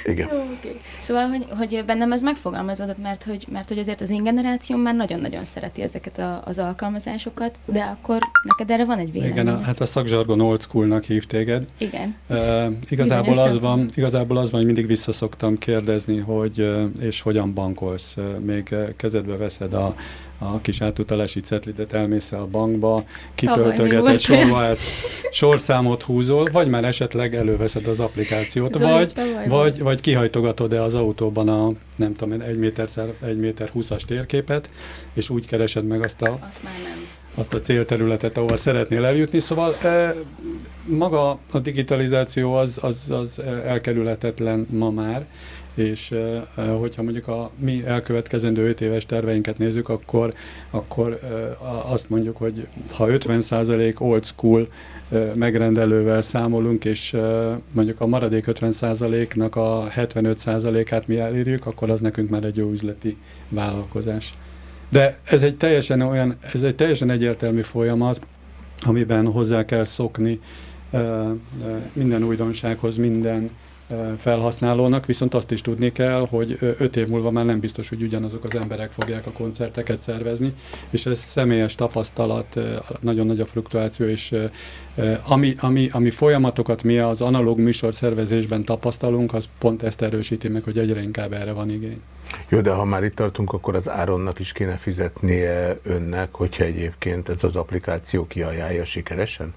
Igen. Oké. Szóval, hogy, hogy bennem ez megfogalmazódott, mert hogy, mert hogy azért az én generációm már nagyon-nagyon szereti ezeket a, az alkalmazásokat, de akkor neked erre van egy véleményed. Igen, a, hát a szakzsargon old schoolnak hív téged. Igen. Uh, igazából, Bizonyos az van, igazából az van, hogy mindig visszaszoktam kérdezni, hogy uh, és hogyan bankolsz. Uh, még kezedbe veszed a, a kis átutalási cetlidet, elmész el a bankba, kitöltögeted, volt? sorba ezt, sorszámot húzol, vagy már esetleg előveszed az applikációt, Zoli, vagy, vagy, vagy kihajtogatod-e az autóban a, nem tudom, 1 méter, 1 méter 20-as térképet, és úgy keresed meg azt a Azt már nem. azt a célterületet, ahova szeretnél eljutni. Szóval e, maga a digitalizáció az, az, az elkerülhetetlen ma már, és hogyha mondjuk a mi elkövetkezendő 5 éves terveinket nézzük, akkor, akkor azt mondjuk, hogy ha 50% old school megrendelővel számolunk, és mondjuk a maradék 50%-nak a 75%-át mi elérjük, akkor az nekünk már egy jó üzleti vállalkozás. De ez egy teljesen olyan, ez egy teljesen egyértelmű folyamat, amiben hozzá kell szokni minden újdonsághoz, minden felhasználónak, viszont azt is tudni kell, hogy öt év múlva már nem biztos, hogy ugyanazok az emberek fogják a koncerteket szervezni, és ez személyes tapasztalat, nagyon nagy a fluktuáció, és ami, ami, ami folyamatokat mi az analóg műsorszervezésben tapasztalunk, az pont ezt erősíti meg, hogy egyre inkább erre van igény. Jó, de ha már itt tartunk, akkor az Áronnak is kéne fizetnie önnek, hogyha egyébként ez az applikáció kiajánlja sikeresen?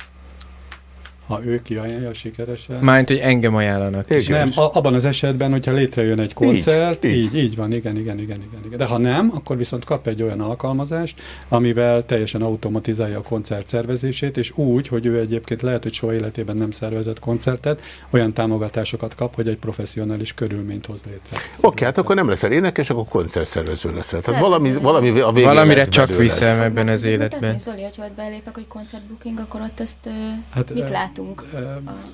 Ha ő kiajánlja sikeresen. Mármint, hogy engem ajánlanak. Igen. is. Nem, a, abban az esetben, hogyha létrejön egy koncert, Így, így, így. van, igen, igen, igen, igen, igen. De ha nem, akkor viszont kap egy olyan alkalmazást, amivel teljesen automatizálja a koncert szervezését, és úgy, hogy ő egyébként lehet, hogy soha életében nem szervezett koncertet, olyan támogatásokat kap, hogy egy professzionális körülményt hoz létre. Oké, hát akkor nem leszel énekes, akkor koncertszervező leszel. Tehát Szervező. valami, valami a végén Valamire lesz csak belőle. viszem ebben az életben. Zoli, hogyha ott belépek, hogy koncertbooking, akkor ott ezt hát, mit ö, látunk?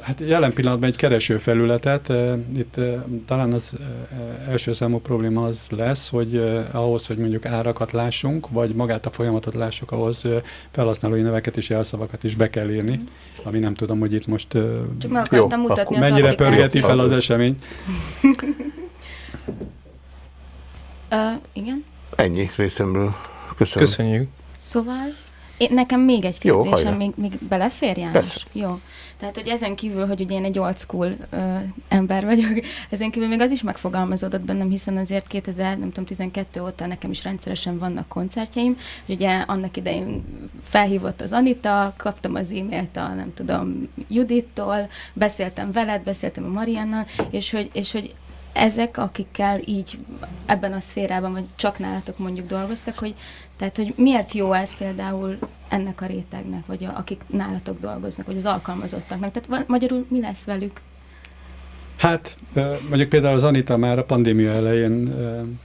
Hát jelen pillanatban egy keresőfelületet, ö, itt talán az első számú probléma az lesz, hogy ahhoz, hogy mondjuk árakat lássunk, vagy magát a folyamatot lássuk, ahhoz felhasználói neveket és jelszavakat is be kell írni, ami nem tudom, hogy itt most Csak meg akartam Jó, mutatni akkor az mennyire pörgeti fel az esemény. Ö, igen. Ennyi részemről. Köszönöm. Köszönjük. Szóval én, nekem még egy Jó, kérdésem, hajrá. még, még belefér János? Persze. Jó. Tehát, hogy ezen kívül, hogy ugye én egy old school ö, ember vagyok, ezen kívül még az is megfogalmazódott bennem, hiszen azért 2000, nem tudom, 12 óta nekem is rendszeresen vannak koncertjeim. Ugye annak idején felhívott az Anita, kaptam az e-mailt a, nem tudom, Judittól, beszéltem veled, beszéltem a Mariannal, és hogy, és hogy ezek, akikkel így ebben a szférában, vagy csak nálatok mondjuk dolgoztak, hogy tehát, hogy miért jó ez például ennek a rétegnek, vagy a, akik nálatok dolgoznak, vagy az alkalmazottaknak. Tehát magyarul mi lesz velük? Hát mondjuk például az Anita már a pandémia elején,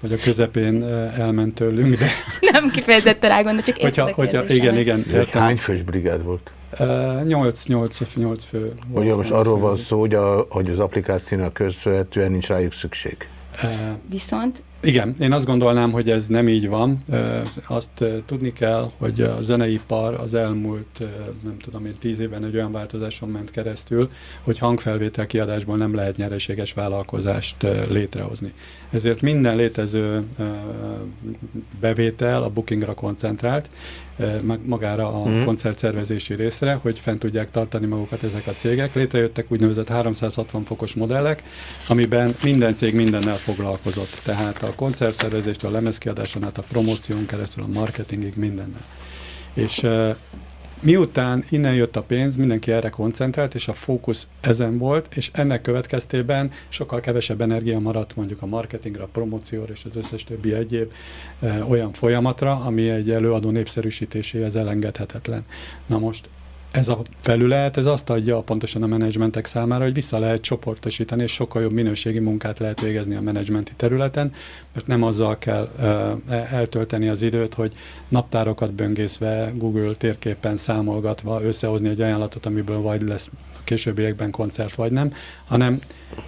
vagy a közepén elment tőlünk, de Nem kifejezetten rágondol, csak érted hogyha, hogyha igen, igen, értem. hány fős brigád volt? Ö, Nyolc, nyolc, nyolc fő. volt Ugye most arról van szó, hogy, a, hogy az applikációnak köszönhetően nincs rájuk szükség. Viszont Igen, én azt gondolnám, hogy ez nem így van. Azt tudni kell, hogy a zeneipar az elmúlt, nem tudom én, tíz évben egy olyan változáson ment keresztül, hogy hangfelvétel kiadásból nem lehet nyereséges vállalkozást létrehozni. Ezért minden létező bevétel a bookingra koncentrált, magára a Mhm. koncertszervezési részre, hogy fent tudják tartani magukat ezek a cégek. Létrejöttek úgynevezett 360 fokos modellek, amiben minden cég mindennel foglalkozott. Tehát a koncertszervezéstől, a lemezkiadáson át a promóción keresztül, a marketingig mindennel. És miután innen jött a pénz, mindenki erre koncentrált, és a fókusz ezen volt, és ennek következtében sokkal kevesebb energia maradt mondjuk a marketingre, a promócióra és az összes többi egyéb uh, olyan folyamatra, ami egy előadó népszerűsítéséhez elengedhetetlen. Na most ez a felület, ez azt adja pontosan a menedzsmentek számára, hogy vissza lehet csoportosítani, és sokkal jobb minőségi munkát lehet végezni a menedzsmenti területen, mert nem azzal kell uh, eltölteni az időt, hogy naptárokat böngészve, Google térképen számolgatva összehozni egy ajánlatot, amiből vagy lesz a későbbiekben koncert, vagy nem, hanem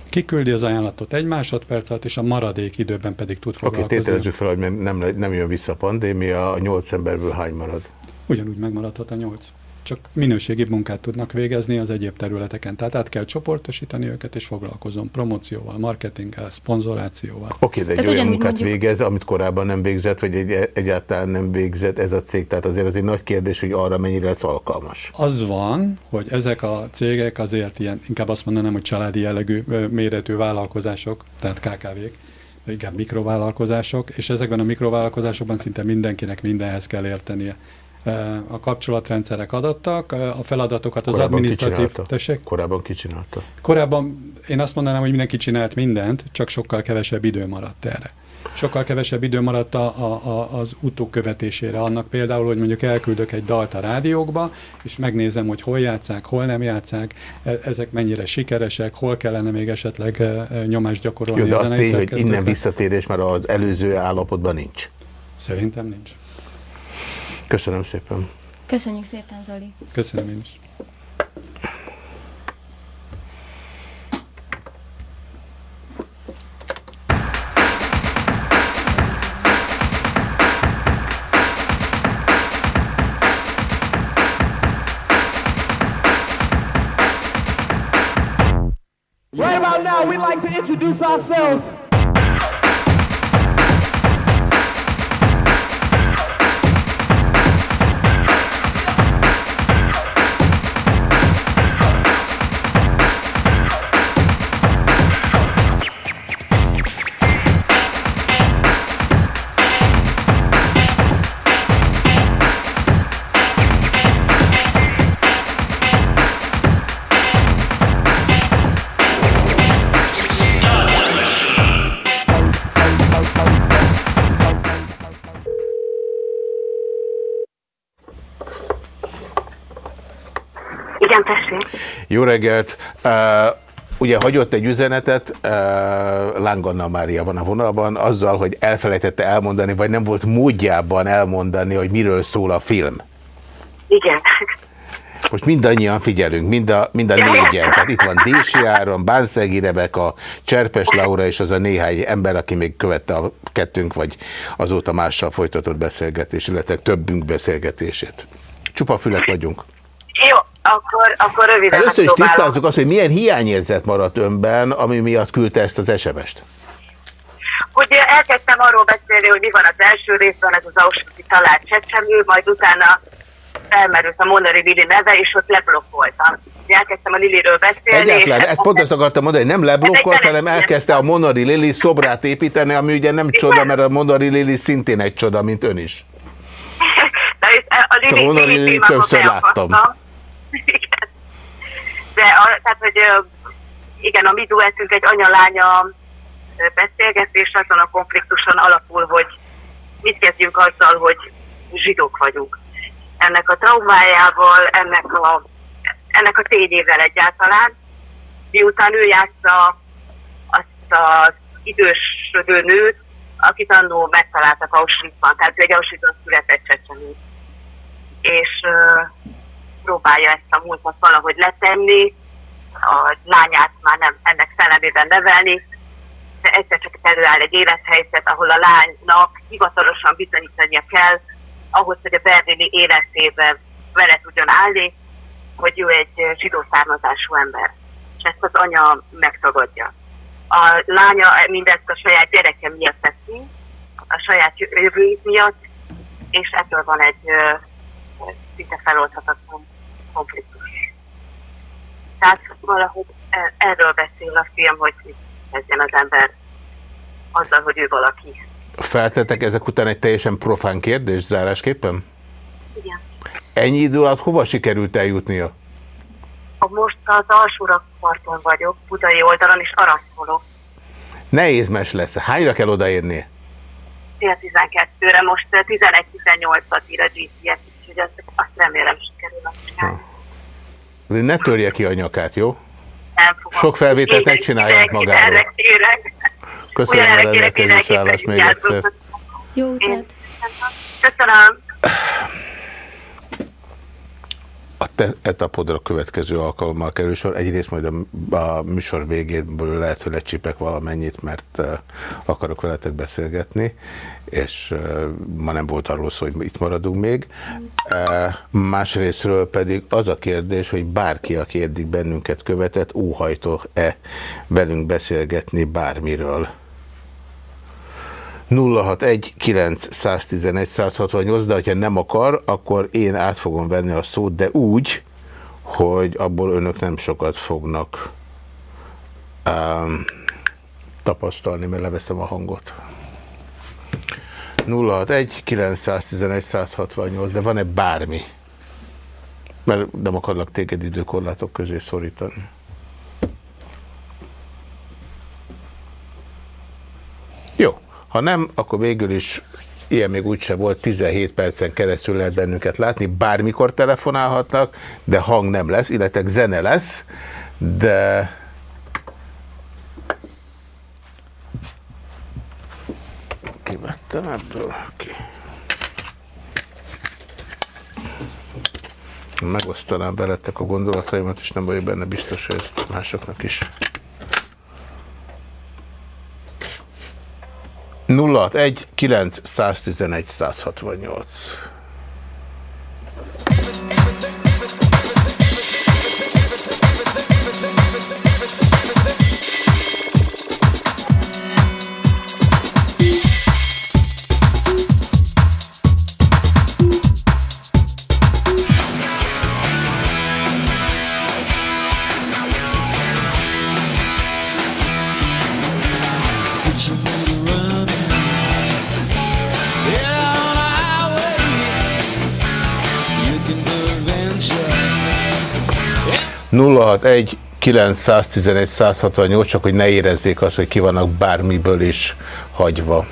kiküldi az ajánlatot egy másodperc alatt, és a maradék időben pedig tud Oké, okay, foglalkozni. tételezzük fel, hogy nem, nem jön vissza a pandémia, a nyolc emberből hány marad? Ugyanúgy megmaradhat a nyolc. Csak minőségi munkát tudnak végezni az egyéb területeken. Tehát át kell csoportosítani őket, és foglalkozom promócióval, marketinggel, szponzorációval. Oké, de egy Tehát olyan munkát mondjuk- végez, amit korábban nem végzett, vagy egy, egyáltalán nem végzett ez a cég. Tehát azért az egy nagy kérdés, hogy arra mennyire lesz alkalmas. Az van, hogy ezek a cégek azért ilyen, inkább azt mondanám, hogy családi jellegű méretű vállalkozások, tehát KKV-k, inkább mikrovállalkozások, és ezekben a mikrovállalkozásokban szinte mindenkinek mindenhez kell értenie. A kapcsolatrendszerek adottak, ö, a feladatokat az Korábban adminisztratív... Tessék? Korábban ki csinálta? Korábban én azt mondanám, hogy mindenki csinált mindent, csak sokkal kevesebb idő maradt erre. Sokkal kevesebb idő maradt a, a, az utók követésére. Annak például, hogy mondjuk elküldök egy dalt a rádiókba, és megnézem, hogy hol játszák, hol nem játszák, e- ezek mennyire sikeresek, hol kellene még esetleg e, e, nyomást gyakorolni Jó, de az tény, hogy innen visszatérés már az előző állapotban nincs. Szerintem nincs. Köszönöm szépen. Köszönjük szépen, Zoli. Köszönöm én is. Right about now, we'd like to introduce ourselves. Jó reggelt! Uh, ugye hagyott egy üzenetet, uh, Lánganna Mária van a vonalban, azzal, hogy elfelejtette elmondani, vagy nem volt módjában elmondani, hogy miről szól a film. Igen. Most mindannyian figyelünk, mind a, mind a négyen. Tehát itt van Dési Áron, Bánszegi Rebeka, Cserpes Laura és az a néhány ember, aki még követte a kettőnk, vagy azóta mással folytatott beszélgetés, illetve többünk beszélgetését. Csupa fület vagyunk. Jó, akkor, akkor röviden Először is tisztázzuk azt, hogy milyen hiányérzet maradt önben, ami miatt küldte ezt az SMS-t. Hogy elkezdtem arról beszélni, hogy mi van az első részben, ez az Auschwitz talált csecsemő, majd utána felmerült a Monori Lili neve, és ott leblokkoltam. Elkezdtem a Liliről beszélni. És ezt pont ezt akartam mondani, hogy nem leblokkolt, hanem elkezdte a Monori Lili szobrát építeni, ami ugye nem csoda, mert a Monori Lili szintén egy csoda, mint ön is. És a Lili, Lili témába többször láttam. beakadtam. De a, tehát, hogy igen, a mi duettünk egy anya-lánya beszélgetés azon a konfliktuson alapul, hogy mit kezdjünk azzal, hogy zsidók vagyunk. Ennek a traumájával, ennek a, ennek a tényével egyáltalán. Miután ő játsza azt az idősödő nőt, akit annó megtaláltak Auschwitzban, tehát ő egy Auschwitzban született csecsemő. És uh, próbálja ezt a múltat valahogy letenni, a lányát már nem ennek szellemében nevelni, de egyszer csak előáll egy élethelyzet, ahol a lánynak hivatalosan bizonyítania kell, ahhoz, hogy a berlini életében vele tudjon állni, hogy ő egy zsidó származású ember. És ezt az anya megtagadja. A lánya mindezt a saját gyereke miatt teszi, a saját jövőit miatt, és ettől van egy szinte feloldhatatlan konfliktus. Tehát valahogy e- erről beszél a film, hogy kezdjen az ember azzal, hogy ő valaki. Feltettek ezek után egy teljesen profán kérdés zárásképpen? Igen. Ennyi idő alatt hova sikerült eljutnia? A most az alsó parton vagyok, budai oldalon, és araszolok. Nehéz mes lesz. Hányra kell odaérni? Fél 12-re, most eh, 11-18-at ír a GPS, úgyhogy azt, azt remélem sikerül azt csinálni. Azért ne törje ki a nyakát, jó? Nem fogom. Sok felvételt megcsinálják mindenkit magáról. Köszönöm a rendelkezésre állást még egyszer. Jó utat! Köszönöm. Te etapodra következő alkalommal kerül sor. Egyrészt majd a, a műsor végéből lehet, hogy lecsipek valamennyit, mert uh, akarok veletek beszélgetni, és uh, ma nem volt arról szó, hogy itt maradunk még. Uh, másrésztről pedig az a kérdés, hogy bárki, aki eddig bennünket követett, óhajtó-e velünk beszélgetni bármiről. 061 911 168, de ha nem akar, akkor én át fogom venni a szót, de úgy, hogy abból önök nem sokat fognak um, tapasztalni, mert leveszem a hangot. 061 911 168, de van-e bármi? Mert nem akarlak téged időkorlátok közé szorítani. Jó. Ha nem, akkor végül is ilyen még úgyse volt, 17 percen keresztül lehet bennünket látni, bármikor telefonálhatnak, de hang nem lesz, illetve zene lesz, de kivettem ebből ki. Megosztanám veletek a gondolataimat, és nem vagyok benne biztos, hogy ez másoknak is. 061 911 168. 061 911 168, csak hogy ne érezzék azt, hogy ki vannak bármiből is hagyva.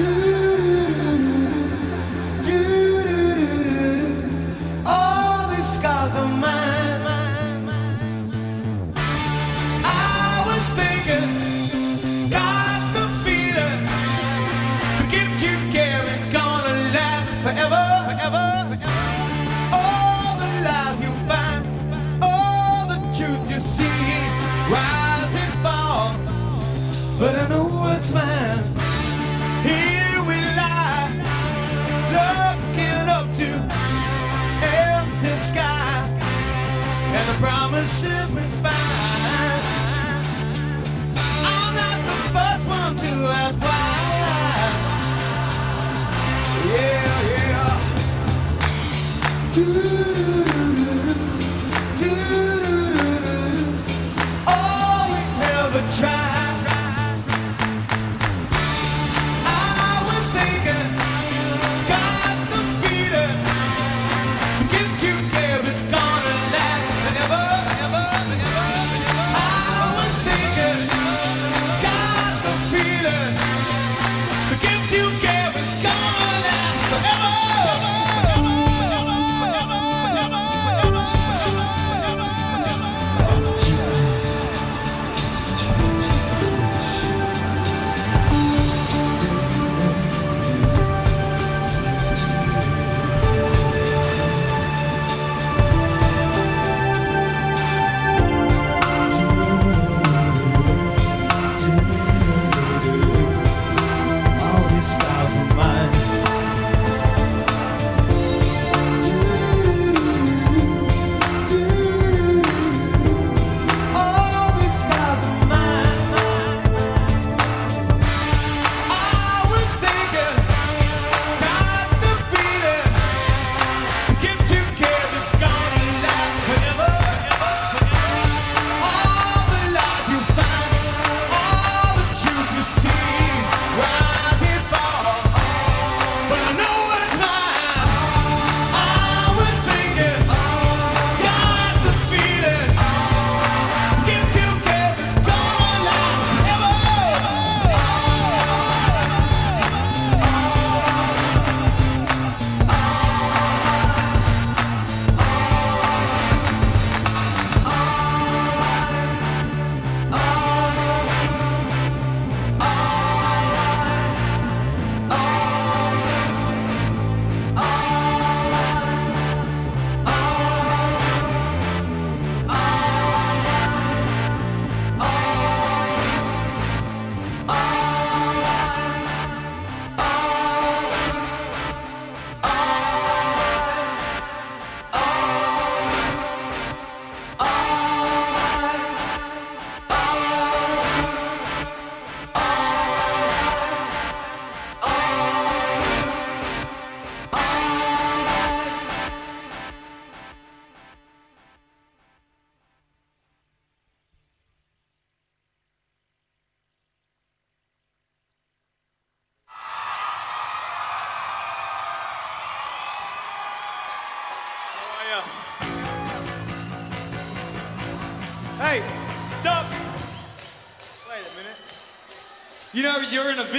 do.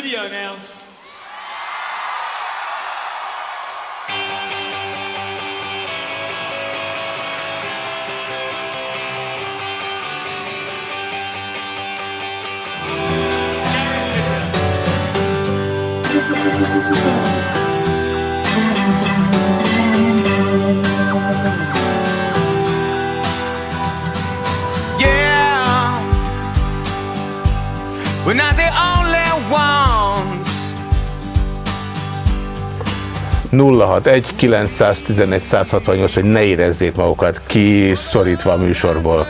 video now. 061 911 168, hogy ne érezzék magukat kiszorítva a műsorból.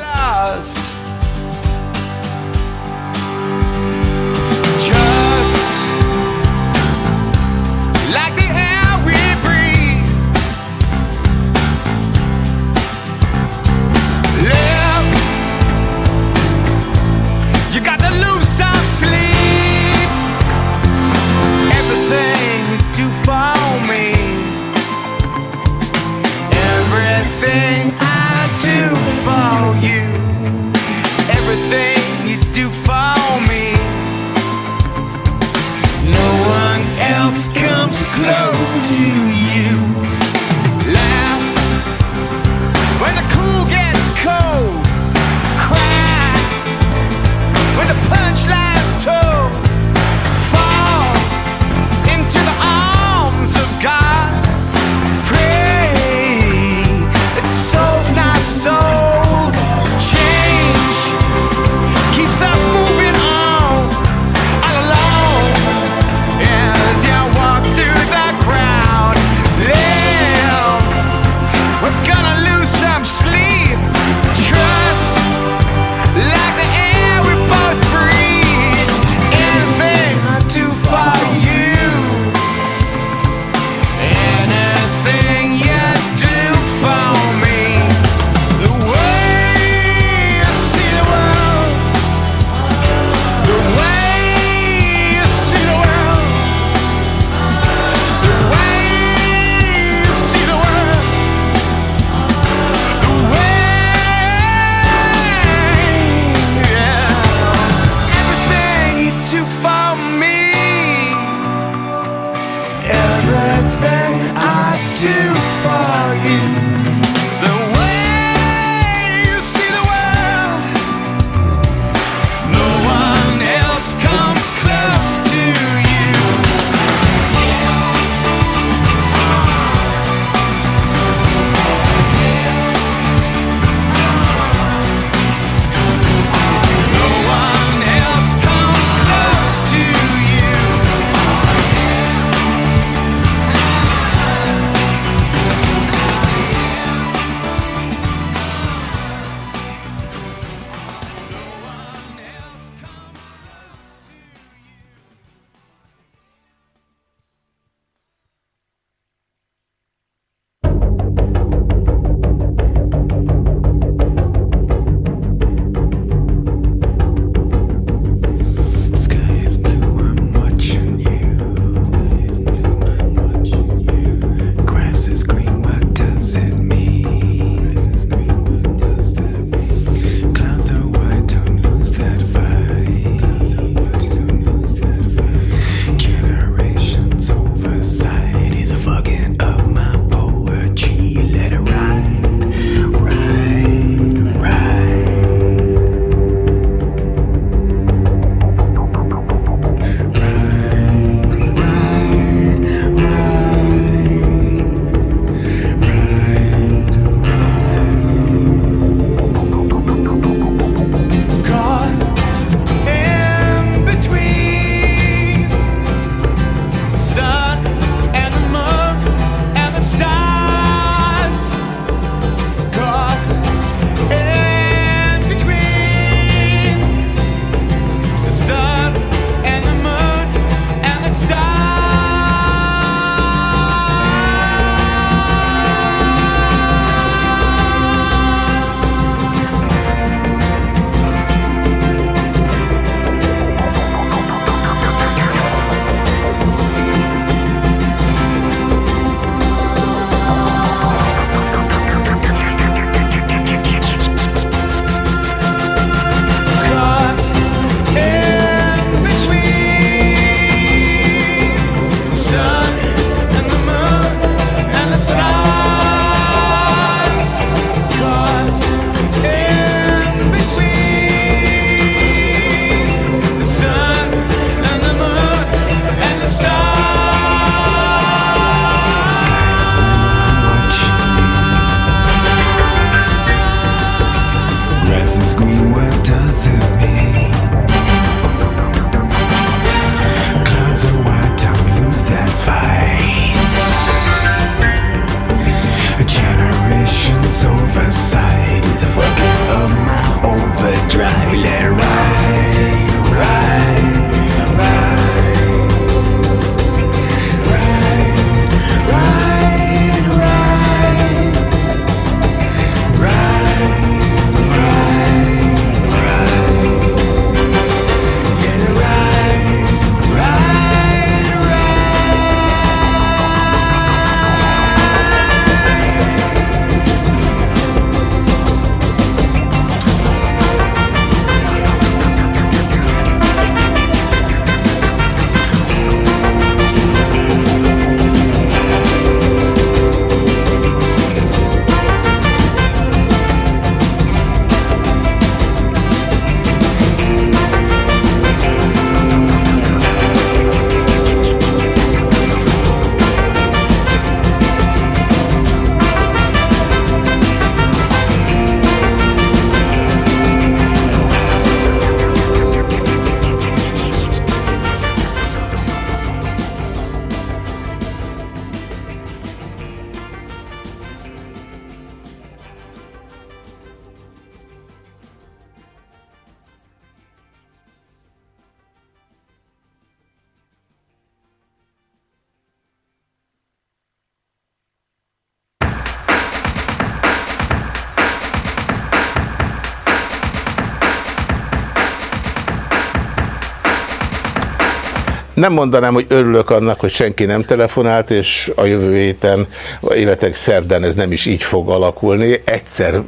Nem mondanám, hogy örülök annak, hogy senki nem telefonált, és a jövő héten, illetve szerdán ez nem is így fog alakulni. Egyszer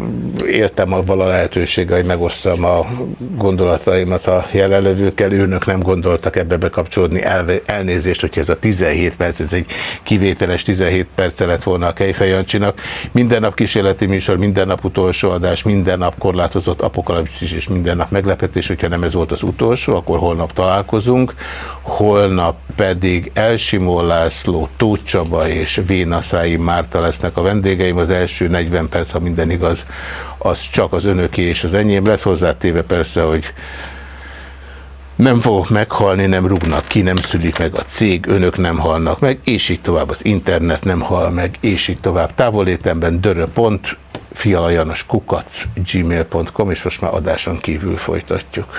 éltem avval a lehetőséggel, hogy megosztam a gondolataimat a jelenlevőkkel, őnök nem gondoltak ebbe bekapcsolódni, elnézést, hogyha ez a 17 perc, ez egy kivételes 17 perc lett volna a Kejfej Jancsinak. Minden nap kísérleti műsor, minden nap utolsó adás, minden nap korlátozott apokalipszis és minden nap meglepetés, hogyha nem ez volt az utolsó, akkor holnap találkozunk. Holnap pedig Elsimó László, Tóth Csaba és Vénaszái Márta lesznek a vendégeim. Az első 40 perc, ha minden igaz, az csak az önöké és az enyém lesz. Hozzátéve persze, hogy nem fogok meghalni, nem rúgnak ki, nem szülik meg a cég, önök nem halnak meg, és így tovább az internet nem hal meg, és így tovább. Távolétemben dörö.pont, fialajanos kukac, gmail.com, és most már adáson kívül folytatjuk.